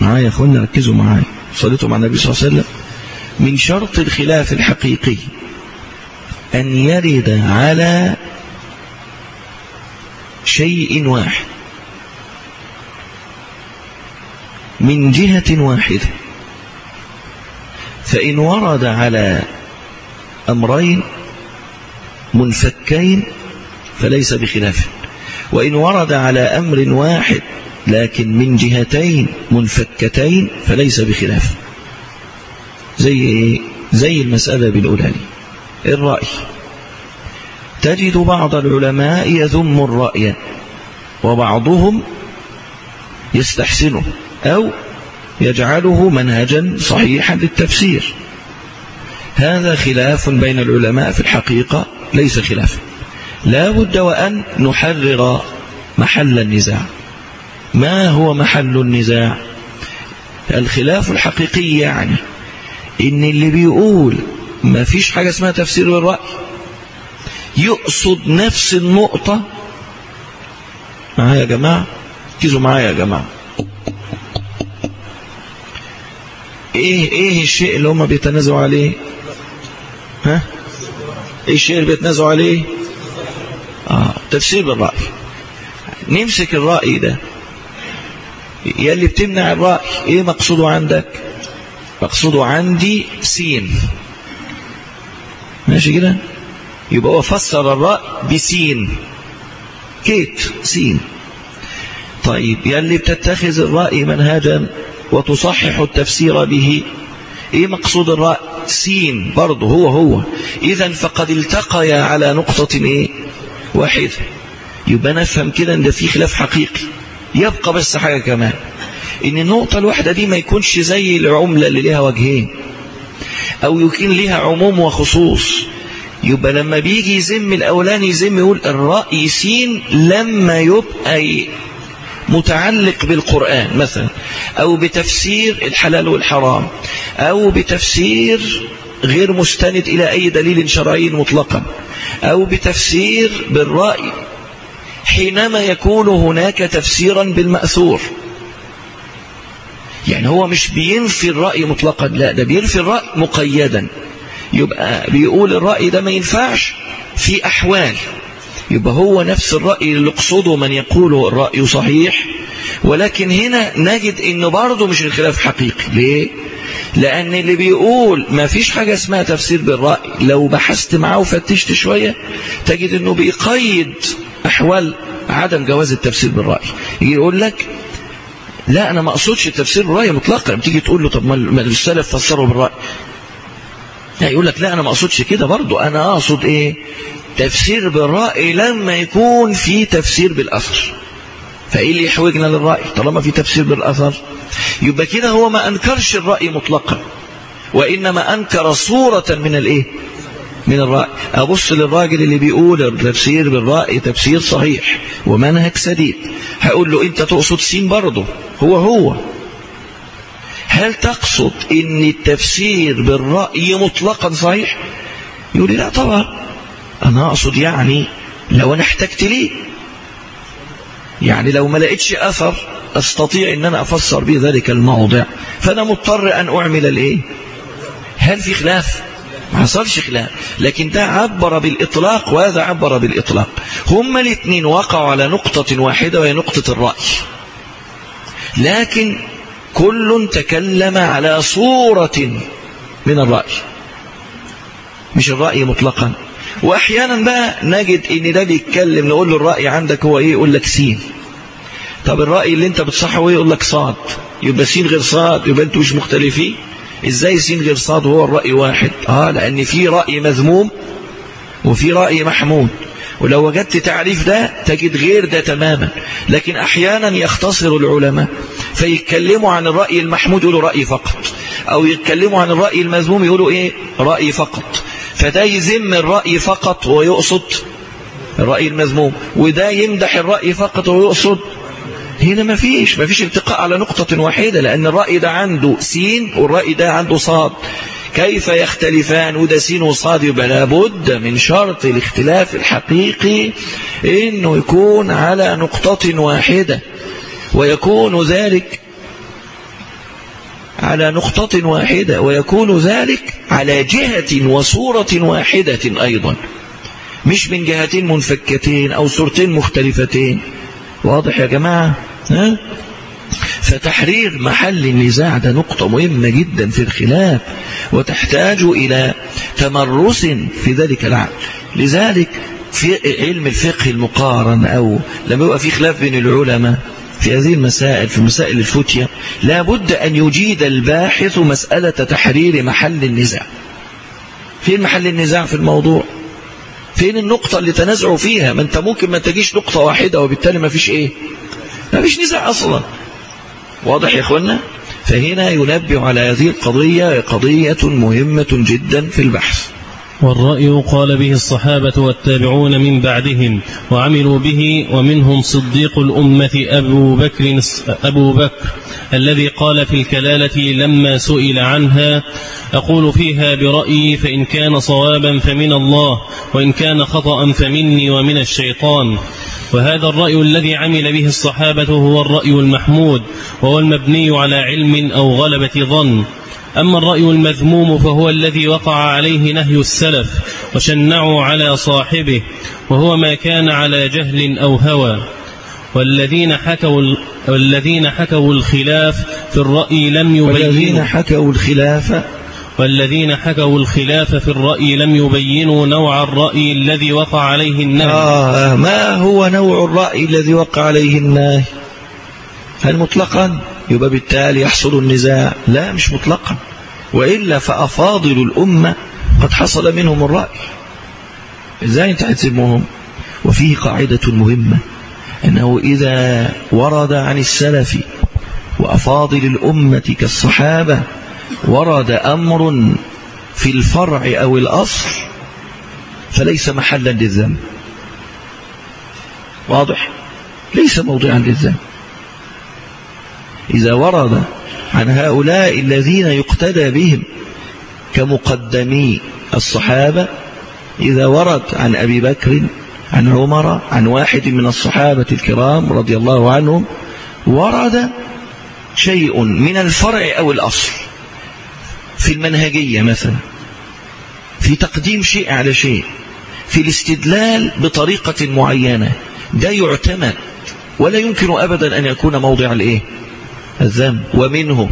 معايا يا اخوانا ركزوا معايا صليتوا مع النبي صلى الله عليه وسلم. من شرط الخلاف الحقيقي أن يرد على شيء واحد. من جهة واحدة فإن ورد على أمرين منفكين فليس بخلاف. وإن ورد على أمر واحد لكن من جهتين منفكتين فليس بخلاف. زي زي المسألة بالأولى الرأي. تجد بعض العلماء يذم الرأي وبعضهم يستحسنه أو يجعله منهجا صحيحا للتفسير. هذا خلاف بين العلماء في الحقيقة ليس خلافا لا بد وأن نحرر محل النزاع. ما هو محل النزاع؟ الخلاف الحقيقي يعني إن اللي بيقول ما فيش حاجة اسمها تفسير بالرأي يقصد نفس النقطة. معايا يا جماعة؟ ركزوا معايا يا جماعة. إيه إيه الشيء اللي هم بيتنازعوا عليه؟ ها؟ إيه الشيء اللي بيتنازعوا عليه؟ آه تفسير بالرأي. نمسك الرأي ده. يلي بتمنع الرأي إيه مقصوده عندك؟ مقصوده عندي سين. ماشي كده؟ يبقى هو فسر الرأي بسين. كيت سين. طيب يلي بتتخذ الرأي منهجا وتصحح التفسير به. إيه مقصود الرأي سين برضه هو هو. اذا فقد التقيا على نقطة إيه؟ واحدة. يبقى نفهم كده إن ده في خلاف حقيقي. يبقى بس حاجة كمان. إن النقطة الواحدة دي ما يكونش زي العملة اللي ليها وجهين. أو يكون ليها عموم وخصوص. يبقى لما بيجي يزم الأولاني يزم يقول الرأي سين لما يبقى متعلق بالقرآن مثلا. أو بتفسير الحلال والحرام أو بتفسير غير مستند إلى أي دليل شرعي مطلقا أو بتفسير بالرأي حينما يكون هناك تفسيرا بالمأثور. يعني هو مش بينفي الرأي مطلقا لا ده بينفي الرأي مقيدا. يبقى بيقول الرأي ده ما ينفعش في أحوال. يبقى هو نفس الرأي اللي يقصده من يقول الرأي صحيح ولكن هنا نجد إنه برضه مش الخلاف حقيقي. ليه؟ لأن اللي بيقول ما فيش حاجة اسمها تفسير بالرأي لو بحثت معاه وفتشت شوية تجد إنه بيقيد أحوال عدم جواز التفسير بالرأي. يقول لك لا أنا ما أقصدش التفسير بالرأي مطلقا. بتيجي تقول له طب ما السلف فسروا بالرأي. يقول لك لا أنا ما أقصدش كده برضه. أنا أقصد إيه؟ تفسير بالرأي لما يكون في تفسير بالأثر. فإيه اللي يحوجنا للرأي؟ طالما في تفسير بالأثر يبقى كده هو ما أنكرش الرأي مطلقا وإنما أنكر صورة من الإيه؟ من الرأي. أبص للراجل اللي بيقول التفسير بالرأي تفسير صحيح ومنهج سديد. هقول له أنت تقصد سين برضه؟ هو هو. هل تقصد إن التفسير بالرأي مطلقا صحيح؟ يقول لي لا طبعا. أنا أقصد يعني لو أنا احتجت ليه؟ يعني لو ما لقيتش أثر أستطيع إن أنا أفسر به ذلك الموضع. فأنا مضطر أن أعمل الإيه؟ هل في خلاف؟ ما حصلش خلاف. لكن ده عبر بالإطلاق وهذا عبر بالإطلاق. هما الاثنين وقعوا على نقطة واحدة وهي نقطة الرأي. لكن كل تكلم على صورة من الرأي. مش الرأي مطلقا. وأحيانا بقى نجد إن ده بيتكلم نقول له الرأي عندك هو إيه؟ يقول لك سين. طب الرأي اللي أنت بتصحه هو يقول لك صاد. يبقى سين غير صاد يبقى أنتوا مش مختلفين. إزاي سين غير صاد وهو الرأي واحد؟ آه لأن في رأي مذموم وفي رأي محمود. ولو وجدت تعريف ده تجد غير ده تماما. لكن أحيانا يختصر العلماء فيتكلموا عن الرأي المحمود يقولوا رأي فقط. أو يتكلموا عن الرأي المذموم يقولوا إيه؟ رأي فقط. فده يذم الرأي فقط ويقصد الرأي المذموم وده يمدح الرأي فقط ويقصد. هنا ما فيش ما فيش التقاء على نقطة واحدة لأن الرأي ده عنده سين والرأي ده عنده صاد. كيف يختلفان؟ وده سين وصاد يبقى لابد من شرط الاختلاف الحقيقي إنه يكون على نقطة واحدة ويكون ذلك على نقطة واحدة ويكون ذلك على جهة وصورة واحدة أيضا. مش من جهتين منفكتين أو صورتين مختلفتين. واضح يا جماعة؟ ها؟ فتحرير محل النزاع ده نقطة مهمة جدا في الخلاف وتحتاج إلى تمرس في ذلك العقل. لذلك في علم الفقه المقارن أو لما يبقى في خلاف بين العلماء في هذه المسائل في مسائل الفتية لابد أن يجيد الباحث مسألة تحرير محل النزاع. فين محل النزاع في الموضوع؟ فين النقطة اللي تنازعوا فيها؟ ما انت ممكن ما تجيش نقطة واحدة وبالتالي ما فيش إيه؟ ما فيش نزاع أصلا. واضح يا اخوانا فهنا ينبه على هذه القضية قضية مهمة جدا في البحث. والرأي قال به الصحابة والتابعون من بعدهم وعملوا به ومنهم صديق الأمة أبو بكر, أبو بكر الذي قال في الكلالة لما سئل عنها أقول فيها برأيي فإن كان صوابا فمن الله وإن كان خطأ فمني ومن الشيطان. وهذا الرأي الذي عمل به الصحابة هو الرأي المحمود وهو المبني على علم أو غلبة ظن. أما الرأي المذموم فهو الذي وقع عليه نهي السلف وشنعوا على صاحبه وهو ما كان على جهل أو هوى. والذين حكوا والذين حكوا الخلاف في الرأي لم يبينوا. والذين حكوا الخلاف والذين حكوا الخلاف في الرأي لم يبينوا نوع الرأي الذي وقع عليه النهي. آه ما هو نوع الرأي الذي وقع عليه النهي؟ هل مطلقا؟ يبقى بالتالي يحصل النزاع. لا مش مطلقا. وإلا فأفاضل الأمة قد حصل منهم الرأي. إزاي أنت هتسمهم وفيه قاعدة مهمة أنه إذا ورد عن السلف وأفاضل الأمة كالصحابة ورد أمر في الفرع أو الأصل فليس محلا للذنب. واضح؟ ليس موضعا للذنب. إذا ورد عن هؤلاء الذين يقتدى بهم كمقدمي الصحابة إذا ورد عن أبي بكر عن عمر عن واحد من الصحابة الكرام رضي الله عنهم ورد شيء من الفرع أو الأصل في المنهجية مثلا في تقديم شيء على شيء في الاستدلال بطريقة معينة ده يعتمد ولا يمكن أبدا أن يكون موضع الإيه؟ الذنب. ومنه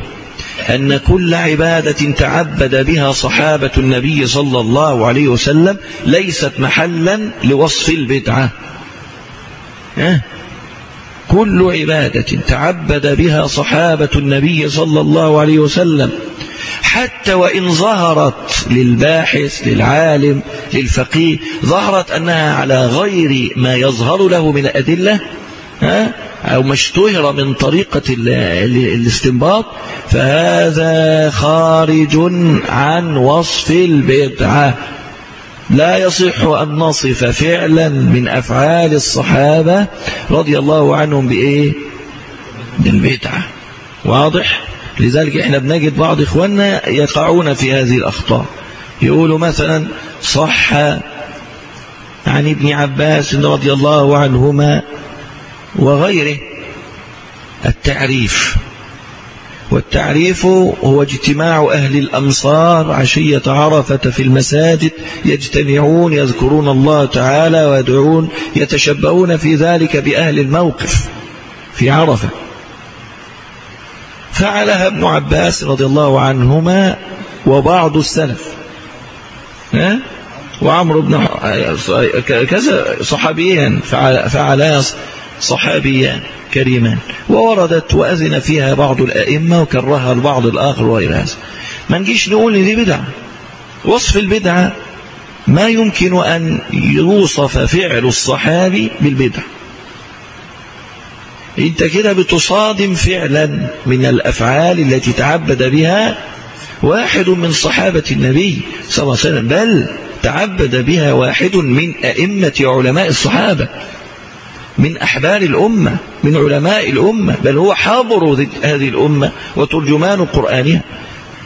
أن كل عبادة تعبد بها صحابة النبي صلى الله عليه وسلم ليست محلا لوصف البدعة. كل عبادة تعبد بها صحابة النبي صلى الله عليه وسلم حتى وإن ظهرت للباحث للعالم للفقيه ظهرت أنها على غير ما يظهر له من الأدلة ها؟ أو ما اشتهر من طريقة ال- ال- الاستنباط فهذا خارج عن وصف البدعة. لا يصح أن نصف فعلا من أفعال الصحابة رضي الله عنهم بإيه؟ بالبدعة. واضح؟ لذلك إحنا بنجد بعض إخواننا يقعون في هذه الأخطاء. يقولوا مثلا صح عن ابن عباس رضي الله عنهما وغيره. التعريف. والتعريف هو اجتماع أهل الأمصار عشية عرفة في المساجد يجتمعون يذكرون الله تعالى ويدعون يتشبهون في ذلك بأهل الموقف في عرفة. فعلها ابن عباس رضي الله عنهما وبعض السلف. ها؟ وعمرو بن كذا صحابيان فعل فعلا صحابيان كريمان ووردت وأذن فيها بعض الأئمة وكرهها البعض الآخر وغير هذا. ما نجيش نقول دي بدعة. وصف البدعة ما يمكن أن يوصف فعل الصحابي بالبدعة. أنت كده بتصادم فعلا من الأفعال التي تعبد بها واحد من صحابة النبي صلى الله عليه وسلم بل تعبد بها واحد من أئمة علماء الصحابة. من أحبار الأمة من علماء الأمة بل هو حاضر هذه الأمة وترجمان قرآنها.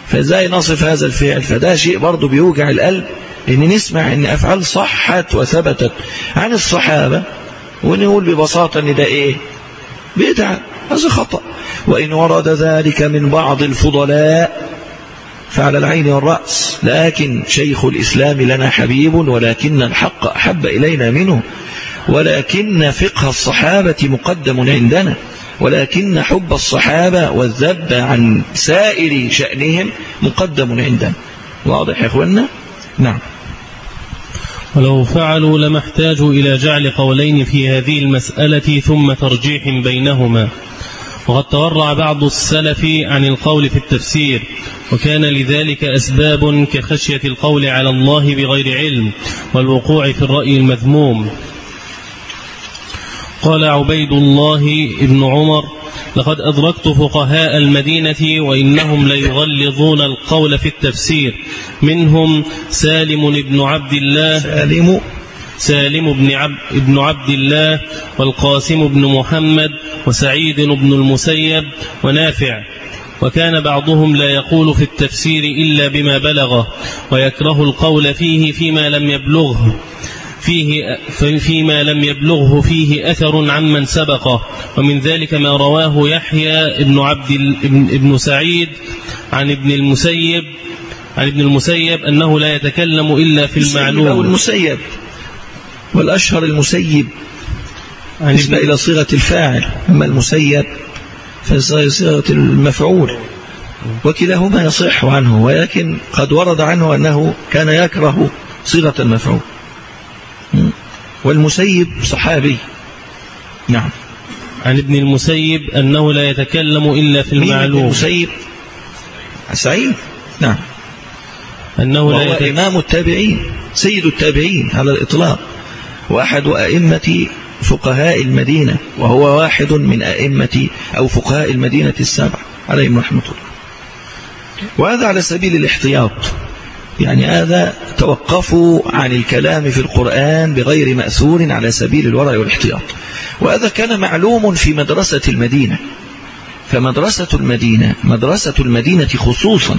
فإزاي نصف هذا الفعل؟ فده شيء برضه بيوجع القلب إن نسمع إن أفعال صحت وثبتت عن الصحابة ونقول ببساطة إن ده إيه؟ بدعة. هذا خطأ. وإن ورد ذلك من بعض الفضلاء فعلى العين والرأس لكن شيخ الإسلام لنا حبيب ولكن الحق أحب إلينا منه. ولكن فقه الصحابة مقدم عندنا ولكن حب الصحابة والذب عن سائر شأنهم مقدم عندنا. واضح يا أخوانا نعم. ولو فعلوا لما احتاجوا إلى جعل قولين في هذه المسألة ثم ترجيح بينهما. وقد تورع بعض السلف عن القول في التفسير وكان لذلك أسباب كخشية القول على الله بغير علم والوقوع في الرأي المذموم. قال عبيد الله ابن عمر لقد أدركت فقهاء المدينة وإنهم ليغلظون القول في التفسير. منهم سالم بن عبد الله سالم. سالم بن عبد, بن عبد الله والقاسم بن محمد وسعيد بن المسيب ونافع. وكان بعضهم لا يقول في التفسير إلا بما بلغه ويكره القول فيه فيما لم يبلغه. فيه فيما لم يبلغه فيه أثر عمن سبقه. ومن ذلك ما رواه يحيى بن عبد ابن, ابن سعيد عن ابن المسيب عن ابن المسيب أنه لا يتكلم إلا في أو المعلوم. المسيب. والأشهر المسيب نسبة ابن إلى صيغة الفاعل. أما المسيب فصيغة المفعول. وكلاهما يصح عنه ولكن قد ورد عنه أنه كان يكره صيغة المفعول. والمسيب صحابي. نعم. عن ابن المسيب أنه لا يتكلم إلا في مين ابن المعلوم. المسيب؟ سعيد. نعم. أنه لا وهو يتكلم إمام التابعين سيد التابعين على الإطلاق. وأحد أئمة فقهاء المدينة وهو واحد من أئمة أو فقهاء المدينة السبع عليهم رحمة الله. وهذا على سبيل الاحتياط. يعني هذا توقفوا عن الكلام في القرآن بغير مأثور على سبيل الورع والاحتياط. وهذا كان معلوم في مدرسة المدينة. فمدرسة المدينة مدرسة المدينة خصوصا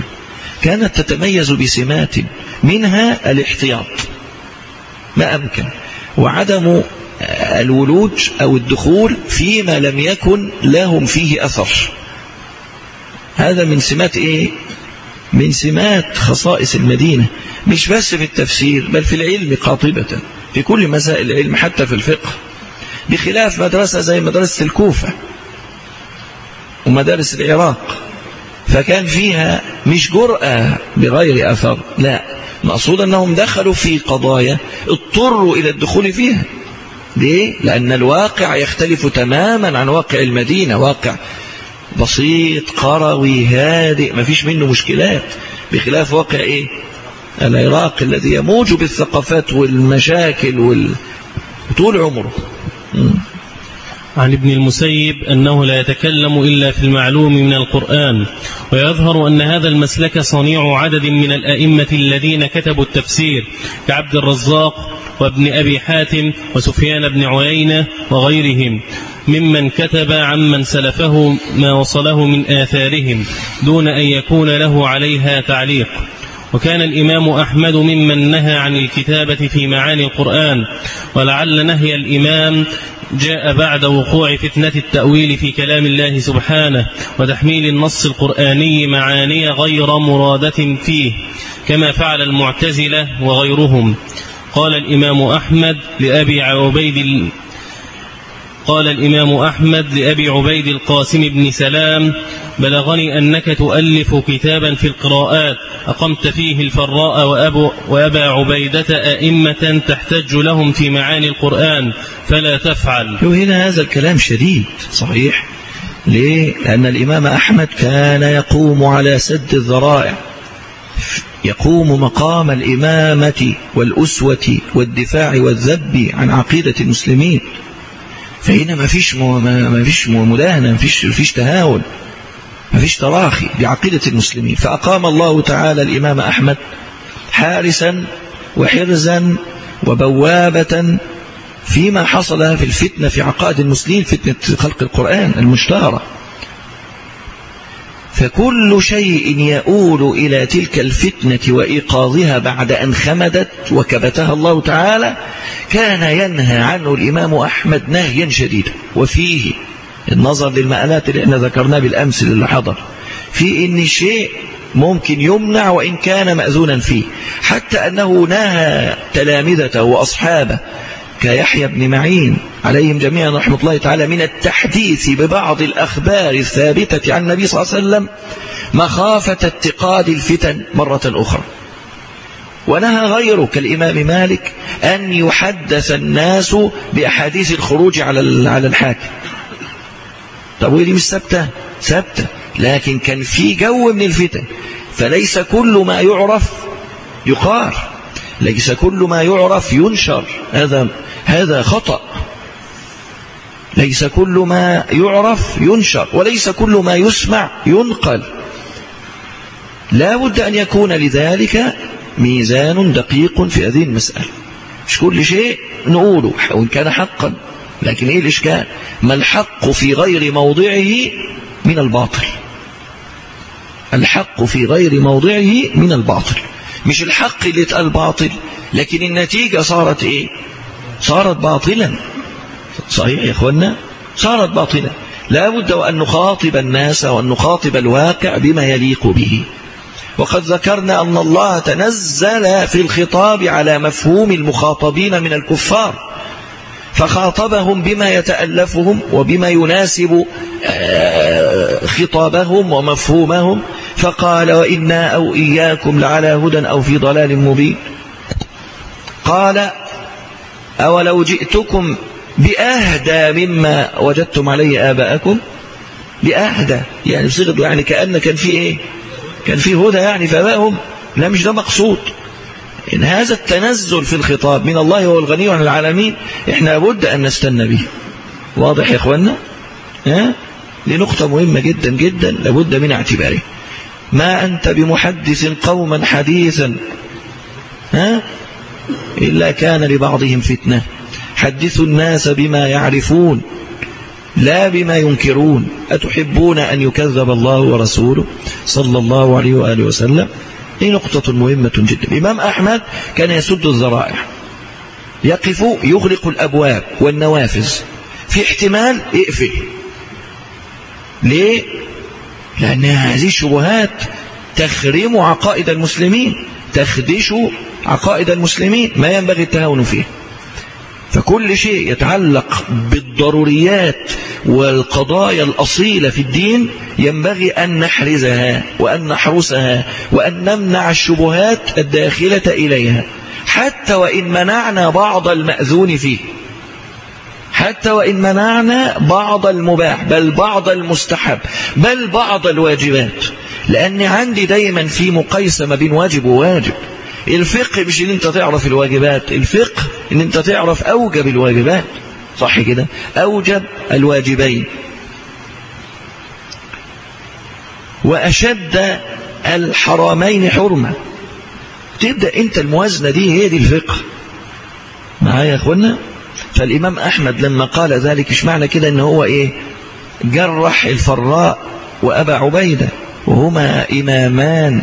كانت تتميز بسمات منها الاحتياط. ما أمكن. وعدم الولوج أو الدخول فيما لم يكن لهم فيه أثر. هذا من سمات إيه؟ من سمات خصائص المدينة مش بس في التفسير بل في العلم قاطبة في كل مسائل العلم حتى في الفقه. بخلاف مدرسة زي مدرسة الكوفة ومدارس العراق فكان فيها مش جرأة بغير أثر لا. مقصود أنهم دخلوا في قضايا اضطروا إلى الدخول فيها. ليه؟ لأن الواقع يختلف تماما عن واقع المدينة واقع بسيط قروي هادئ ما فيش منه مشكلات. بخلاف واقع إيه؟ العراق الذي يموج بالثقافات والمشاكل وال... طول عمره. م. عن ابن المسيب أنه لا يتكلم إلا في المعلوم من القرآن ويظهر أن هذا المسلك صنيع عدد من الأئمة الذين كتبوا التفسير كعبد الرزاق وابن أبي حاتم وسفيان بن عيينة وغيرهم. ممن كتب عمن سلفه ما وصله من آثارهم دون أن يكون له عليها تعليق. وكان الإمام أحمد ممن نهى عن الكتابة في معاني القرآن ولعل نهي الإمام جاء بعد وقوع فتنة التأويل في كلام الله سبحانه وتحميل النص القرآني معاني غير مرادة فيه كما فعل المعتزلة وغيرهم. قال الإمام أحمد لأبي عبيد قال الإمام أحمد لأبي عبيد القاسم بن سلام بلغني أنك تؤلف كتابا في القراءات أقمت فيه الفراء وأبو وأبا عبيدة أئمة تحتج لهم في معاني القرآن فلا تفعل. هنا هذا الكلام شديد صحيح. ليه؟ لأن الإمام أحمد كان يقوم على سد الذرائع. يقوم مقام الإمامة والأسوة والدفاع والذب عن عقيدة المسلمين. فهنا ما فيش ما فيش مداهنة ما فيش فيش تهاون ما فيش تراخي بعقيدة المسلمين. فأقام الله تعالى الإمام أحمد حارسا وحرزا وبوابة فيما حصل في الفتنة في عقائد المسلمين فتنة خلق القرآن المشتهرة. فكل شيء يؤول إلى تلك الفتنة وإيقاظها بعد أن خمدت وكبتها الله تعالى كان ينهى عنه الإمام أحمد نهيا شديدا. وفيه النظر للمآلات اللي إحنا ذكرناه بالأمس اللي حضر. في إن شيء ممكن يمنع وإن كان مأذونا فيه. حتى أنه نهى تلامذته وأصحابه كيحيى بن معين عليهم جميعا رحمة الله تعالى من التحديث ببعض الأخبار الثابتة عن النبي صلى الله عليه وسلم مخافة اتقاد الفتن مرة أخرى. ونهى غيره كالإمام مالك أن يحدث الناس بأحاديث الخروج على على الحاكم. طب ودي مش ثابتة؟ ثابتة. لكن كان في جو من الفتن فليس كل ما يعرف يقال ليس كل ما يعرف ينشر. هذا هذا خطأ. ليس كل ما يعرف ينشر وليس كل ما يسمع ينقل. لا بد أن يكون لذلك ميزان دقيق في هذه المسألة. مش كل شيء نقوله وإن كان حقا. لكن إيه الإشكال؟ ما الحق في غير موضعه من الباطل؟ الحق في غير موضعه من الباطل. مش الحق اللي اتقال باطل لكن النتيجة صارت إيه؟ صارت باطلا. صحيح يا اخوانا صارت باطلا. لا بد وأن نخاطب الناس وأن نخاطب الواقع بما يليق به. وقد ذكرنا أن الله تنزل في الخطاب على مفهوم المخاطبين من الكفار فخاطبهم بما يتألفهم وبما يناسب خطابهم ومفهومهم. فقال وإنا أو إياكم لعلى هدى أو في ضلال مبين. قال أولو جئتكم بأهدى مما وجدتم عليه آباءكم؟ بأهدى يعني بصيغة يعني كأن كان في إيه؟ كان في هدى يعني فآبائهم لا مش ده مقصود. إن هذا التنزل في الخطاب من الله هو الغني عن العالمين إحنا لابد أن نستنى به. واضح يا إخوانا ها؟ لنقطة مهمة جدا جدا لابد من اعتباره. ما أنت بمحدث قوما حديثا ها؟ إلا كان لبعضهم فتنة. حدثوا الناس بما يعرفون لا بما ينكرون. أتحبون أن يكذب الله ورسوله؟ صلى الله عليه وآله وسلم. هي نقطة مهمة جدا. الإمام أحمد كان يسد الذرائع يقف يغلق الأبواب والنوافذ في احتمال اقفل ليه؟ لأن هذه الشبهات تخرم عقائد المسلمين تخدش عقائد المسلمين ما ينبغي التهاون فيه. فكل شيء يتعلق بالضروريات والقضايا الأصيلة في الدين ينبغي أن نحرزها وأن نحرسها وأن نمنع الشبهات الداخلة إليها حتى وإن منعنا بعض المأذون فيه. حتى وإن منعنا بعض المباح بل بعض المستحب بل بعض الواجبات. لأن عندي دايما في مقايسة ما بين واجب وواجب. الفقه مش إن أنت تعرف الواجبات الفقه إن أنت تعرف أوجب الواجبات. صح كده؟ أوجب الواجبين. وأشد الحرامين حرمة. تبدأ أنت الموازنة دي هي دي الفقه. معايا يا أخوانا؟ فالإمام أحمد لما قال ذلك إيش معنى كده؟ ان هو إيه؟ جرح الفراء وأبا عبيدة. وهما إمامان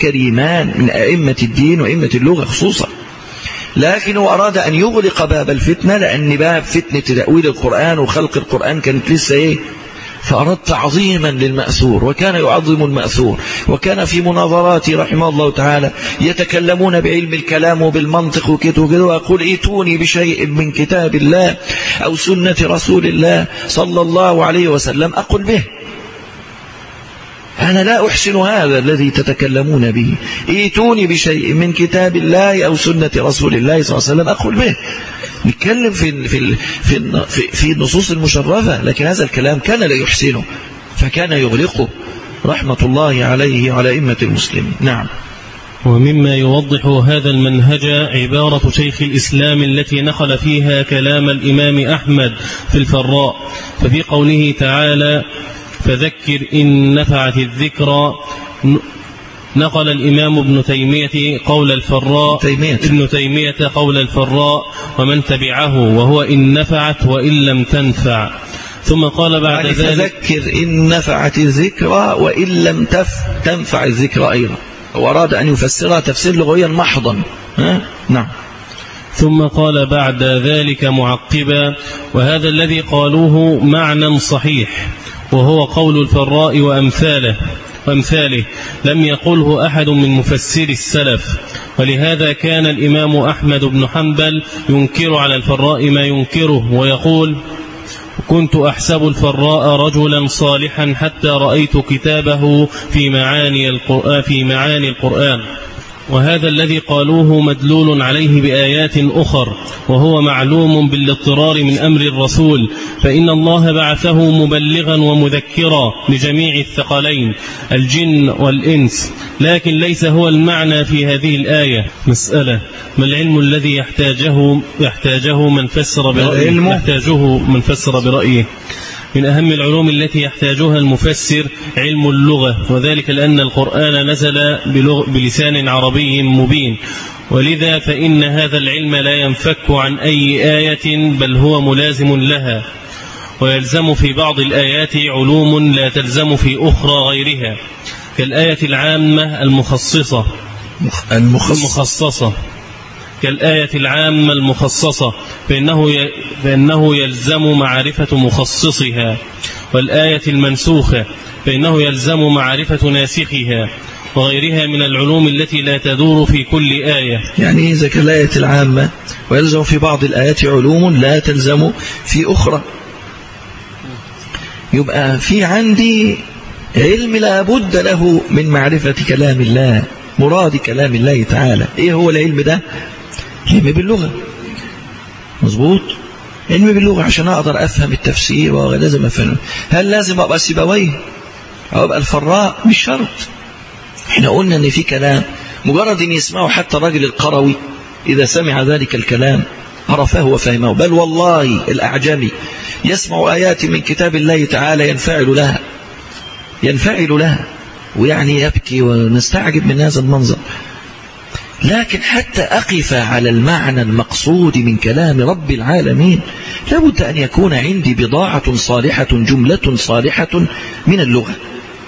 كريمان من أئمة الدين وأئمة اللغة خصوصا. لكنه أراد أن يغلق باب الفتنة لأن باب فتنة تأويل القرآن وخلق القرآن كانت لسه إيه؟ فأراد تعظيما للمأثور وكان يعظم المأثور وكان في مناظراته رحمه الله تعالى يتكلمون بعلم الكلام وبالمنطق وكده وكده ائتوني بشيء من كتاب الله أو سنة رسول الله صلى الله عليه وسلم أقل به. أنا لا أحسن هذا الذي تتكلمون به. إيتوني بشيء من كتاب الله أو سنة رسول الله صلى الله عليه وسلم أقول به. نتكلم في في في في, في النصوص المشرفة لكن هذا الكلام كان لا يحسنه فكان يغلقه رحمة الله عليه وعلى أئمة المسلمين. نعم. ومما يوضح هذا المنهج عبارة شيخ الإسلام التي نقل فيها كلام الإمام أحمد في الفراء. ففي قوله تعالى فذكر إن نفعت الذكرى نقل الإمام ابن تيمية قول الفراء. تيمية. ابن تيمية قول الفراء. ومن تبعه وهو إن نفعت وإن لم تنفع. ثم قال بعد يعني ذلك فذكر إن نفعت الذكرى وإن لم تف تنفع الذكرى أيضا. وأراد أن يفسرها تفسير لغويا محضا. ها؟ نعم. ثم قال بعد ذلك معقبا. وهذا الذي قالوه معنى صحيح. وهو قول الفراء وأمثاله وأمثاله. لم يقله أحد من مفسر السلف. ولهذا كان الإمام أحمد بن حنبل ينكر على الفراء ما ينكره ويقول كنت أحسب الفراء رجلا صالحا حتى رأيت كتابه في معاني القرآن, في معاني القرآن. وهذا الذي قالوه مدلول عليه بآيات أخر وهو معلوم بالاضطرار من أمر الرسول فإن الله بعثه مبلغا ومذكرا لجميع الثقلين الجن والإنس لكن ليس هو المعنى في هذه الآية. مسألة ما العلم الذي يحتاجه يحتاجه من فسر برأيه؟ يحتاجه من فسر برأيه؟ من أهم العلوم التي يحتاجها المفسر علم اللغة وذلك لأن القرآن نزل بلغ بلسان عربي مبين. ولذا فإن هذا العلم لا ينفك عن أي آية بل هو ملازم لها. ويلزم في بعض الآيات علوم لا تلزم في أخرى غيرها. كالآية العامة المخصصة. المخصص المخصصة. كالآية العامة المخصصة فإنه. فإنه يلزم معرفة مخصصها. والآية المنسوخة فإنه يلزم معرفة ناسخها وغيرها من العلوم التي لا تدور في كل آية. يعني إذا كالآية العامة ويلزم في بعض الآيات علوم لا تلزم في أخرى. يبقى في عندي علم لا بد له من معرفة كلام الله مراد كلام الله تعالى. إيه هو العلم ده؟ علم باللغة. مظبوط؟ علم باللغة عشان أقدر أفهم التفسير. ولازم افهم هل لازم أبقى سيبويه أو أبقى الفراء؟ مش شرط. إحنا قلنا إن في كلام. مجرد إن يسمعه حتى الراجل القروي إذا سمع ذلك الكلام عرفه وفهمه. بل والله الأعجمي يسمع آيات من كتاب الله تعالى ينفعل لها. ينفعل لها. ويعني يبكي ونستعجب من هذا المنظر. لكن حتى أقف على المعنى المقصود من كلام رب العالمين لابد أن يكون عندي بضاعة صالحة جملة صالحة من اللغة.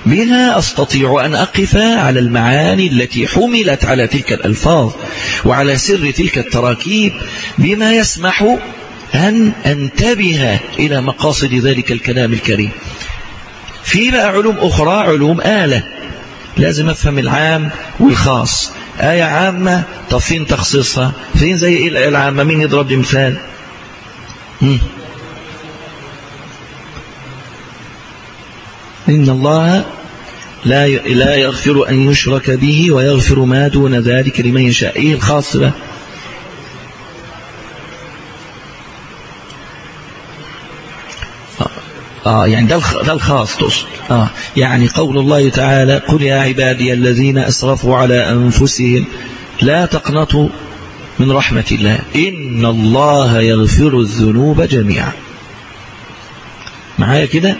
بها أستطيع أن أقف على المعاني التي حملت على تلك الألفاظ وعلى سر تلك التراكيب بما يسمح أن أنتبه إلى مقاصد ذلك الكلام الكريم. في بقى علوم أخرى علوم آلة. لازم أفهم العام والخاص. آية عامة. طب فين تخصيصها؟ فين زي إيه الآية العامة؟ مين يضرب مثال. إن الله لا لا يغفر أن يشرك به ويغفر ما دون ذلك لمن يشاء. إيه الخاص بقى؟ آه يعني ده ده الخاص تقصد. آه يعني قول الله تعالى قل يا عبادي الذين أسرفوا على أنفسهم لا تقنطوا من رحمة الله. إن الله يغفر الذنوب جميعا. معايا كده؟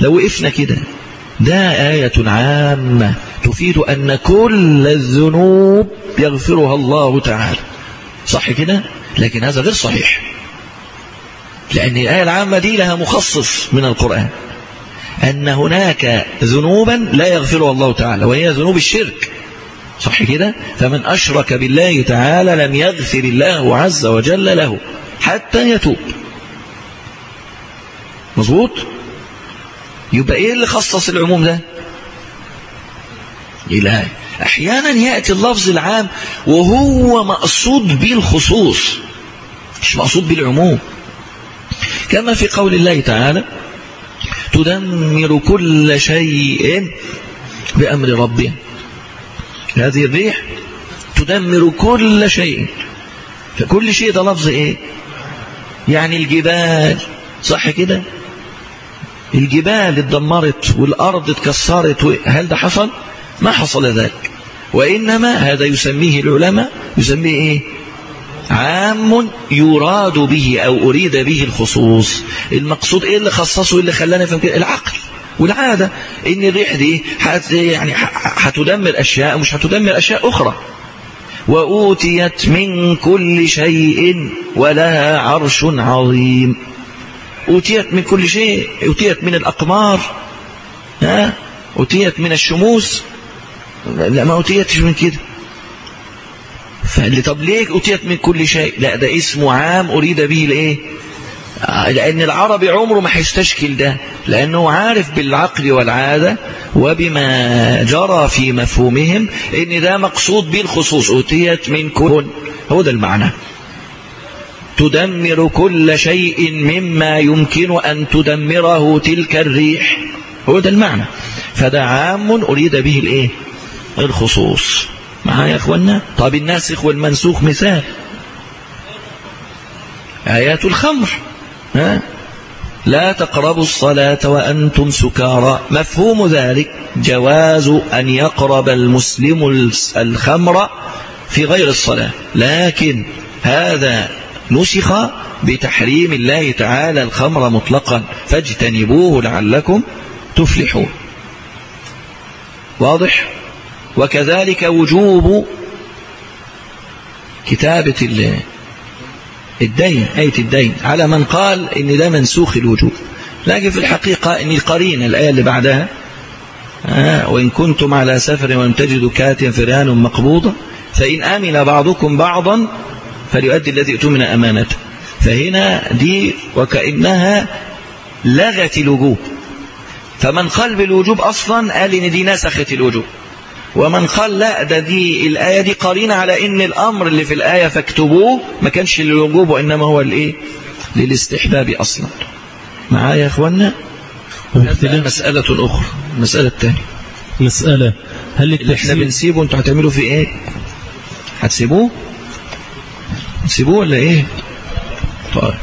لو وقفنا كده. ده آية عامة تفيد أن كل الذنوب يغفرها الله تعالى. صح كده؟ لكن هذا غير صحيح. لأن الآية العامة دي لها مخصص من القرآن. أن هناك ذنوبا لا يغفرها الله تعالى وهي ذنوب الشرك. صح كده؟ فمن أشرك بالله تعالى لم يغفر الله عز وجل له حتى يتوب. مظبوط؟ يبقى إيه اللي خصص العموم ده؟ إلهي. أحيانا يأتي اللفظ العام وهو مقصود به الخصوص مش مقصود به العموم كما في قول الله تعالى تدمر كل شيء بأمر ربها هذه الريح تدمر كل شيء. فكل شيء ده لفظ إيه؟ يعني الجبال. صح كده؟ الجبال اتدمرت والأرض اتكسرت هل ده حصل؟ ما حصل ذلك. وإنما هذا يسميه العلماء يسميه إيه؟ عام يراد به أو أريد به الخصوص. المقصود إيه اللي خصصه؟ اللي خلانا نفهم كده؟ العقل والعادة. إن الريح دي حت يعني هتدمر أشياء مش هتدمر أشياء أخرى. وأوتيت من كل شيء ولها عرش عظيم. أوتيت من كل شيء. أوتيت من الأقمار. ها؟ أوتيت من الشموس. لا ما أوتيتش من كده. فقال طب ليه أوتيت من كل شيء؟ لا ده اسمه عام أريد به الإيه؟ لأن العربي عمره ما هيستشكل ده لأنه عارف بالعقل والعادة وبما جرى في مفهومهم إن ده مقصود به الخصوص أوتيت من كل هو ده المعنى. تدمر كل شيء مما يمكن أن تدمره تلك الريح. هو ده المعنى. فده عام أريد به الإيه؟ الخصوص. معايا يا أخوانا طب الناسخ والمنسوخ مثال. آيات الخمر. ها؟ لا تقربوا الصلاة وأنتم سكارى. مفهوم ذلك جواز أن يقرب المسلم الخمر في غير الصلاة. لكن هذا نسخ بتحريم الله تعالى الخمر مطلقا. فاجتنبوه لعلكم تفلحون. واضح؟ وكذلك وجوب كتابة الدين آية الدين على من قال إن ده منسوخ الوجوب. لكن في الحقيقة إن القرينة الآية اللي بعدها آه وإن كنتم على سفر ولم تجدوا كاتيا فرهان مقبوضة فإن آمن بعضكم بعضا فليؤدي الذي يؤتون أمانته فهنا دي وكأنها لغت الوجوب. فمن قال بالوجوب أصلا قال إن دي نسخت الوجوب. ومن قال لا ده دي الآية دي قرينة على إن الأمر اللي في الآية فاكتبوه ما كانش للوجوب وإنما هو الإيه للاستحباب أصلا. معايا يا أخوانا مسألة أخرى المسألة الثانية مسألة هل اللي إحنا بنسيبه أنتوا هتعملوا فيه إيه؟ هتسيبوه؟ تسيبوه ولا إيه؟ طيب.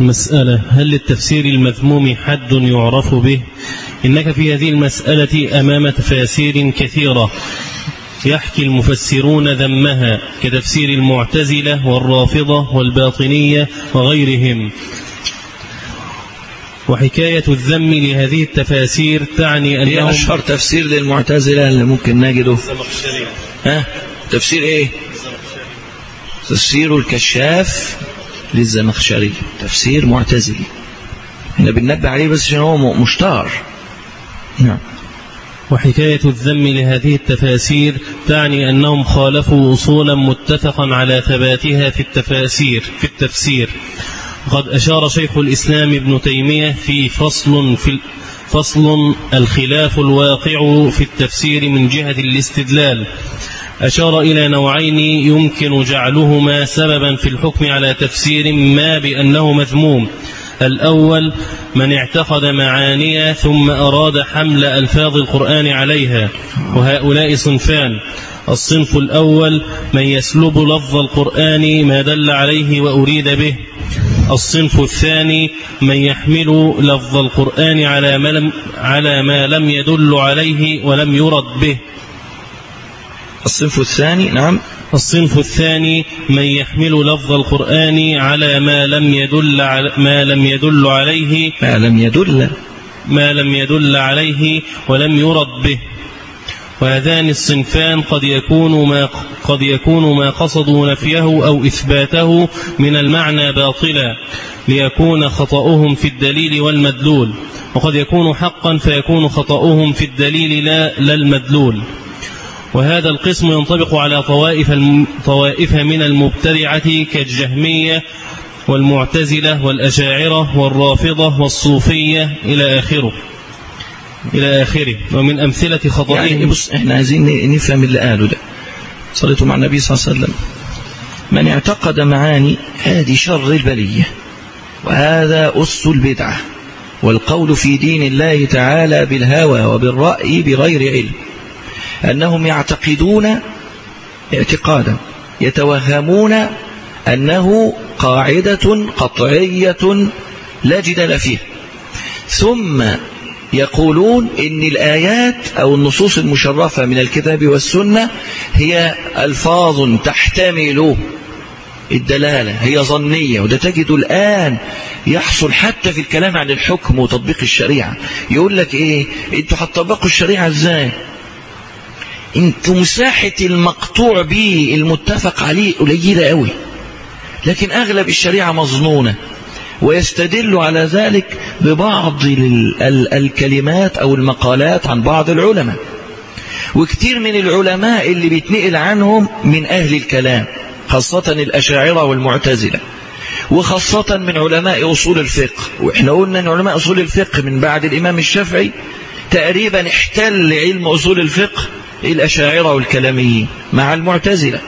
مسألة هل للتفسير المذموم حد يعرف به؟ إنك في هذه المسألة أمام تفاسير كثيرة. يحكي المفسرون ذمها كتفسير المعتزلة والرافضة والباطنية وغيرهم. وحكاية الذم لهذه التفاسير تعني أنهم أشهر تفسير للمعتزلة اللي ممكن نجده. ها؟ تفسير إيه؟ تفسير الكشاف للزمخشري. تفسير معتزلي. إحنا بننبه عليه بس عشان هو مشتهر. نعم. وحكاية الذم لهذه التفاسير تعني أنهم خالفوا أصولا متفقا على ثباتها في التفاسير في التفسير. قد أشار شيخ الإسلام ابن تيمية في فصل في فصل الخلاف الواقع في التفسير من جهة الاستدلال. أشار إلى نوعين يمكن جعلهما سببا في الحكم على تفسير ما بأنه مذموم. الأول من اعتقد معاني ثم أراد حمل ألفاظ القرآن عليها وهؤلاء صنفان. الصنف الأول من يسلب لفظ القرآن ما دل عليه وأريد به. الصنف الثاني من يحمل لفظ القرآن على ما لم, على ما لم يدل عليه ولم يرد به. الصنف الثاني نعم. الصنف الثاني من يحمل لفظ القرآن على ما لم يدل على ما لم يدل عليه. ما لم يدل. ما لم يدل عليه ولم يرد به. وهذان الصنفان قد يكون ما قد يكون ما قصدوا نفيه أو إثباته من المعنى باطلا ليكون خطأهم في الدليل والمدلول. وقد يكون حقا فيكون خطأهم في الدليل لا, لا المدلول. وهذا القسم ينطبق على طوائف. طوائف من المبتدعة كالجهمية والمعتزلة والأشاعرة والرافضة والصوفية إلى آخره. إلى آخره. ومن أمثلة خطئهم. يعني بص إحنا عايزين نفهم اللي قاله ده. صليتوا مع النبي صلى الله عليه وسلم. من اعتقد معاني هذه شر البلية وهذا أس البدعة والقول في دين الله تعالى بالهوى وبالرأي بغير علم. أنهم يعتقدون اعتقادا يتوهمون أنه قاعدة قطعية لا جدال فيها. ثم يقولون إن الآيات أو النصوص المشرفة من الكتاب والسنة هي ألفاظ تحتمل الدلالة هي ظنية وده تجد الآن يحصل حتى في الكلام عن الحكم وتطبيق الشريعة. يقول لك إيه؟ أنتوا هتطبقوا الشريعة إزاي؟ أنتوا مساحة المقطوع به المتفق عليه قليلة قوي. لكن أغلب الشريعة مظنونة ويستدل على ذلك ببعض الكلمات أو المقالات عن بعض العلماء. وكتير من العلماء اللي بيتنقل عنهم من أهل الكلام خاصة الأشاعرة والمعتزلة. وخاصة من علماء أصول الفقه. وإحنا قلنا أن علماء أصول الفقه من بعد الإمام الشافعي تقريبا احتل علم أصول الفقه الأشاعرة والكلاميين مع المعتزلة.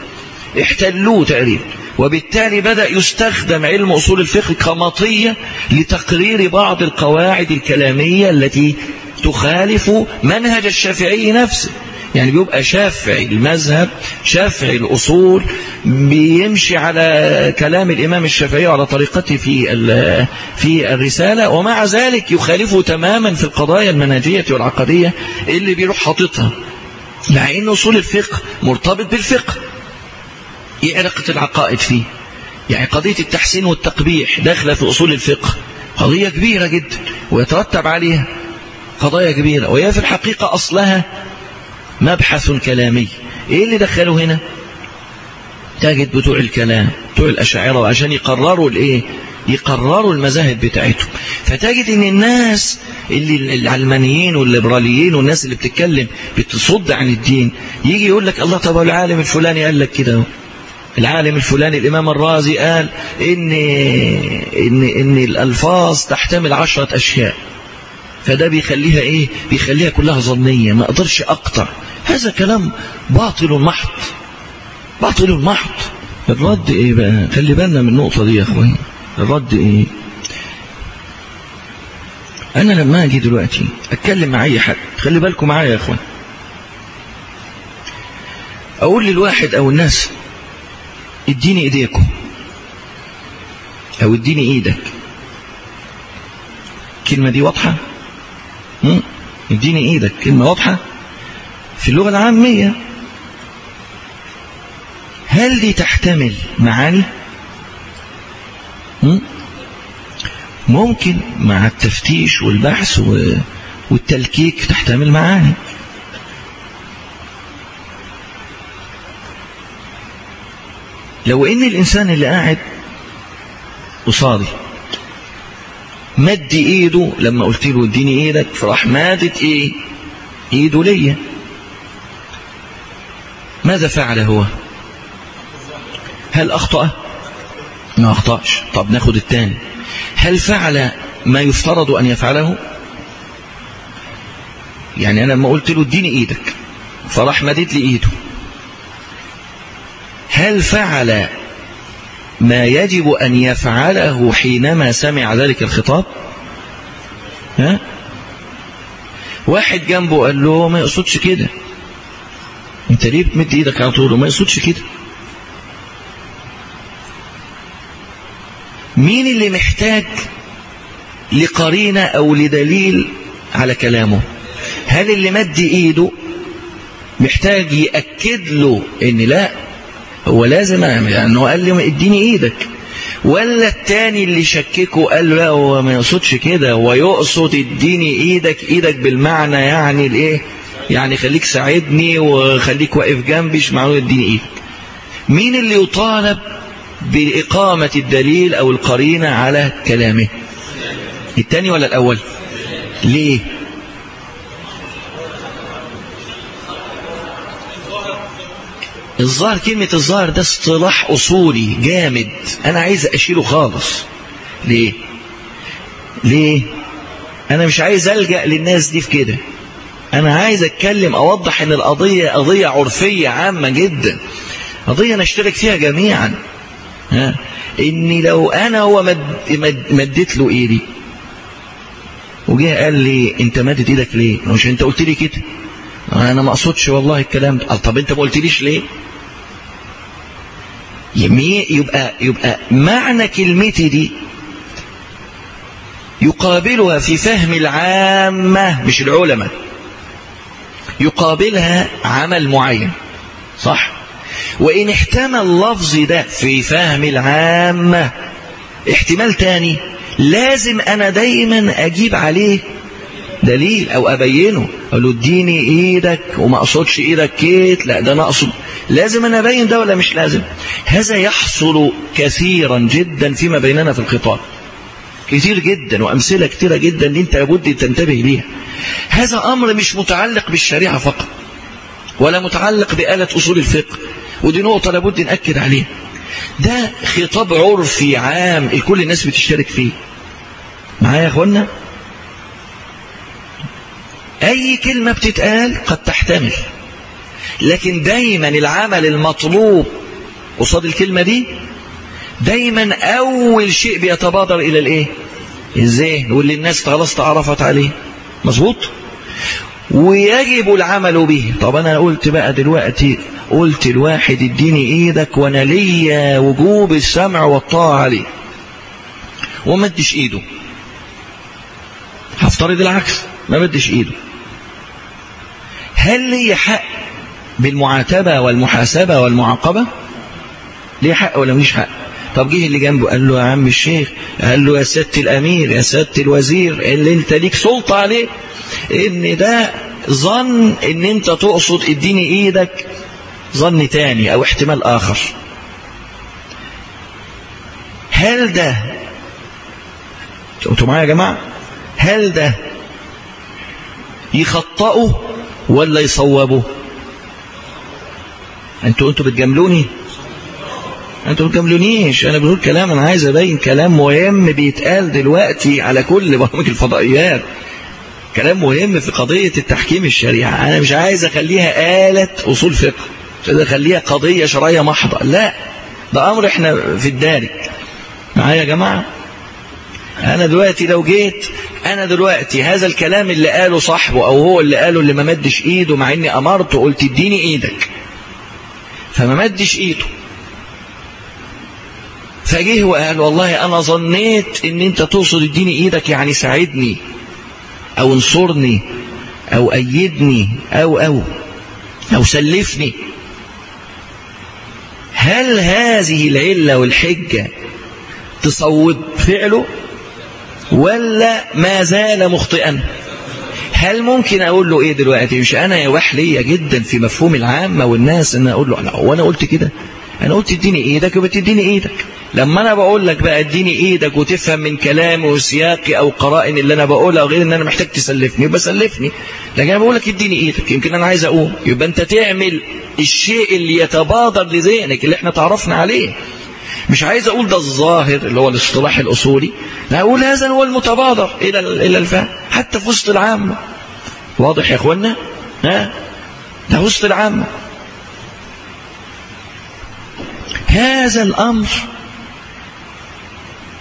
احتلوه تقريبا. وبالتالي بدأ يستخدم علم أصول الفقه كمطية لتقرير بعض القواعد الكلامية التي تخالف منهج الشافعي نفسه. يعني بيبقى شافعي المذهب شافعي الأصول بيمشي على كلام الإمام الشافعي وعلى طريقته في في الرسالة. ومع ذلك يخالفه تماما في القضايا المنهجية والعقدية اللي بيروح حاططها. مع إن أصول الفقه مرتبط بالفقه. إيه علاقة العقائد فيه؟ يعني قضية التحسين والتقبيح داخلة في أصول الفقه قضية كبيرة جدا ويترتب عليها قضايا كبيرة وهي في الحقيقة أصلها مبحث كلامي. إيه اللي دخله هنا؟ تجد بتوع الكلام بتوع الأشاعرة وعشان يقرروا الإيه؟ يقرروا المذاهب بتاعتهم. فتجد إن الناس اللي العلمانيين والليبراليين والناس اللي بتتكلم بتصد عن الدين يجي يقول لك الله طب العالم الفلاني قال لك كده. العالم الفلاني الإمام الرازي قال إن, إن, إن الألفاظ تحتمل عشرة أشياء. فده بيخليها إيه؟ بيخليها كلها ظنية ما أقدرش أقطع. هذا كلام باطل محض. باطل محض. الرد إيه بقى؟ خلي بالنا من النقطة دي يا أخواني. الرد إيه؟ أنا لما أجي دلوقتي أتكلم مع أي حد خلي بالكم معايا يا أخوان. أقول للواحد أو الناس اديني إيديكم. أو اديني إيدك. الكلمة دي واضحة؟ اديني إيدك. كلمة واضحة؟ في اللغة العامية. هل دي تحتمل معاني؟ ممكن مع التفتيش والبحث والتلكيك تحتمل معاني. لو إن الإنسان اللي قاعد قصادي مد إيده لما قلت له اديني إيدك فراح مادت إيه؟ إيده ليا. ماذا فعل هو؟ هل أخطأ؟ ما أخطأش. طب ناخد التاني. هل فعل ما يفترض أن يفعله؟ يعني أنا لما قلت له اديني إيدك فراح مدد لي إيده. هل فعل ما يجب أن يفعله حينما سمع ذلك الخطاب؟ ها؟ واحد جنبه قال له ما يقصدش كده. أنت ليه بتمد إيدك على طول وما يقصدش كده؟ مين اللي محتاج لقرينة أو لدليل على كلامه؟ هل اللي مد إيده محتاج يأكد له إن لا؟ هو لازم يعني هو قال لي اديني إيدك. ولا التاني اللي شككه قال له لا هو ما يقصدش كده هو يقصد اديني إيدك إيدك بالمعنى يعني الإيه؟ يعني خليك ساعدني وخليك واقف جنبي مش معنى اديني إيدك. مين اللي يطالب بإقامة الدليل أو القرينة على كلامه. الثاني ولا الأول؟ ليه؟ الظاهر كلمة الظاهر ده اصطلاح أصولي جامد. أنا عايز أشيله خالص. ليه؟ ليه؟ أنا مش عايز ألجأ للناس دي في كده. أنا عايز أتكلم أوضح أن القضية قضية عرفية عامة جدا. قضية نشترك فيها جميعا. ها. إني لو أنا هو مد مد مديت له إيدي. وجه قال لي أنت مدت إيدك ليه؟ مش أنت قلت لي كده. أنا ما أقصدش والله الكلام ده. طب أنت ما قلتليش ليه؟ يبقى يبقى معنى كلمتي دي يقابلها في فهم العامة مش العلماء. يقابلها عمل معين. صح؟ وإن احتمل اللفظ ده في فهم العامة. احتمال تاني لازم أنا دايما أجيب عليه دليل أو أبينه. أقول له اديني إيدك وما أقصدش إيدك كيت لا ده أنا أقصد. لازم أنا أبين ده ولا مش لازم؟ هذا يحصل كثيرا جدا فيما بيننا في الخطاب. كثير جدا وأمثلة كثيرة جدا دي أنت لابد تنتبه ليها. هذا أمر مش متعلق بالشريعة فقط ولا متعلق بآلة أصول الفقه. ودي نقطة لابد نأكد عليها. ده خطاب عرفي عام الكل الناس بتشترك فيه. معايا يا أخوانا؟ أي كلمة بتتقال قد تحتمل. لكن دايما العمل المطلوب قصاد الكلمة دي دايما أول شيء بيتبادر إلى الإيه؟ الذهن واللي الناس خلاص تعرفت عليه. مظبوط؟ ويجب العمل به. طب أنا قلت بقى دلوقتي قلت الواحد اديني إيدك وأنا ليا وجوب السمع والطاعة عليه وما ادش ايده. هفترض العكس ما بدش ايده. هل لي حق بالمعاتبة والمحاسبة والمعاقبة؟ ليه حق ولا مش حق؟ طب جه اللي جنبه قال له يا عم الشيخ قال له يا سيادة الأمير يا سيادة الوزير اللي انت ليك سلطة عليه. ان ده ظن ان انت تقصد اديني إيدك. ظن تاني أو احتمال آخر. هل ده أنتوا معايا يا جماعة؟ هل ده يخطئه ولا يصوبه؟ أنتوا أنتوا بتجاملوني؟ أنتوا بتجاملونيش. أنا بقول كلام أنا عايز أبين كلام مهم بيتقال دلوقتي على كل برامج الفضائيات. كلام مهم في قضية التحكيم الشريعة. أنا مش عايز أخليها آلة أصول فقه. اخليها قضية شرعية محضة. لا ده أمر إحنا في الدارك معايا يا جماعة؟ أنا دلوقتي لو جيت أنا دلوقتي هذا الكلام اللي قاله صاحبه أو هو اللي قاله اللي ما مدش إيده مع إني أمرته قلت اديني إيدك. فما مدش إيده. فجه وقال والله أنا ظنيت إن أنت تقصد اديني إيدك يعني ساعدني أو انصرني أو أيدني أو أو أو سلفني. هل هذه العلة والحجة تصوب فعله؟ ولا ما زال مخطئا؟ هل ممكن أقول له إيه دلوقتي؟ مش أنا يواح ليا جدا في مفهوم العامة والناس إن أقول له أنا قلت كده. أنا قلت اديني إيدك وبتديني إيدك. لما أنا بقول لك بقى اديني إيدك وتفهم من كلامي وسياقي أو قرائن اللي أنا بقولها غير إن أنا محتاج تسلفني يبقى سلفني. لكن أنا بقول لك اديني إيدك يمكن أنا عايز اقوم يبقى أنت تعمل الشيء اللي يتبادر لذهنك اللي إحنا تعرفنا عليه. مش عايز أقول ده الظاهر اللي هو الاصطلاح الأصولي. لا أقول هذا هو المتبادر إلى إلى الفهم حتى في وسط العامة. واضح يا اخوانا ها؟ ده وسط العامة. هذا الأمر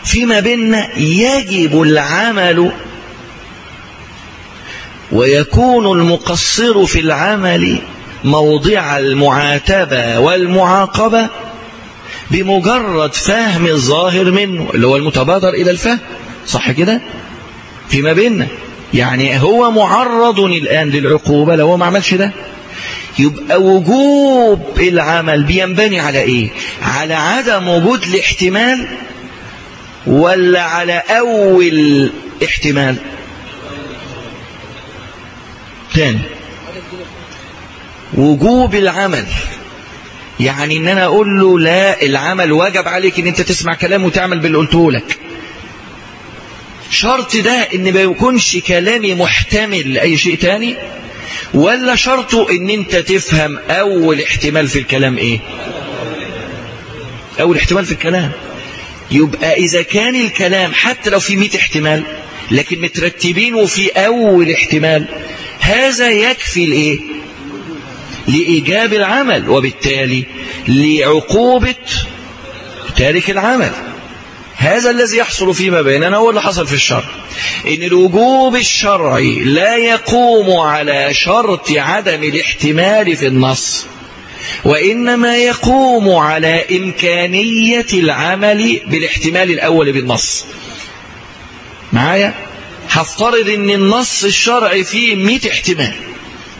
فيما بيننا يجب العمل ويكون المقصر في العمل موضع المعاتبة والمعاقبة بمجرد فهم الظاهر منه اللي هو المتبادر إلى الفهم. صح كده؟ فيما بيننا. يعني هو معرض الآن للعقوبة لو ما عملش ده. يبقى وجوب العمل بينبني على إيه؟ على عدم وجود الاحتمال ولا على أول احتمال؟ تاني. وجوب العمل. يعني إن أنا أقول له لا العمل واجب عليك إن أنت تسمع كلام وتعمل باللي قلته لك. شرط ده إن ما يكونش كلامي محتمل لأي شيء تاني ولا شرطه إن أنت تفهم أول احتمال في الكلام إيه؟ أول احتمال في الكلام. يبقى إذا كان الكلام حتى لو في 100 احتمال لكن مترتبين وفي أول احتمال هذا يكفي لإيه؟ لإيجاب العمل وبالتالي لعقوبة تارك العمل. هذا الذي يحصل فيما بيننا هو اللي حصل في الشرع إن الوجوب الشرعي لا يقوم على شرط عدم الاحتمال في النص وإنما يقوم على إمكانية العمل بالاحتمال الأول بالنص. معايا؟ هفترض إن النص الشرعي فيه 100 احتمال.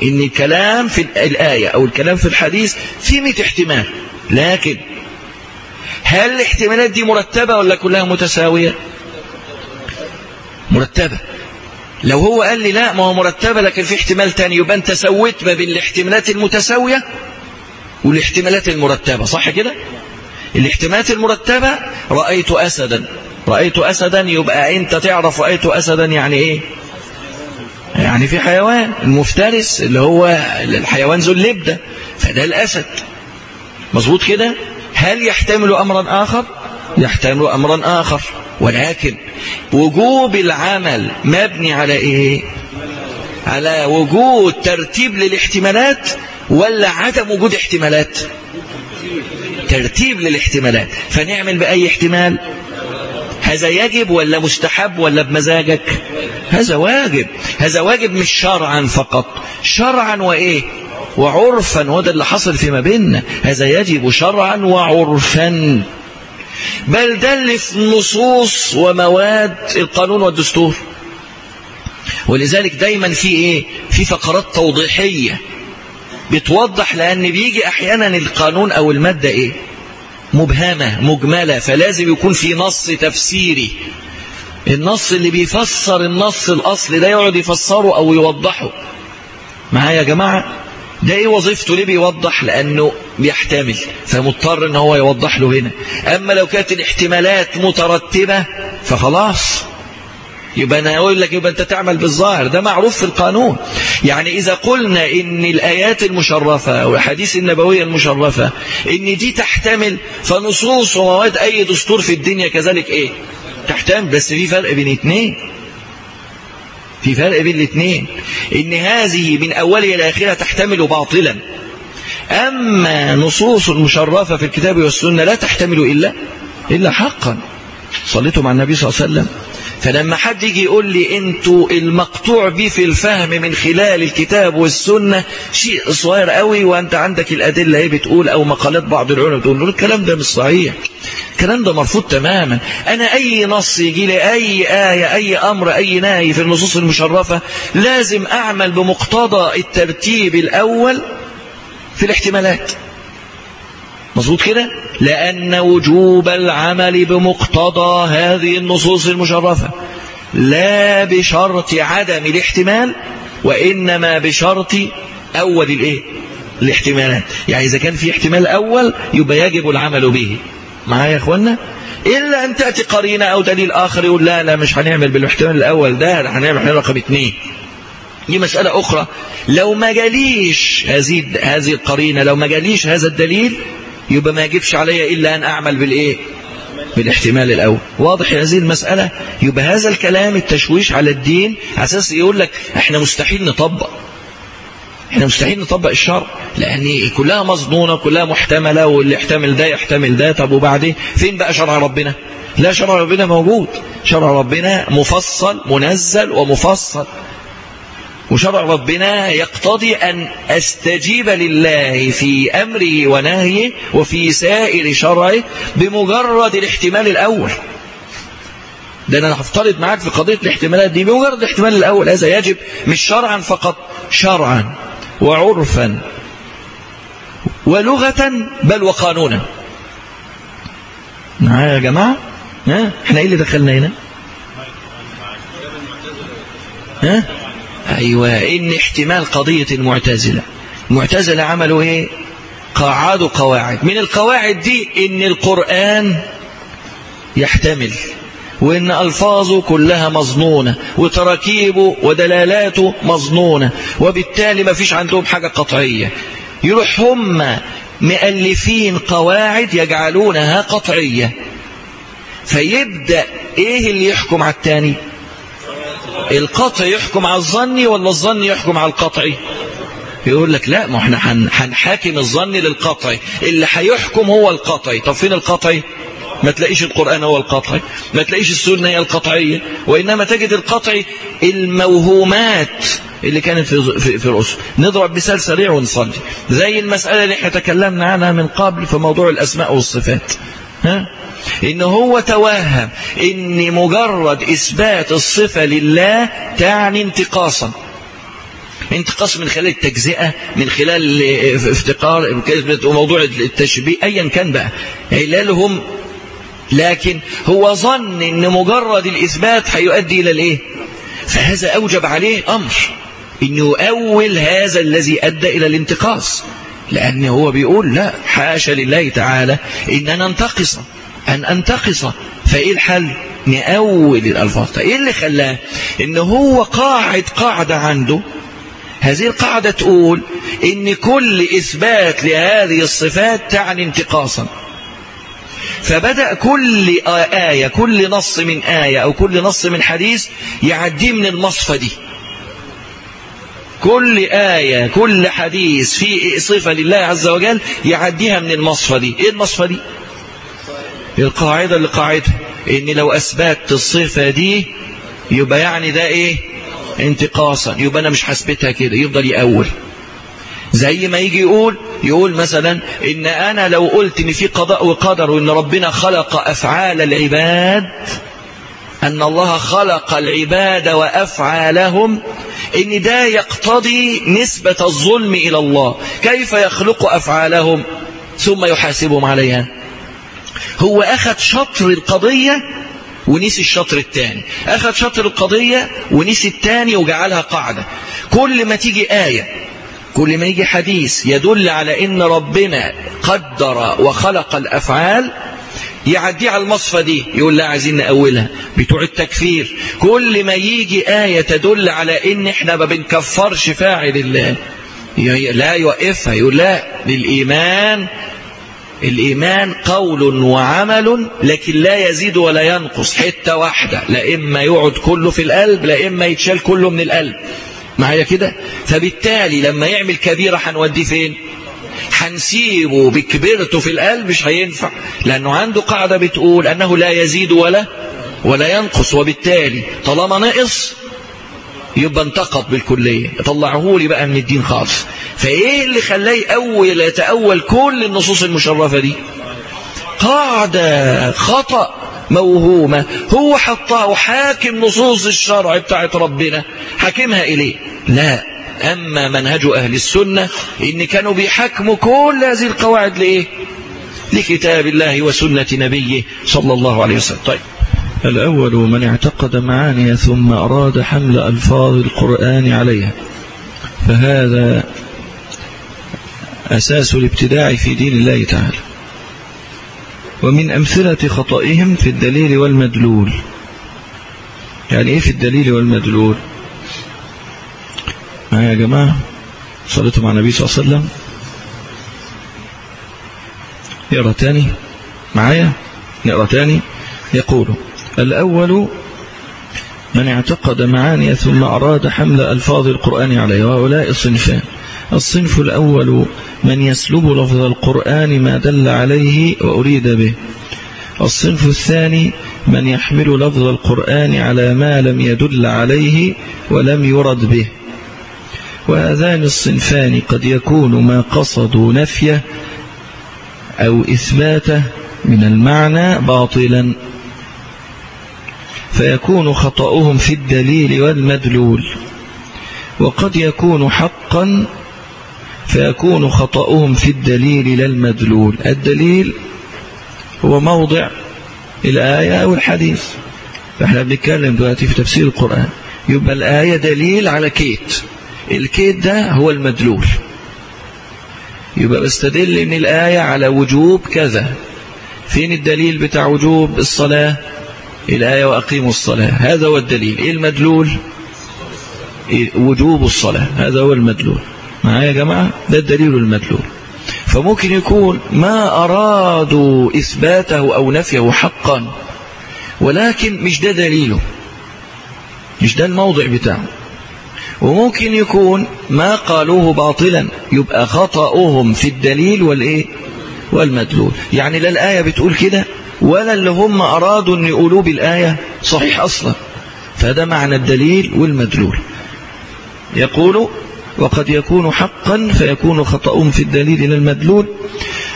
إن الكلام في الآية أو الكلام في الحديث فيه 100 احتمال. لكن هل الاحتمالات دي مرتبة ولا كلها متساوية؟ مرتبة. لو هو قال لي لا ما هو مرتبة لكن في احتمال تاني يبقى انت سويت ما بين الاحتمالات المتساوية والاحتمالات المرتبة صح كده؟ الاحتمالات المرتبة رأيت أسدا. رأيت أسدا يبقى أنت تعرف رأيت أسدا يعني إيه؟ يعني في حيوان المفترس اللي هو الحيوان ذو اللبدة فده الأسد. مظبوط كده؟ هل يحتمل أمرا آخر؟ يحتمل أمرا آخر. ولكن وجوب العمل مبني على إيه؟ على وجود ترتيب للاحتمالات ولا عدم وجود احتمالات؟ ترتيب للاحتمالات. فنعمل بأي احتمال؟ هذا يجب ولا مستحب ولا بمزاجك؟ هذا واجب. هذا واجب مش شرعا فقط. شرعا وإيه؟ وعرفا وده اللي حصل فيما بيننا هذا يجب شرعا وعرفا. بل ده اللي في نصوص ومواد القانون والدستور. ولذلك دايما في إيه؟ في فقرات توضيحية بتوضح لأن بيجي أحيانا القانون أو المادة إيه؟ مبهمة مجملة. فلازم يكون في نص تفسيري. النص اللي بيفسر النص الأصلي ده يقعد يفسره أو يوضحه. معايا يا جماعة؟ ده إيه وظيفته؟ ليه بيوضح؟ لأنه بيحتمل فمضطر إن هو يوضح له هنا. أما لو كانت الاحتمالات مترتبة فخلاص. يبقى أنا أقول لك يبقى أنت تعمل بالظاهر. ده معروف في القانون. يعني إذا قلنا إن الآيات المشرفة والأحاديث النبوية المشرفة إن دي تحتمل فنصوص ومواد أي دستور في الدنيا كذلك إيه؟ تحتمل. بس في فرق بين اتنين. في فرق بين الاثنين. إن هذه من اولها إلى اخرها تحتمل باطلا. أما نصوص المشرفه في الكتاب والسنة لا تحتمل إلا إلا حقا. صليتوا مع النبي صلى الله عليه وسلم. فلما حد يجي يقول لي أنتوا المقطوع به في الفهم من خلال الكتاب والسنة شيء صغير قوي وانت عندك الأدلة إيه بتقول أو مقالات بعض العلماء بتقول الكلام ده مش صحيح. الكلام ده مرفوض تماما. أنا أي نص يجي لي أي آية أي أمر أي نهي في النصوص المشرفة لازم أعمل بمقتضى الترتيب الأول في الاحتمالات. مظبوط كده؟ لأن وجوب العمل بمقتضى هذه النصوص المشرفة لا بشرط عدم الاحتمال وإنما بشرط أول الإيه؟ الاحتمالات. يعني إذا كان في احتمال أول يبقى يجب العمل به. معايا يا أخوانا إلا أن تأتي قرينة أو دليل آخر يقول لا لا مش هنعمل بالاحتمال الأول ده هنعمل رقم اثنين دي مسألة أخرى. لو ما جاليش هذه هذه القرينة لو ما جاليش هذا الدليل يبقى ما يجبش علي إلا أن أعمل بالإيه؟ بالاحتمال الأول. واضح هذه المسألة؟ يبقى هذا الكلام التشويش على الدين أساس يقول لك إحنا مستحيل نطبق. إحنا مستحيل نطبق الشرع. لأن كلها مظنونة كلها محتملة واللي يحتمل ده يحتمل ده. طب وبعدين؟ فين بقى شرع ربنا؟ لا شرع ربنا موجود. شرع ربنا مفصل منزل ومفصل. وشرع ربنا يقتضي أن أستجيب لله في أمره ونهيه وفي سائر شرعه بمجرد الاحتمال الأول. ده أنا هفترض معاك في قضية الاحتمالات دي بمجرد الاحتمال الأول هذا يجب مش شرعا فقط شرعا وعرفا ولغة بل وقانونا. معايا يا جماعة ها؟ إحنا إيه اللي دخلنا هنا؟ ها؟ أيوه إن احتمال قضية المعتزلة. المعتزلة عملوا إيه؟ قاعدوا قواعد. من القواعد دي إن القرآن يحتمل وإن ألفاظه كلها مظنونة وتراكيبه ودلالاته مظنونة وبالتالي ما فيش عندهم حاجة قطعية. يروح هم مؤلفين قواعد يجعلونها قطعية. فيبدأ إيه اللي يحكم على التاني؟ القطع يحكم على الظني ولا الظن يحكم على القطعي يقول لك لا ما إحنا هنحاكم الظن للقطعي اللي هيحكم هو القطعي طب فين القطعي ما تلاقيش القرآن هو القطعي ما تلاقيش السنة هي القطعية. وإنما تجد القطعي الموهومات اللي كانت في, في, في نضرب مثال سريع ونصلي. زي المسألة اللي إحنا تكلمنا عنها من قبل في موضوع الأسماء والصفات. ها؟ إن هو توهم. إن مجرد إثبات الصفة لله تعني انتقاصا. انتقاص من خلال التجزئة من خلال افتقار موضوع التشبيه أيا كان بقى. علالهم لكن هو ظن إن مجرد الإثبات هيؤدي إلى الإيه؟ فهذا أوجب عليه أمر. أن يؤول هذا الذي أدى إلى الانتقاص. لأن هو بيقول لا حاشا لله تعالى إن ننتقص أن أنتقص. فإيه الحل؟ نأول الألفاظ فإيه اللي خلاه؟ إن هو قاعد قاعدة عنده. هذه القاعدة تقول إن كل إثبات لهذه الصفات تعني انتقاصا. فبدأ كل آية كل نص من آية أو كل نص من حديث يعديه من المصفى دي. كل آية كل حديث في صفة لله عز وجل يعديها من المصفى دي. إيه المصفى دي؟ القاعدة اللي قاعدها. إن لو أثبت الصفة دي يبقى يعني ده إيه؟ انتقاصا. يبقى أنا مش حسبتها كده. يفضل يأول. زي ما يجي يقول يقول مثلا إن أنا لو قلت إن في قضاء وقدر وإن ربنا خلق أفعال العباد أن الله خلق العباد وأفعالهم إن ده يقتضي نسبة الظلم إلى الله. كيف يخلق أفعالهم؟ ثم يحاسبهم عليها. هو أخذ شطر القضية ونسي الشطر الثاني أخذ شطر القضية ونسي الثاني وجعلها قاعدة. كل ما تيجي آية كل ما يجي حديث يدل على إن ربنا قدر وخلق الأفعال يعدي على المصفى دي. يقول لا عايزين نأولها بتوع التكفير. كل ما يجي آية تدل على إن إحنا ما بنكفرش فاعل الله. لا يوقفها. يقول لا للإيمان. الإيمان قول وعمل لكن لا يزيد ولا ينقص. حتة واحدة. لا إما يقعد كله في القلب لا إما يتشال كله من القلب. معايا كده؟ فبالتالي لما يعمل كبيرة هنوديه فين؟ هنسيبه بكبيرته في القلب مش هينفع. لأنه عنده قاعدة بتقول أنه لا يزيد ولا ولا ينقص وبالتالي طالما نقص يبقى انتقط بالكلية. طلعه لي بقى من الدين خالص. فإيه اللي خلاه يأول يتأول كل النصوص المشرفة دي؟ قاعدة خطأ موهومة. هو حطها وحاكم نصوص الشرع بتاعت ربنا. حاكمها إليه؟ لا. أما منهج أهل السنة إن كانوا بيحكموا كل هذه القواعد لإيه؟ لكتاب الله وسنة نبيه صلى الله عليه وسلم. طيب. الأول من اعتقد معاني ثم أراد حمل ألفاظ القرآن عليها. فهذا أساس الابتداع في دين الله تعالى. ومن أمثلة خطئهم في الدليل والمدلول. يعني إيه في الدليل والمدلول؟ معايا يا جماعة صليتم على النبي صلى الله عليه وسلم. نقرأ تاني؟ معايا؟ نقرأ تاني؟ يقول الأول من اعتقد معاني ثم أراد حمل ألفاظ القرآن عليه وهؤلاء الصنفان. الصنف الأول من يسلب لفظ القرآن ما دل عليه وأريد به. الصنف الثاني من يحمل لفظ القرآن على ما لم يدل عليه ولم يرد به. وهذان الصنفان قد يكون ما قصدوا نفيه أو إثباته من المعنى باطلا. فيكون خطأهم في الدليل والمدلول. وقد يكون حقا فيكون خطأهم في الدليل لا المدلول الدليل هو موضع الآية أو الحديث. فإحنا بنتكلم دلوقتي في تفسير القرآن. يبقى الآية دليل على كيت. الكيت ده هو المدلول. يبقى بستدل من الآية على وجوب كذا. فين الدليل بتاع وجوب الصلاة؟ الآية وأقيموا الصلاة. هذا هو الدليل. إيه المدلول؟ إيه وجوب الصلاة. هذا هو المدلول. معايا يا جماعة؟ ده الدليل المدلول. فممكن يكون ما أرادوا إثباته أو نفيه حقا ولكن مش ده دليله. مش ده الموضع بتاعه. وممكن يكون ما قالوه باطلا يبقى خطأهم في الدليل والإيه؟ والمدلول. يعني لا الآية بتقول كده ولا اللي هم أرادوا أن يقولوا بالآية صحيح أصلا. فهذا معنى الدليل والمدلول. يقول وقد يكون حقا فيكون خطأهم في الدليل إلى المدلول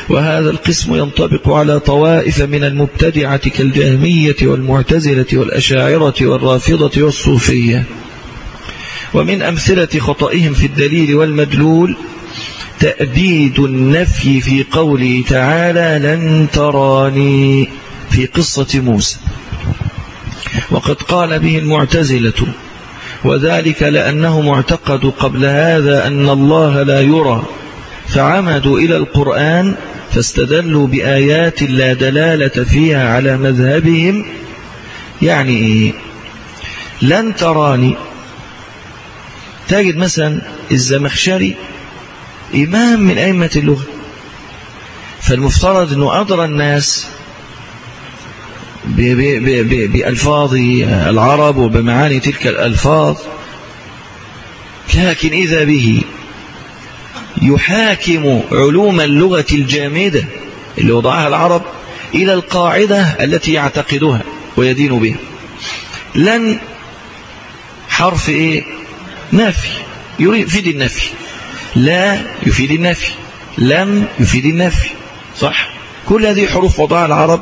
وهذا القسم ينطبق على طوائف من المبتدعة كالجهمية والمعتزلة والأشاعرة والرافضة والصوفية. ومن أمثلة خطئهم في الدليل والمدلول تأبيد النفي في قوله تعالى لن تراني في قصة موسى. وقد قال به المعتزلة وذلك لأنهم اعتقدوا قبل هذا أن الله لا يرى فعمدوا إلى القرآن فاستدلوا بآيات لا دلالة فيها على مذهبهم يعني إيه لن تراني تجد مثلا الزمخشري إمام من أئمة اللغة فالمفترض أنه أدرى الناس بألفاظ العرب وبمعاني تلك الألفاظ. لكن إذا به يحاكم علوم اللغة الجامدة اللي وضعها العرب إلى القاعدة التي يعتقدها ويدين بها. لن حرف إيه؟ نفي يفيد النفي لا يفيد النفي لم يفيد النفي صح؟ كل هذه حروف وضعها العرب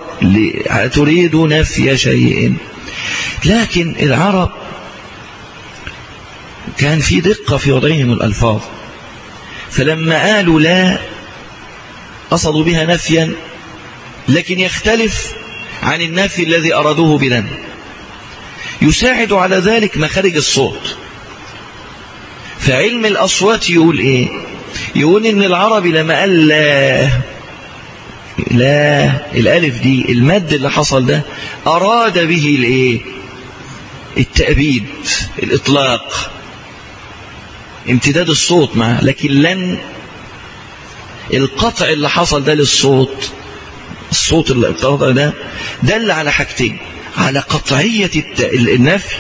تريد نفي شيء. لكن العرب كان في دقة في وضعهم الألفاظ. فلما قالوا لا قصدوا بها نفيا لكن يختلف عن النفي الذي أرادوه بلن. يساعد على ذلك مخارج الصوت. فعلم الأصوات يقول إيه؟ يقول إن العربي لما قال لا لا الألف دي المد اللي حصل ده أراد به الإيه؟ التأبيد الإطلاق. امتداد الصوت معه لكن لن القطع اللي حصل ده للصوت الصوت اللي ده دل على حاجتين على قطعية النفي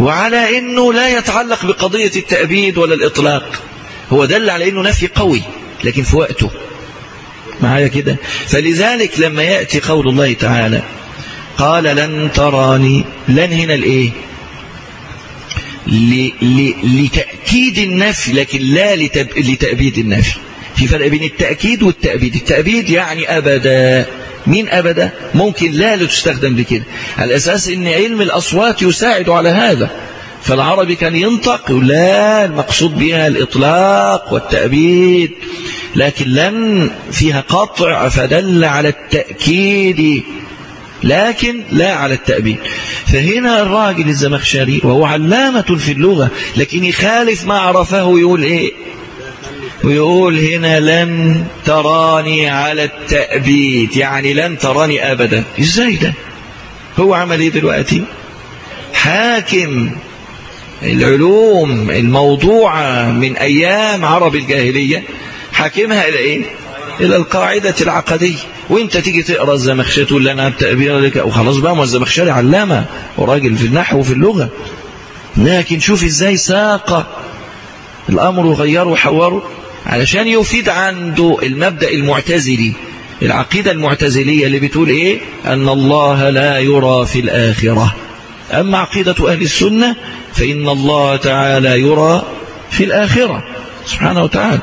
وعلى إنه لا يتعلق بقضية التأبيد ولا الإطلاق. هو دل على إنه نفي قوي لكن في وقته. معايا كده؟ فلذلك لما يأتي قول الله تعالى قال لن تراني لن هنا الايه لتأكيد النفي لكن لا لتأبيد النفي. في فرق بين التأكيد والتأبيد. التأبيد يعني أبدا. مين أبدا؟ ممكن لا لتستخدم لكده. على أساس أن علم الأصوات يساعد على هذا. فالعربي كان ينطق لا المقصود بها الإطلاق والتأبيد. لكن لن فيها قطع فدل على التأكيد. لكن لا على التأبيد. فهنا الراجل الزمخشري وهو علامة في اللغة لكن يخالف ما عرفه يقول إيه؟ ويقول هنا لن تراني على التأبيد يعني لن تراني أبدا. إزاي ده؟ هو عمل إيه دلوقتي؟ حاكم العلوم الموضوعة من أيام عرب الجاهلية حاكمها إلى إيه؟ إلى القاعدة العقدية. وإنت تيجي تقرأ الزمخشري تقول لنا التأبير لك وخلاص بقى ما الزمخشري علامة وراجل في النحو وفي اللغة. لكن شوف إزاي ساق الأمر وغيره وحوره. علشان يفيد عنده المبدأ المعتزلي العقيدة المعتزلية اللي بتقول إيه؟ أن الله لا يرى في الآخرة. أما عقيدة أهل السنة فإن الله تعالى يرى في الآخرة. سبحانه وتعالى.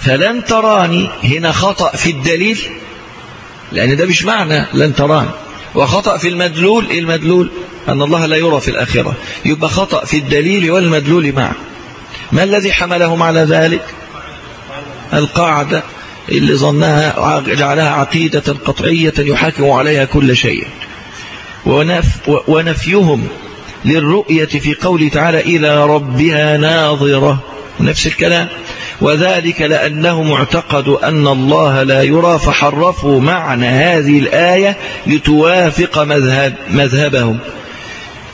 فلن تراني هنا خطأ في الدليل لأن ده مش معنى لن تراني. وخطأ في المدلول إيه المدلول؟ أن الله لا يرى في الآخرة. يبقى خطأ في الدليل والمدلول معه. ما الذي حملهم على ذلك؟ القاعدة اللي ظنها جعلها عقيدة قطعية يحاكم عليها كل شيء. ونف ونفيهم للرؤية في قوله تعالى إلى ربها ناظرة. نفس الكلام. وذلك لأنهم اعتقدوا أن الله لا يرى فحرفوا معنى هذه الآية لتوافق مذهب مذهبهم.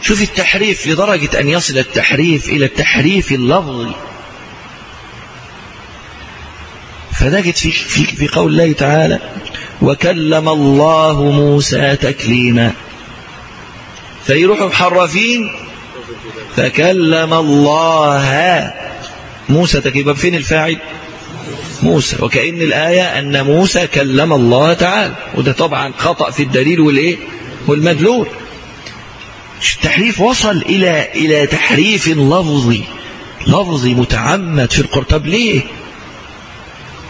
شوف التحريف لدرجة أن يصل التحريف إلى التحريف اللفظي. فنجد في, في, في قول الله تعالى وكلم الله موسى تكليما فيروحوا محرفين فكلم الله موسى تكليما فين الفاعل؟ موسى. وكأن الآية أن موسى كلم الله تعالى. وده طبعا خطأ في الدليل والإيه؟ والمدلول. التحريف وصل إلى إلى تحريف لفظي لفظي متعمد في القرآن. طب ليه؟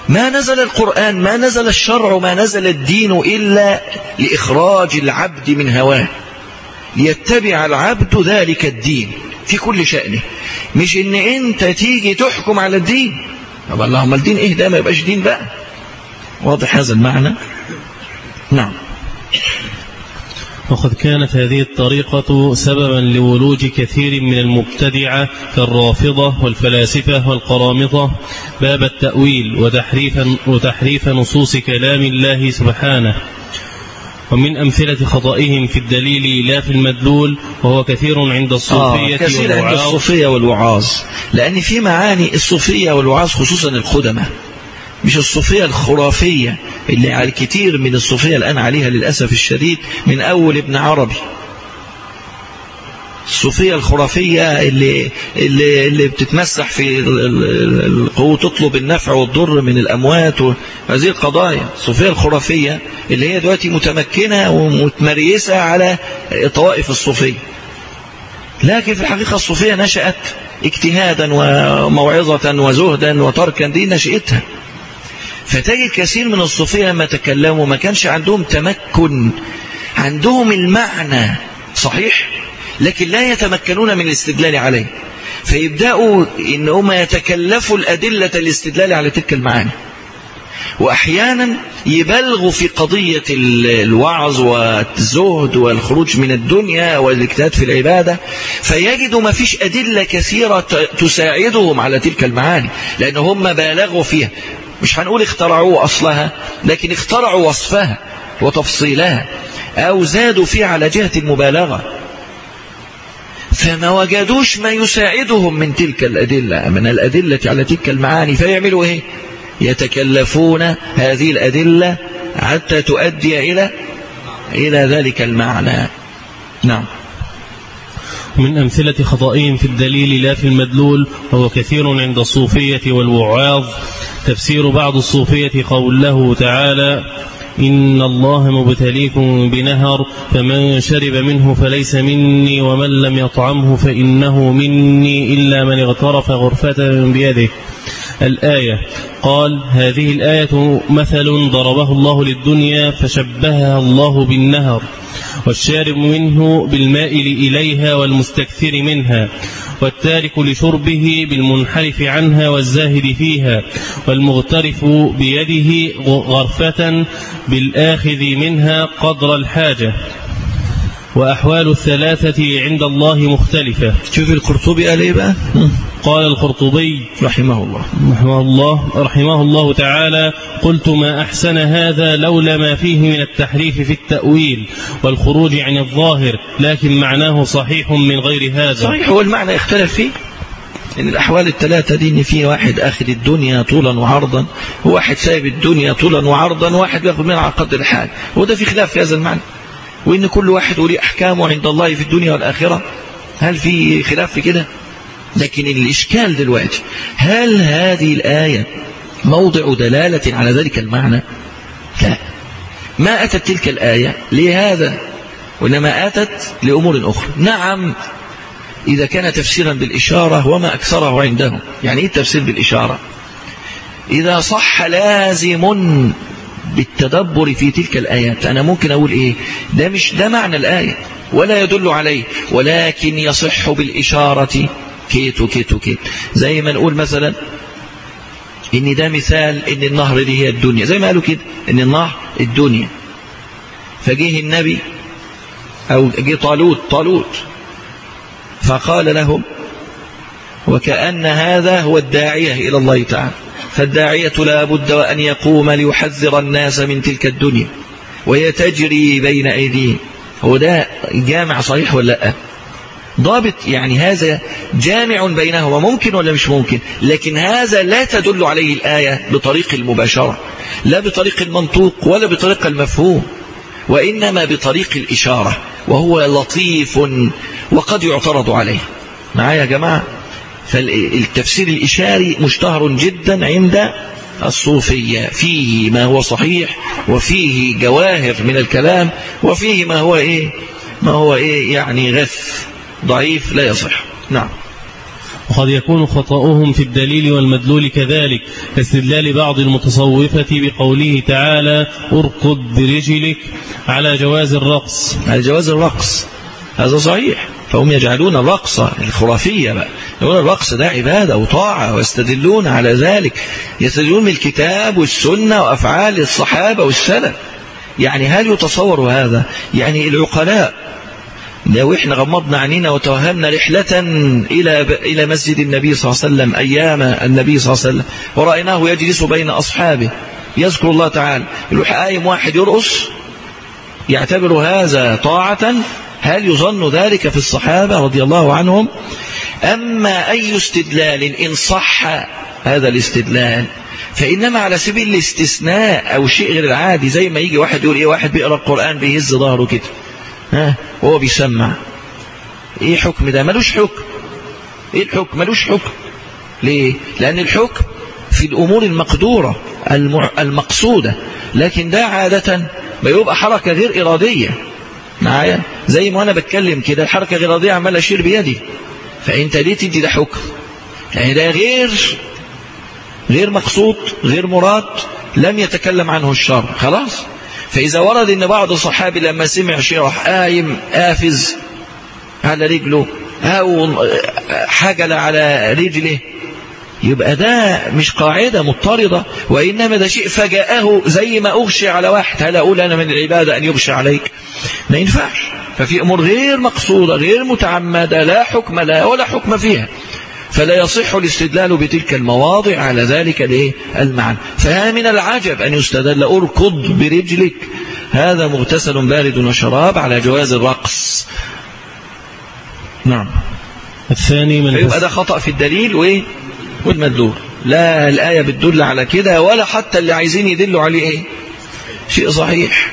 ما نزل القرآن ما نزل الشرع ما نزل الدين إلا لإخراج العبد من هواه. ليتبع العبد ذلك الدين في كل شأنه. مش إن أنت تيجي تحكم على الدين. طب اللهم الدين إيه ده؟ ما يبقاش دين بقى. واضح هذا المعنى؟ نعم. وقد كانت هذه الطريقة سببا لولوج كثير من المبتدعة كالرافضة والفلاسفة والقرامطة. باب التأويل وتحريف, وتحريف نصوص كلام الله سبحانه. ومن أمثلة خطئهم في الدليل لا في المدلول وهو كثير عند الصوفية آه كثير عند الصوفية والوعاظ. لأن في معاني الصوفية والوعاظ خصوصا القدماء مش الصوفية الخرافية اللي على كتير من الصوفية الآن عليها للأسف الشديد من أول ابن عربي. الصوفية الخرافية اللي, اللي, اللي بتتمسح في القوة تطلب النفع والضر من الأموات وهذه القضايا. الصوفية الخرافية اللي هي دلوقتي متمكنة ومتمريسة على طوائف الصوفية. لكن في الحقيقة الصوفية نشأت اجتهادا وموعظة وزهدا وتركا دي نشأتها. فتجد كثير من الصوفية لما تكلموا ما كانش عندهم تمكن عندهم المعنى صحيح؟ لكن لا يتمكنون من الاستدلال عليه. فيبدأوا إن هم يتكلفوا الأدلة الاستدلال على تلك المعاني. وأحيانا يبلغوا في قضية الوعظ والزهد والخروج من الدنيا والاجتهاد في العبادة فيجدوا ما فيش أدلة كثيرة تساعدهم على تلك المعاني لأن هم بالغوا فيها. مش هنقول اخترعوا أصلها لكن اخترعوا وصفها وتفصيلها أو زادوا فيها على جهة المبالغة. فما وجدوش ما يساعدهم من تلك الأدلة من الأدلة على تلك المعاني. فيعملوا إيه؟ يتكلفون هذه الأدلة حتى تؤدي إلى إلى ذلك المعنى. نعم. من أمثلة خطئهم في الدليل لا في المدلول وهو كثير عند الصوفية والوعاظ. تفسير بعض الصوفية قوله تعالى إن الله مبتليكم بنهر فمن شرب منه فليس مني ومن لم يطعمه فإنه مني إلا من اغترف غرفة بيده. الآية قال هذه الآية مثل ضربه الله للدنيا فشبهها الله بالنهر. والشارب منه بالمائل إليها والمستكثر منها والتارك لشربه بالمنحرف عنها والزاهد فيها والمغترف بيده غرفة بالآخذ منها قدر الحاجة. وأحوال الثلاثة عند الله مختلفة. شوف القرطبي قال إيه بقى؟ قال القرطبي رحمه الله. رحمه الله رحمه الله تعالى قلت ما أحسن هذا لولا ما فيه من التحريف في التأويل والخروج عن الظاهر لكن معناه صحيح من غير هذا. صحيح هو المعنى اختلف فيه. إن الأحوال الثلاثة دي إن في واحد آخذ الدنيا طولا وعرضا وواحد سايب الدنيا طولا وعرضا وواحد بياخذ منها على قدر الحال. وده في خلاف في هذا المعنى. وإن كل واحد وليه أحكامه عند الله في الدنيا والآخرة هل في خلاف في كده؟ لكن الإشكال دلوقتي هل هذه الآية موضع دلالة على ذلك المعنى؟ لا. ما أتت تلك الآية لهذا وانما أتت لأمور أخرى؟ نعم إذا كان تفسيرا بالإشارة وما أكثره عندهم. يعني إيه التفسير بالإشارة؟ إذا صح لازم بالتدبر في تلك الآيات. أنا ممكن أقول إيه؟ ده مش ده معنى الآية. ولا يدل عليه. ولكن يصح بالإشارة. كيت وكيت وكيت. زي ما نقول مثلا إن ده مثال إن النهر دي هي الدنيا. زي ما قالوا كده. إن النهر الدنيا. فجيه النبي أو جه طالوت. طالوت. فقال لهم وكأن هذا هو الداعية إلى الله تعالى. فالداعية لا بد وأن يقوم ليحذر الناس من تلك الدنيا وهي تجري بين أيديهم. هو ده جامع صحيح ولا لأ؟ ضابط يعني هذا جامع بينهما ممكن ولا مش ممكن؟ لكن هذا لا تدل عليه الآية بطريق المباشرة لا بطريق المنطوق ولا بطريق المفهوم وإنما بطريق الإشارة وهو لطيف وقد يعترض عليه. معايا يا جماعة؟ فالتفسير الإشاري مشتهر جدا عند الصوفية. فيه ما هو صحيح وفيه جواهر من الكلام وفيه ما هو إيه؟ ما هو إيه؟ يعني غث ضعيف لا يصح. نعم. وقد يكون خطأهم في الدليل والمدلول كذلك كاستدلال بعض المتصوفة بقوله تعالى اركض برجلك على جواز الرقص. على جواز الرقص. هذا صحيح. فهم يجعلون الرقص الخرافية بقى. يقولون الرقص ده عبادة وطاعة ويستدلون على ذلك. يستدلون من الكتاب والسنة وأفعال الصحابة والسلف. يعني هل يتصور هذا؟ يعني العقلاء. لو إحنا غمضنا عينينا وتوهمنا رحلة إلى إلى مسجد النبي صلى الله عليه وسلم أيام النبي صلى الله عليه وسلم. ورأيناه يجلس بين أصحابه. يذكر الله تعالى. يروح قايم واحد يرقص. يعتبر هذا طاعة هل يظن ذلك في الصحابة رضي الله عنهم؟ أما أي استدلال إن صح هذا الاستدلال فإنما على سبيل الاستثناء أو شيء غير العادي زي ما يجي واحد يقول إيه واحد بيقرأ القرآن بيهز ظهره كده ها؟ وهو بيسمع. إيه حكم ده؟ ملوش حكم. إيه الحكم؟ ملوش حكم. ليه؟ لأن الحكم في الأمور المقدورة المقصودة لكن ده عادة بيبقى حركة غير إرادية. معايا؟ زي ما أنا بتكلم كده الحركة غير إرادية عمال أشير بيدي. فأنت ليه تدي ده حكم. يعني ده غير غير مقصود غير مراد لم يتكلم عنه الشرع. خلاص؟ فإذا ورد أن بعض الصحابي لما سمع شيء راح قايم قافز على رجله أو حجل على رجله يبقى ده مش قاعدة مضطردة وإنما ده شيء فجاءه زي ما أغشي على واحد هل أقول أنا من العبادة أن يغشي عليك؟ ما ينفعش. ففي أمور غير مقصودة غير متعمدة لا حكم لها ولا حكم فيها. فلا يصح الاستدلال بتلك المواضع على ذلك الإيه؟ المعنى. فها من العجب أن يستدل أركض برجلك. هذا مغتسل بارد وشراب على جواز الرقص. نعم. الثاني من فيبقى ده خطأ في الدليل وإيه؟ والمدلول لا الآية بتدل على كده ولا حتى اللي عايزين يدلوا عليه إيه؟ شيء صحيح.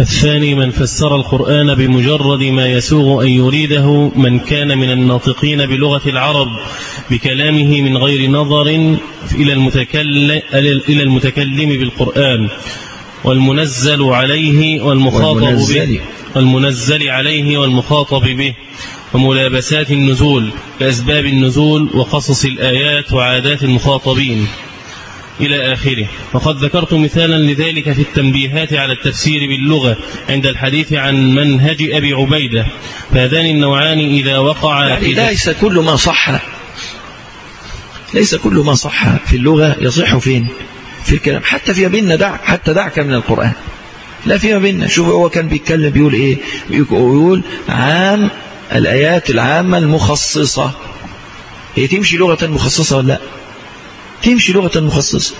الثاني من فسر القرآن بمجرد ما يسوغ أن يريده من كان من الناطقين بلغة العرب بكلامه من غير نظر إلى المتكلم, إلى المتكلم بالقرآن. والمنزل عليه والمخاطب والمنزل. به. والمنزل عليه والمخاطب به. وملابسات النزول كأسباب النزول وقصص الآيات وعادات المخاطبين. إلى آخره. وقد ذكرت مثالا لذلك في التنبيهات على التفسير باللغة عند الحديث عن منهج أبي عبيدة. فهذان النوعان إذا وقع يعني ليس كل ما صح ليس كل ما صح في اللغة يصح فين في الكلام. حتى في بيننا دع حتى دعك من القرآن. لا فيما بيننا. شوف هو كان بيتكلم بيقول إيه؟ بيقول عام الآيات العامة المخصصة. هي تمشي لغة مخصصة ولا لا؟ تمشي لغة مخصصة.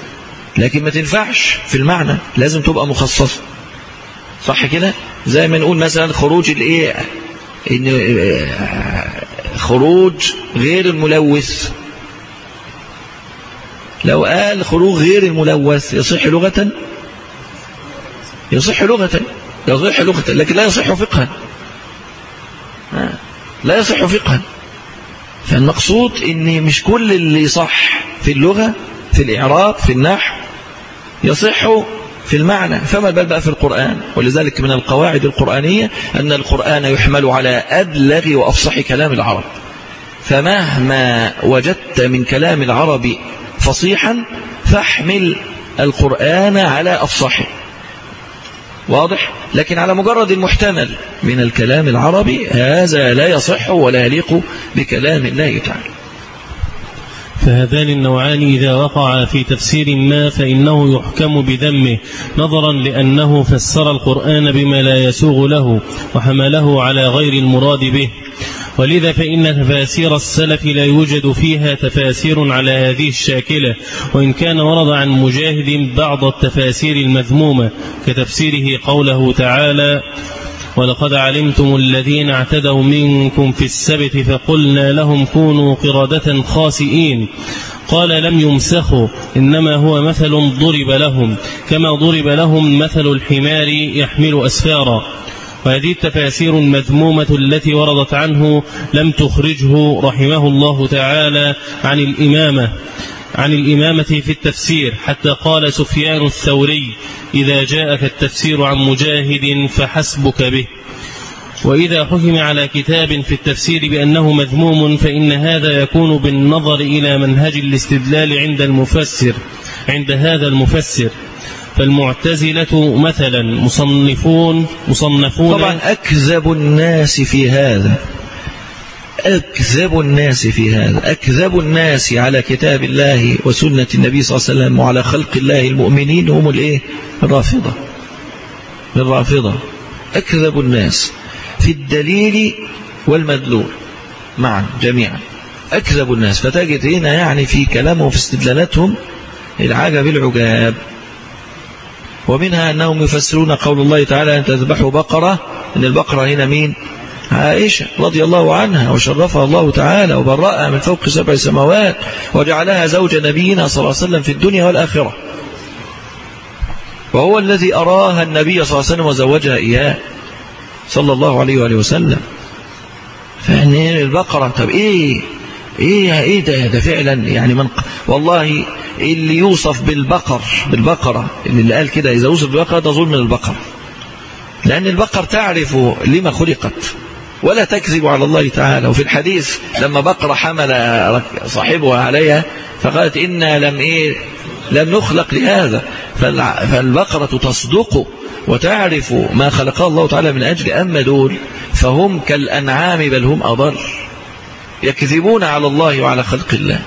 لكن ما تنفعش في المعنى لازم تبقى مخصصة. صح كده؟ زي ما نقول مثلا خروج الإيه؟ إن خروج غير الملوث. لو قال خروج غير الملوث يصح لغة؟ يصح لغة. يصح لغة لكن لا يصح فقها. لا يصح فقها. فالمقصود إن مش كل اللي صح في اللغة في الإعراب في النحو يصح في المعنى. فما البال بقى في القرآن؟ ولذلك من القواعد القرآنية أن القرآن يحمل على أبلغ وأفصح كلام العرب. فمهما وجدت من كلام العرب فصيحا فاحمل القرآن على أفصحه. واضح؟ لكن على مجرد المحتمل من الكلام العربي هذا لا يصح ولا يليق بكلام الله تعالى. فهذان النوعان إذا وقع في تفسير ما فإنه يحكم بذمه نظرا لأنه فسر القرآن بما لا يسوغ له وحمله على غير المراد به. ولذا فإن تفاسير السلف لا يوجد فيها تفاسير على هذه الشاكلة وإن كان ورد عن مجاهد بعض التفاسير المذمومة كتفسيره قوله تعالى ولقد علمتم الذين اعتدوا منكم في السبت فقلنا لهم كونوا قردة خاسئين قال لم يمسخوا إنما هو مثل ضرب لهم كما ضرب لهم مثل الحمار يحمل أسفارا وهذه التفاسير المذمومة التي وردت عنه لم تخرجه رحمه الله تعالى عن الإمامة عن الإمامة في التفسير. حتى قال سفيان الثوري إذا جاءك التفسير عن مجاهد فحسبك به. وإذا حكم على كتاب في التفسير بأنه مذموم فإن هذا يكون بالنظر إلى منهج الاستدلال عند المفسر عند هذا المفسر. فالمعتزلة مثلا مصنفون مصنفون طبعا أكذب الناس في هذا. أكذب الناس في هذا. أكذب الناس على كتاب الله وسنة النبي صلى الله عليه وسلم وعلى خلق الله المؤمنين هم الإيه؟ الرافضة. الرافضة. أكذب الناس في الدليل والمدلول. معا جميعا. أكذب الناس. فتجد هنا يعني في كلامهم في استدلالاتهم العجب العجاب. ومنها أنهم يفسرون قول الله تعالى أن تذبحوا بقرة أن البقرة هنا مين؟ عائشة رضي الله عنها وشرفها الله تعالى وبرأها من فوق سبع سماوات وجعلها زوج نبينا صلى الله عليه وسلم في الدنيا والآخرة. وهو الذي أراها النبي صلى الله عليه وسلم وزوجها إياه صلى الله عليه وآله وسلم. فإن البقرة طب إيه؟ إيه إيه ده, ده فعلا يعني من والله اللي يوصف بالبقر بالبقرة. اللي قال كده إذا وصف بالبقرة ده ظلم من البقر لأن البقر تعرف لما خلقت ولا تكذب على الله تعالى. وفي الحديث لما بقرة حمل صاحبها عليها فقالت إنا لم إيه لم نخلق لهذا. فالبقرة تصدق وتعرف ما خلقها الله تعالى من أجل أما دول فهم كالأنعام بل هم أضل يكذبون على الله وعلى خلق الله.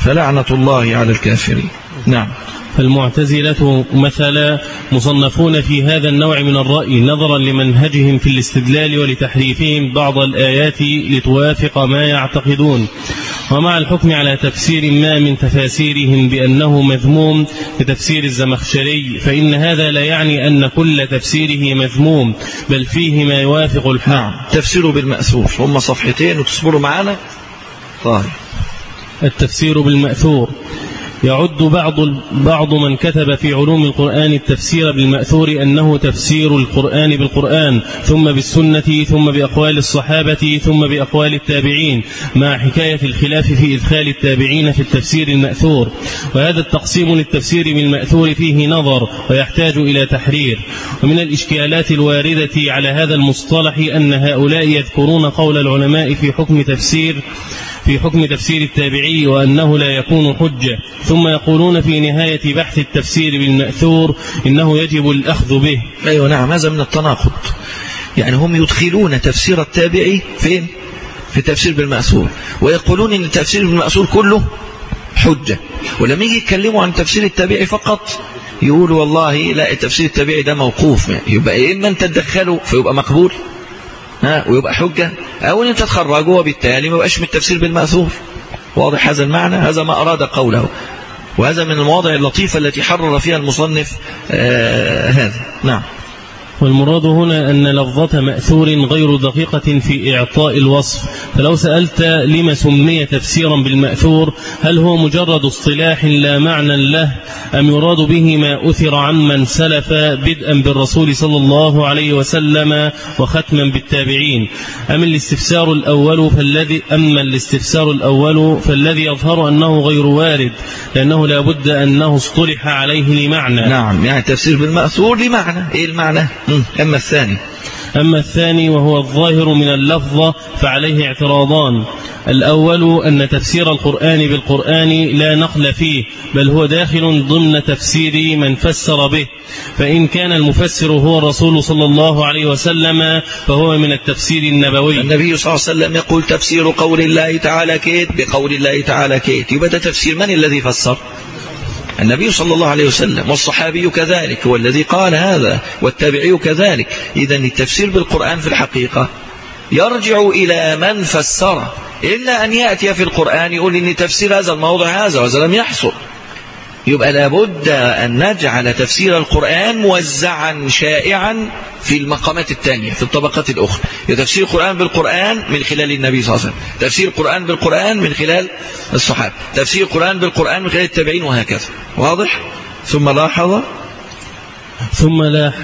فلعنة الله على الكافرين. نعم. فالمعتزلة مثلا مصنفون في هذا النوع من الرأي نظرا لمنهجهم في الاستدلال ولتحريفهم بعض الآيات لتوافق ما يعتقدون. ومع الحكم على تفسير ما من تفاسيرهم بأنه مذموم كتفسير الزمخشري فإن هذا لا يعني أن كل تفسيره مذموم بل فيه ما يوافق الحق نعم. تفسيره بالمأثور هم صفحتين وتصبروا معنا طيب. التفسير بالمأثور. يعد بعض بعض من كتب في علوم القرآن التفسير بالمأثور أنه تفسير القرآن بالقرآن ثم بالسنة ثم بأقوال الصحابة ثم بأقوال التابعين مع حكاية الخلاف في إدخال التابعين في التفسير المأثور. وهذا التقسيم للتفسير بالمأثور فيه نظر ويحتاج إلى تحرير. ومن الإشكالات الواردة على هذا المصطلح أن هؤلاء يذكرون قول العلماء في حكم تفسير في حكم تفسير التابعي وأنه لا يكون حجة. ثم يقولون في نهاية بحث التفسير بالمأثور إنه يجب الأخذ به. أيوة نعم هذا من التناقض. يعني هم يدخلون تفسير التابعي فين في التفسير بالمأثور. ويقولون أن التفسير بالمأثور كله حجة. ولما يجي يتكلموا عن تفسير التابعي فقط يقولوا والله لا التفسير التابعي ده موقوف. يبقى إما أنت تدخله فيبقى مقبول. ها ويبقى حجة. أو أن أنت تخرجه وبالتالي ما يبقاش من التفسير بالمأثور. واضح هذا المعنى؟ هذا ما أراد قوله. وهذا من المواضع اللطيفة التي حرر فيها المصنف آه هذا. نعم. والمراد هنا أن لفظة مأثور غير دقيقة في إعطاء الوصف. فلو سألت لما سمي تفسيرا بالمأثور هل هو مجرد اصطلاح لا معنى له أم يراد به ما أثر عمن سلف بدءا بالرسول صلى الله عليه وسلم وختما بالتابعين؟ أم الاستفسار الأول فالذي أما الاستفسار الأول فالذي يظهر أنه غير وارد لأنه لا بد أنه اصطلح عليه لمعنى. نعم يعني التفسير بالمأثور لمعنى. إيه المعنى. أما الثاني. أما الثاني وهو الظاهر من اللفظة فعليه اعتراضان. الأول أن تفسير القرآن بالقرآن لا نقل فيه بل هو داخل ضمن تفسير من فسر به. فإن كان المفسر هو الرسول صلى الله عليه وسلم فهو من التفسير النبوي. النبي صلى الله عليه وسلم يقول تفسير قول الله تعالى كيت بقول الله تعالى كيت. يبقى ده تفسير من الذي فسر؟ النبي صلى الله عليه وسلم والصحابي كذلك هو الذي قال هذا والتابعي كذلك. إذا التفسير بالقرآن في الحقيقة يرجع إلى من فسره إلا أن يأتي في القرآن يقول إن تفسير هذا الموضع هذا وهذا لم يحصل. يبقى لابد أن نجعل تفسير القرآن موزعا شائعا في المقامات الثانية في الطبقات الأخرى. تفسير القرآن بالقرآن من خلال النبي صلى الله عليه وسلم. تفسير القرآن بالقرآن من خلال الصحابة. تفسير القرآن بالقرآن من خلال التابعين وهكذا. واضح؟ ثم لاحظ ثم لاح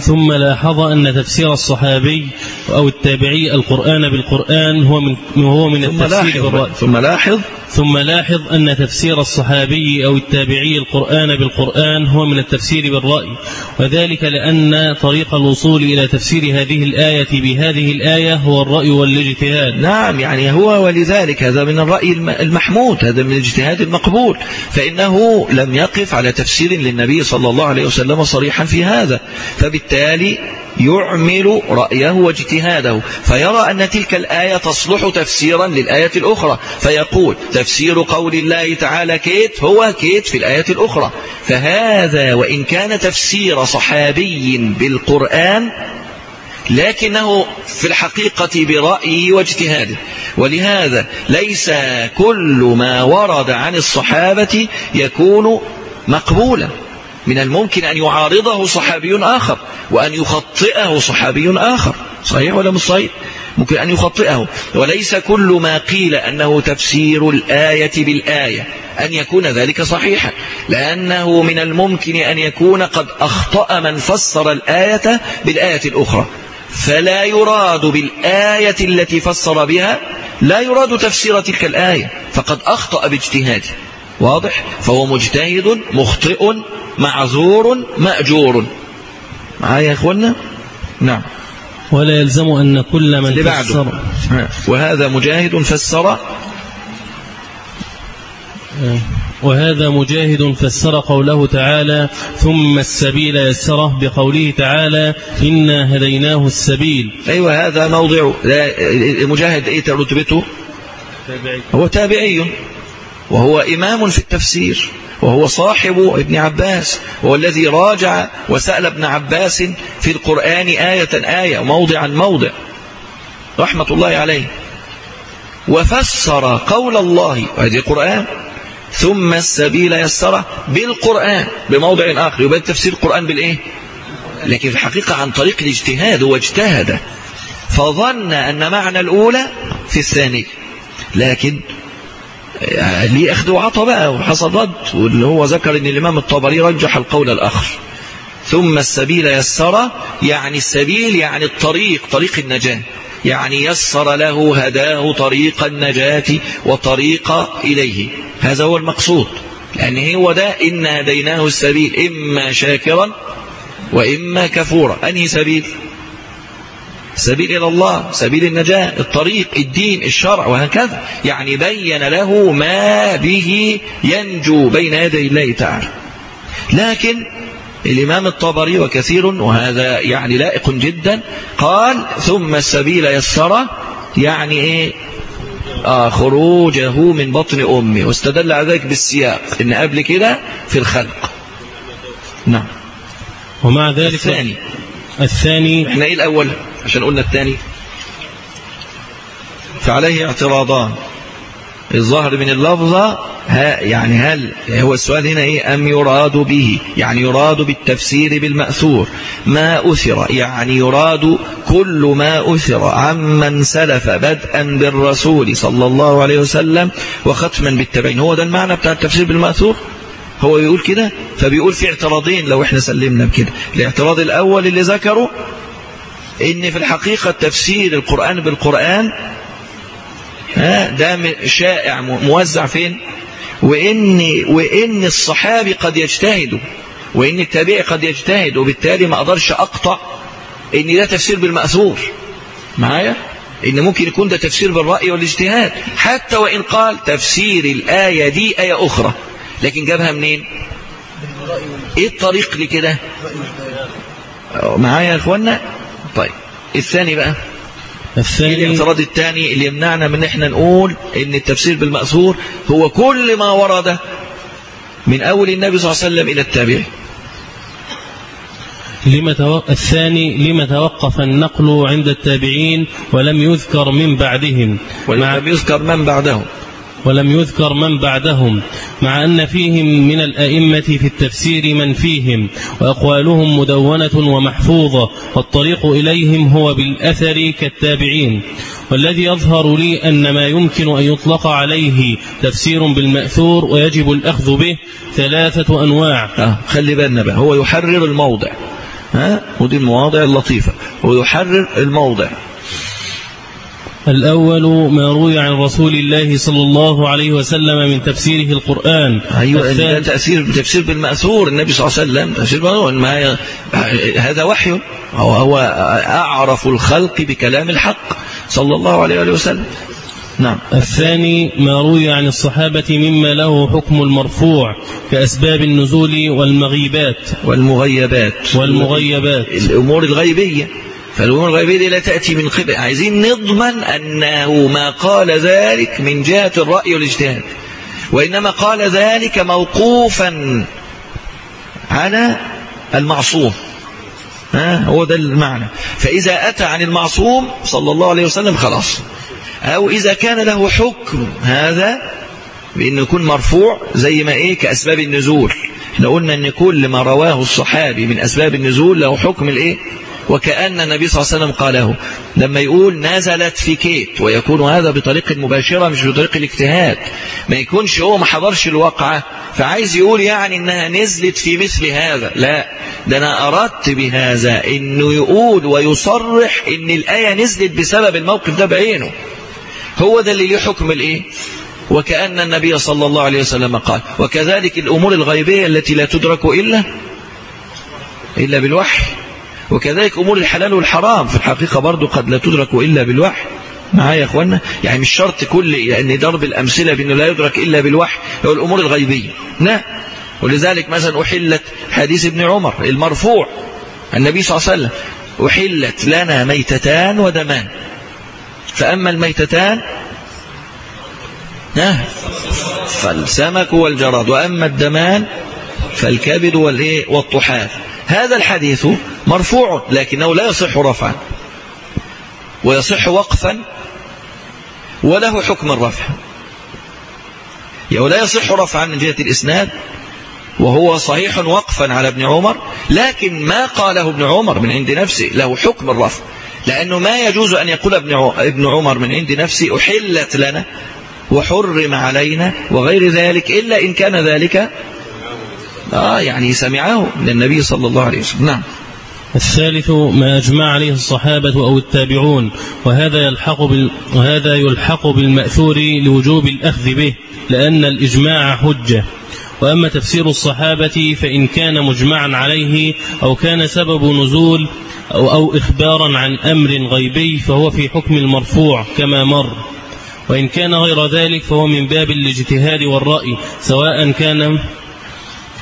ثم لاحظ أن تفسير الصحابي أو التابعي القرآن بالقرآن هو من هو من ثم التفسير لاحظ بالرأي. ثم لاحظ. ثم لاحظ أن تفسير الصحابي أو التابعي القرآن بالقرآن هو من التفسير بالرأي. وذلك لأن طريق الوصول إلى تفسير هذه الآية بهذه الآية هو الرأي والاجتهاد. نعم يعني هو ولذلك هذا من الرأي الم- المحمود هذا من الاجتهاد المقبول. فإنه لم يقف على تفسير للنبي صلى الله عليه وسلم صريحا في هذا فبالتالي يعمل رأيه واجتهاده. فيرى أن تلك الآية تصلح تفسيرا للآية الأخرى فيقول تفسير قول الله تعالى كيت هو كيت في الآية الأخرى. فهذا وإن كان تفسير صحابي بالقرآن لكنه في الحقيقة برأيه واجتهاده. ولهذا ليس كل ما ورد عن الصحابة يكون مقبولا. من الممكن أن يعارضه صحابي آخر وأن يخطئه صحابي آخر. صحيح ولا مش صحيح؟ ممكن أن يخطئه. وليس كل ما قيل أنه تفسير الآية بالآية أن يكون ذلك صحيحا لأنه من الممكن أن يكون قد أخطأ من فسر الآية بالآية الأخرى. فلا يراد بالآية التي فسر بها لا يراد تفسير تلك الآية فقد أخطأ باجتهاده. واضح؟ فهو مجتهد مخطئ معذور مأجور. معايا يا اخوانا نعم. ولا يلزم أن كل من فسر. وهذا مجاهد فسر؟ وهذا مجاهد فسر قوله تعالى ثم السبيل يسره بقوله تعالى إنا هديناه السبيل أيوة هذا موضع. لا المجاهد إيه رتبته هو تابعي. وهو إمام في التفسير وهو صاحب ابن عباس وهو الذي راجع وسأل ابن عباس في القرآن آية آية وموضعا موضع رحمة الله عليه. وفسر قول الله وهذه القرآن ثم السبيل يسره بالقرآن بموضع آخر يبقى تفسير القرآن بالإيه؟ لكن في الحقيقة عن طريق الاجتهاد هو اجتهد فظن أن معنى الأولى في الثانية لكن ليه أخذ وعطى بقى وحصل رد واللي هو ذكر أن الإمام الطبري رجح القول الآخر. ثم السبيل يسر يعني السبيل يعني الطريق طريق النجاة. يعني يسر له هداه طريق النجاة وطريق إليه. هذا هو المقصود. لأن هو ده إن هديناه السبيل إما شاكرا وإما كفورا. أنهي سبيل؟ سبيل إلى الله سبيل النجاة الطريق الدين الشرع وهكذا. يعني بين له ما به ينجو بين يدي الله تعالى. لكن الإمام الطبري وكثير وهذا يعني لائق جدا قال ثم السبيل يسر يعني إيه؟ آه خروجه من بطن أمه واستدل على ذلك بالسياق. إن قبل كده في الخلق. نعم. ومع ذلك الثاني. الثاني إحنا إيه الأول؟ عشان قلنا الثاني فعليه اعتراضان. الظاهر من اللفظة ها يعني هل هو السؤال هنا إيه؟ أم يراد به يعني يراد بالتفسير بالمأثور. ما أثر يعني يراد كل ما أثر. عمن سلف بدءا بالرسول صلى الله عليه وسلم وختما بالتبعين هو ده المعنى بتاع التفسير بالمأثور؟ هو بيقول كده؟ فبيقول في اعتراضين لو إحنا سلمنا بكده. الاعتراض الأول اللي ذكره إن في الحقيقة تفسير القرآن بالقرآن ده شائع موزع فين؟ وإن, وإن الصحابي قد يجتهد وإن التابعي قد يجتهد وبالتالي ما أقدرش أقطع إن ده تفسير بالمأثور. معايا؟ إن ممكن يكون ده تفسير بالرأي والاجتهاد. حتى وإن قال تفسير الآية دي آية أخرى. لكن جابها منين؟ إيه الطريق لكده؟ معايا يا إخوانا؟ طيب. الثاني بقى. الثاني. الاعتراض الثاني اللي يمنعنا من إحنا نقول إن التفسير بالمأثور هو كل ما ورد من أول النبي صلى الله عليه وسلم إلى التابعين. لما توق... الثاني لما توقف النقل عند التابعين ولم يذكر من بعدهم. مع... ولم يذكر من بعدهم. ولم يذكر من بعدهم مع أن فيهم من الأئمة في التفسير من فيهم وأقوالهم مدونة ومحفوظة والطريق إليهم هو بالأثر كالتابعين. والذي يظهر لي أن ما يمكن أن يطلق عليه تفسير بالمأثور ويجب الأخذ به ثلاثة أنواع. آه خلي بالنا بقى. هو يحرر الموضع. ها؟ ودي المواضع اللطيفة. ويحرر الموضع. الأول ما روي عن رسول الله صلى الله عليه وسلم من تفسيره القرآن. أيوة ده تأثير تفسير بالمأثور النبي صلى الله عليه وسلم تفسير ما هذا وحي. هو, هو أعرف الخلق بكلام الحق صلى الله عليه وسلم. نعم. الثاني ما روي عن الصحابة مما له حكم المرفوع كأسباب النزول والمغيبات. والمغيبات. والمغيبات. الأمور الغيبية. فالأمور الغيبية دي لا تأتي من قبل. عايزين نضمن أنه ما قال ذلك من جهة الرأي والاجتهاد وإنما قال ذلك موقوفا على المعصوم. ها هو ده المعنى. فإذا أتى عن المعصوم صلى الله عليه وسلم خلاص. أو إذا كان له حكم هذا بأنه يكون مرفوع زي ما إيه كأسباب النزول. إحنا قلنا أن كل ما رواه الصحابي من أسباب النزول له حكم الإيه؟ وكأن النبي صلى الله عليه وسلم قاله. لما يقول نزلت في كيت ويكون هذا بطريقة مباشرة مش بطريق الاجتهاد. ما يكونش هو ما حضرش الواقعة فعايز يقول يعني إنها نزلت في مثل هذا. لا ده أنا أردت بهذا إنه يقول ويصرح إن الآية نزلت بسبب الموقف ده بعينه. هو ده اللي ليه حكم الإيه؟ وكأن النبي صلى الله عليه وسلم قال. وكذلك الأمور الغيبية التي لا تدرك إلا إلا بالوحي. وكذلك أمور الحلال والحرام. في الحقيقة برضو قد لا تدرك إلا بالوحي. معايا يا أخوانا يعني مش شرط كل يعني ضرب الأمثلة بأنه لا يدرك إلا بالوحي هو الأمور الغيبية. لا. ولذلك مثلا أحلت حديث ابن عمر المرفوع. النبي صلى الله عليه وسلم أحلت لنا ميتتان ودمان. فأما الميتتان فالسمك والجراد. وأما الدمان فالكبد والإيه والطحال. هذا الحديث مرفوع لكنه لا يصح رفعا. ويصح وقفا وله حكم الرفع. يعني لا يصح رفعا من جهة الإسناد وهو صحيح وقفا على ابن عمر لكن ما قاله ابن عمر من عند نفسه له حكم الرفع. لأنه ما يجوز أن يقول ابن عمر من عند نفسه أحلت لنا وحرم علينا وغير ذلك إلا إن كان ذلك آه يعني سمعه من النبي صلى الله عليه وسلم. نعم. الثالث ما أجمع عليه الصحابة أو التابعون وهذا يلحق بال... وهذا يلحق بالمأثور لوجوب الأخذ به لأن الإجماع حجة. وأما تفسير الصحابة فإن كان مجمعا عليه أو كان سبب نزول أو, أو إخبارا عن أمر غيبي فهو في حكم المرفوع كما مر. وإن كان غير ذلك فهو من باب الاجتهاد والرأي سواء كان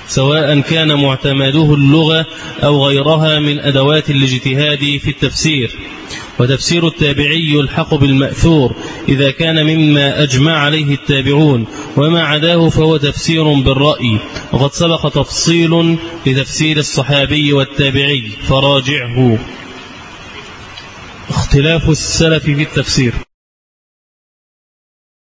سواء كان معتمده اللغة أو غيرها من أدوات الاجتهاد في التفسير. وتفسير التابعي يلحق بالمأثور إذا كان مما أجمع عليه التابعون وما عداه فهو تفسير بالرأي. وقد سبق تفصيل لتفسير الصحابي والتابعي فراجعه. اختلاف السلف في التفسير.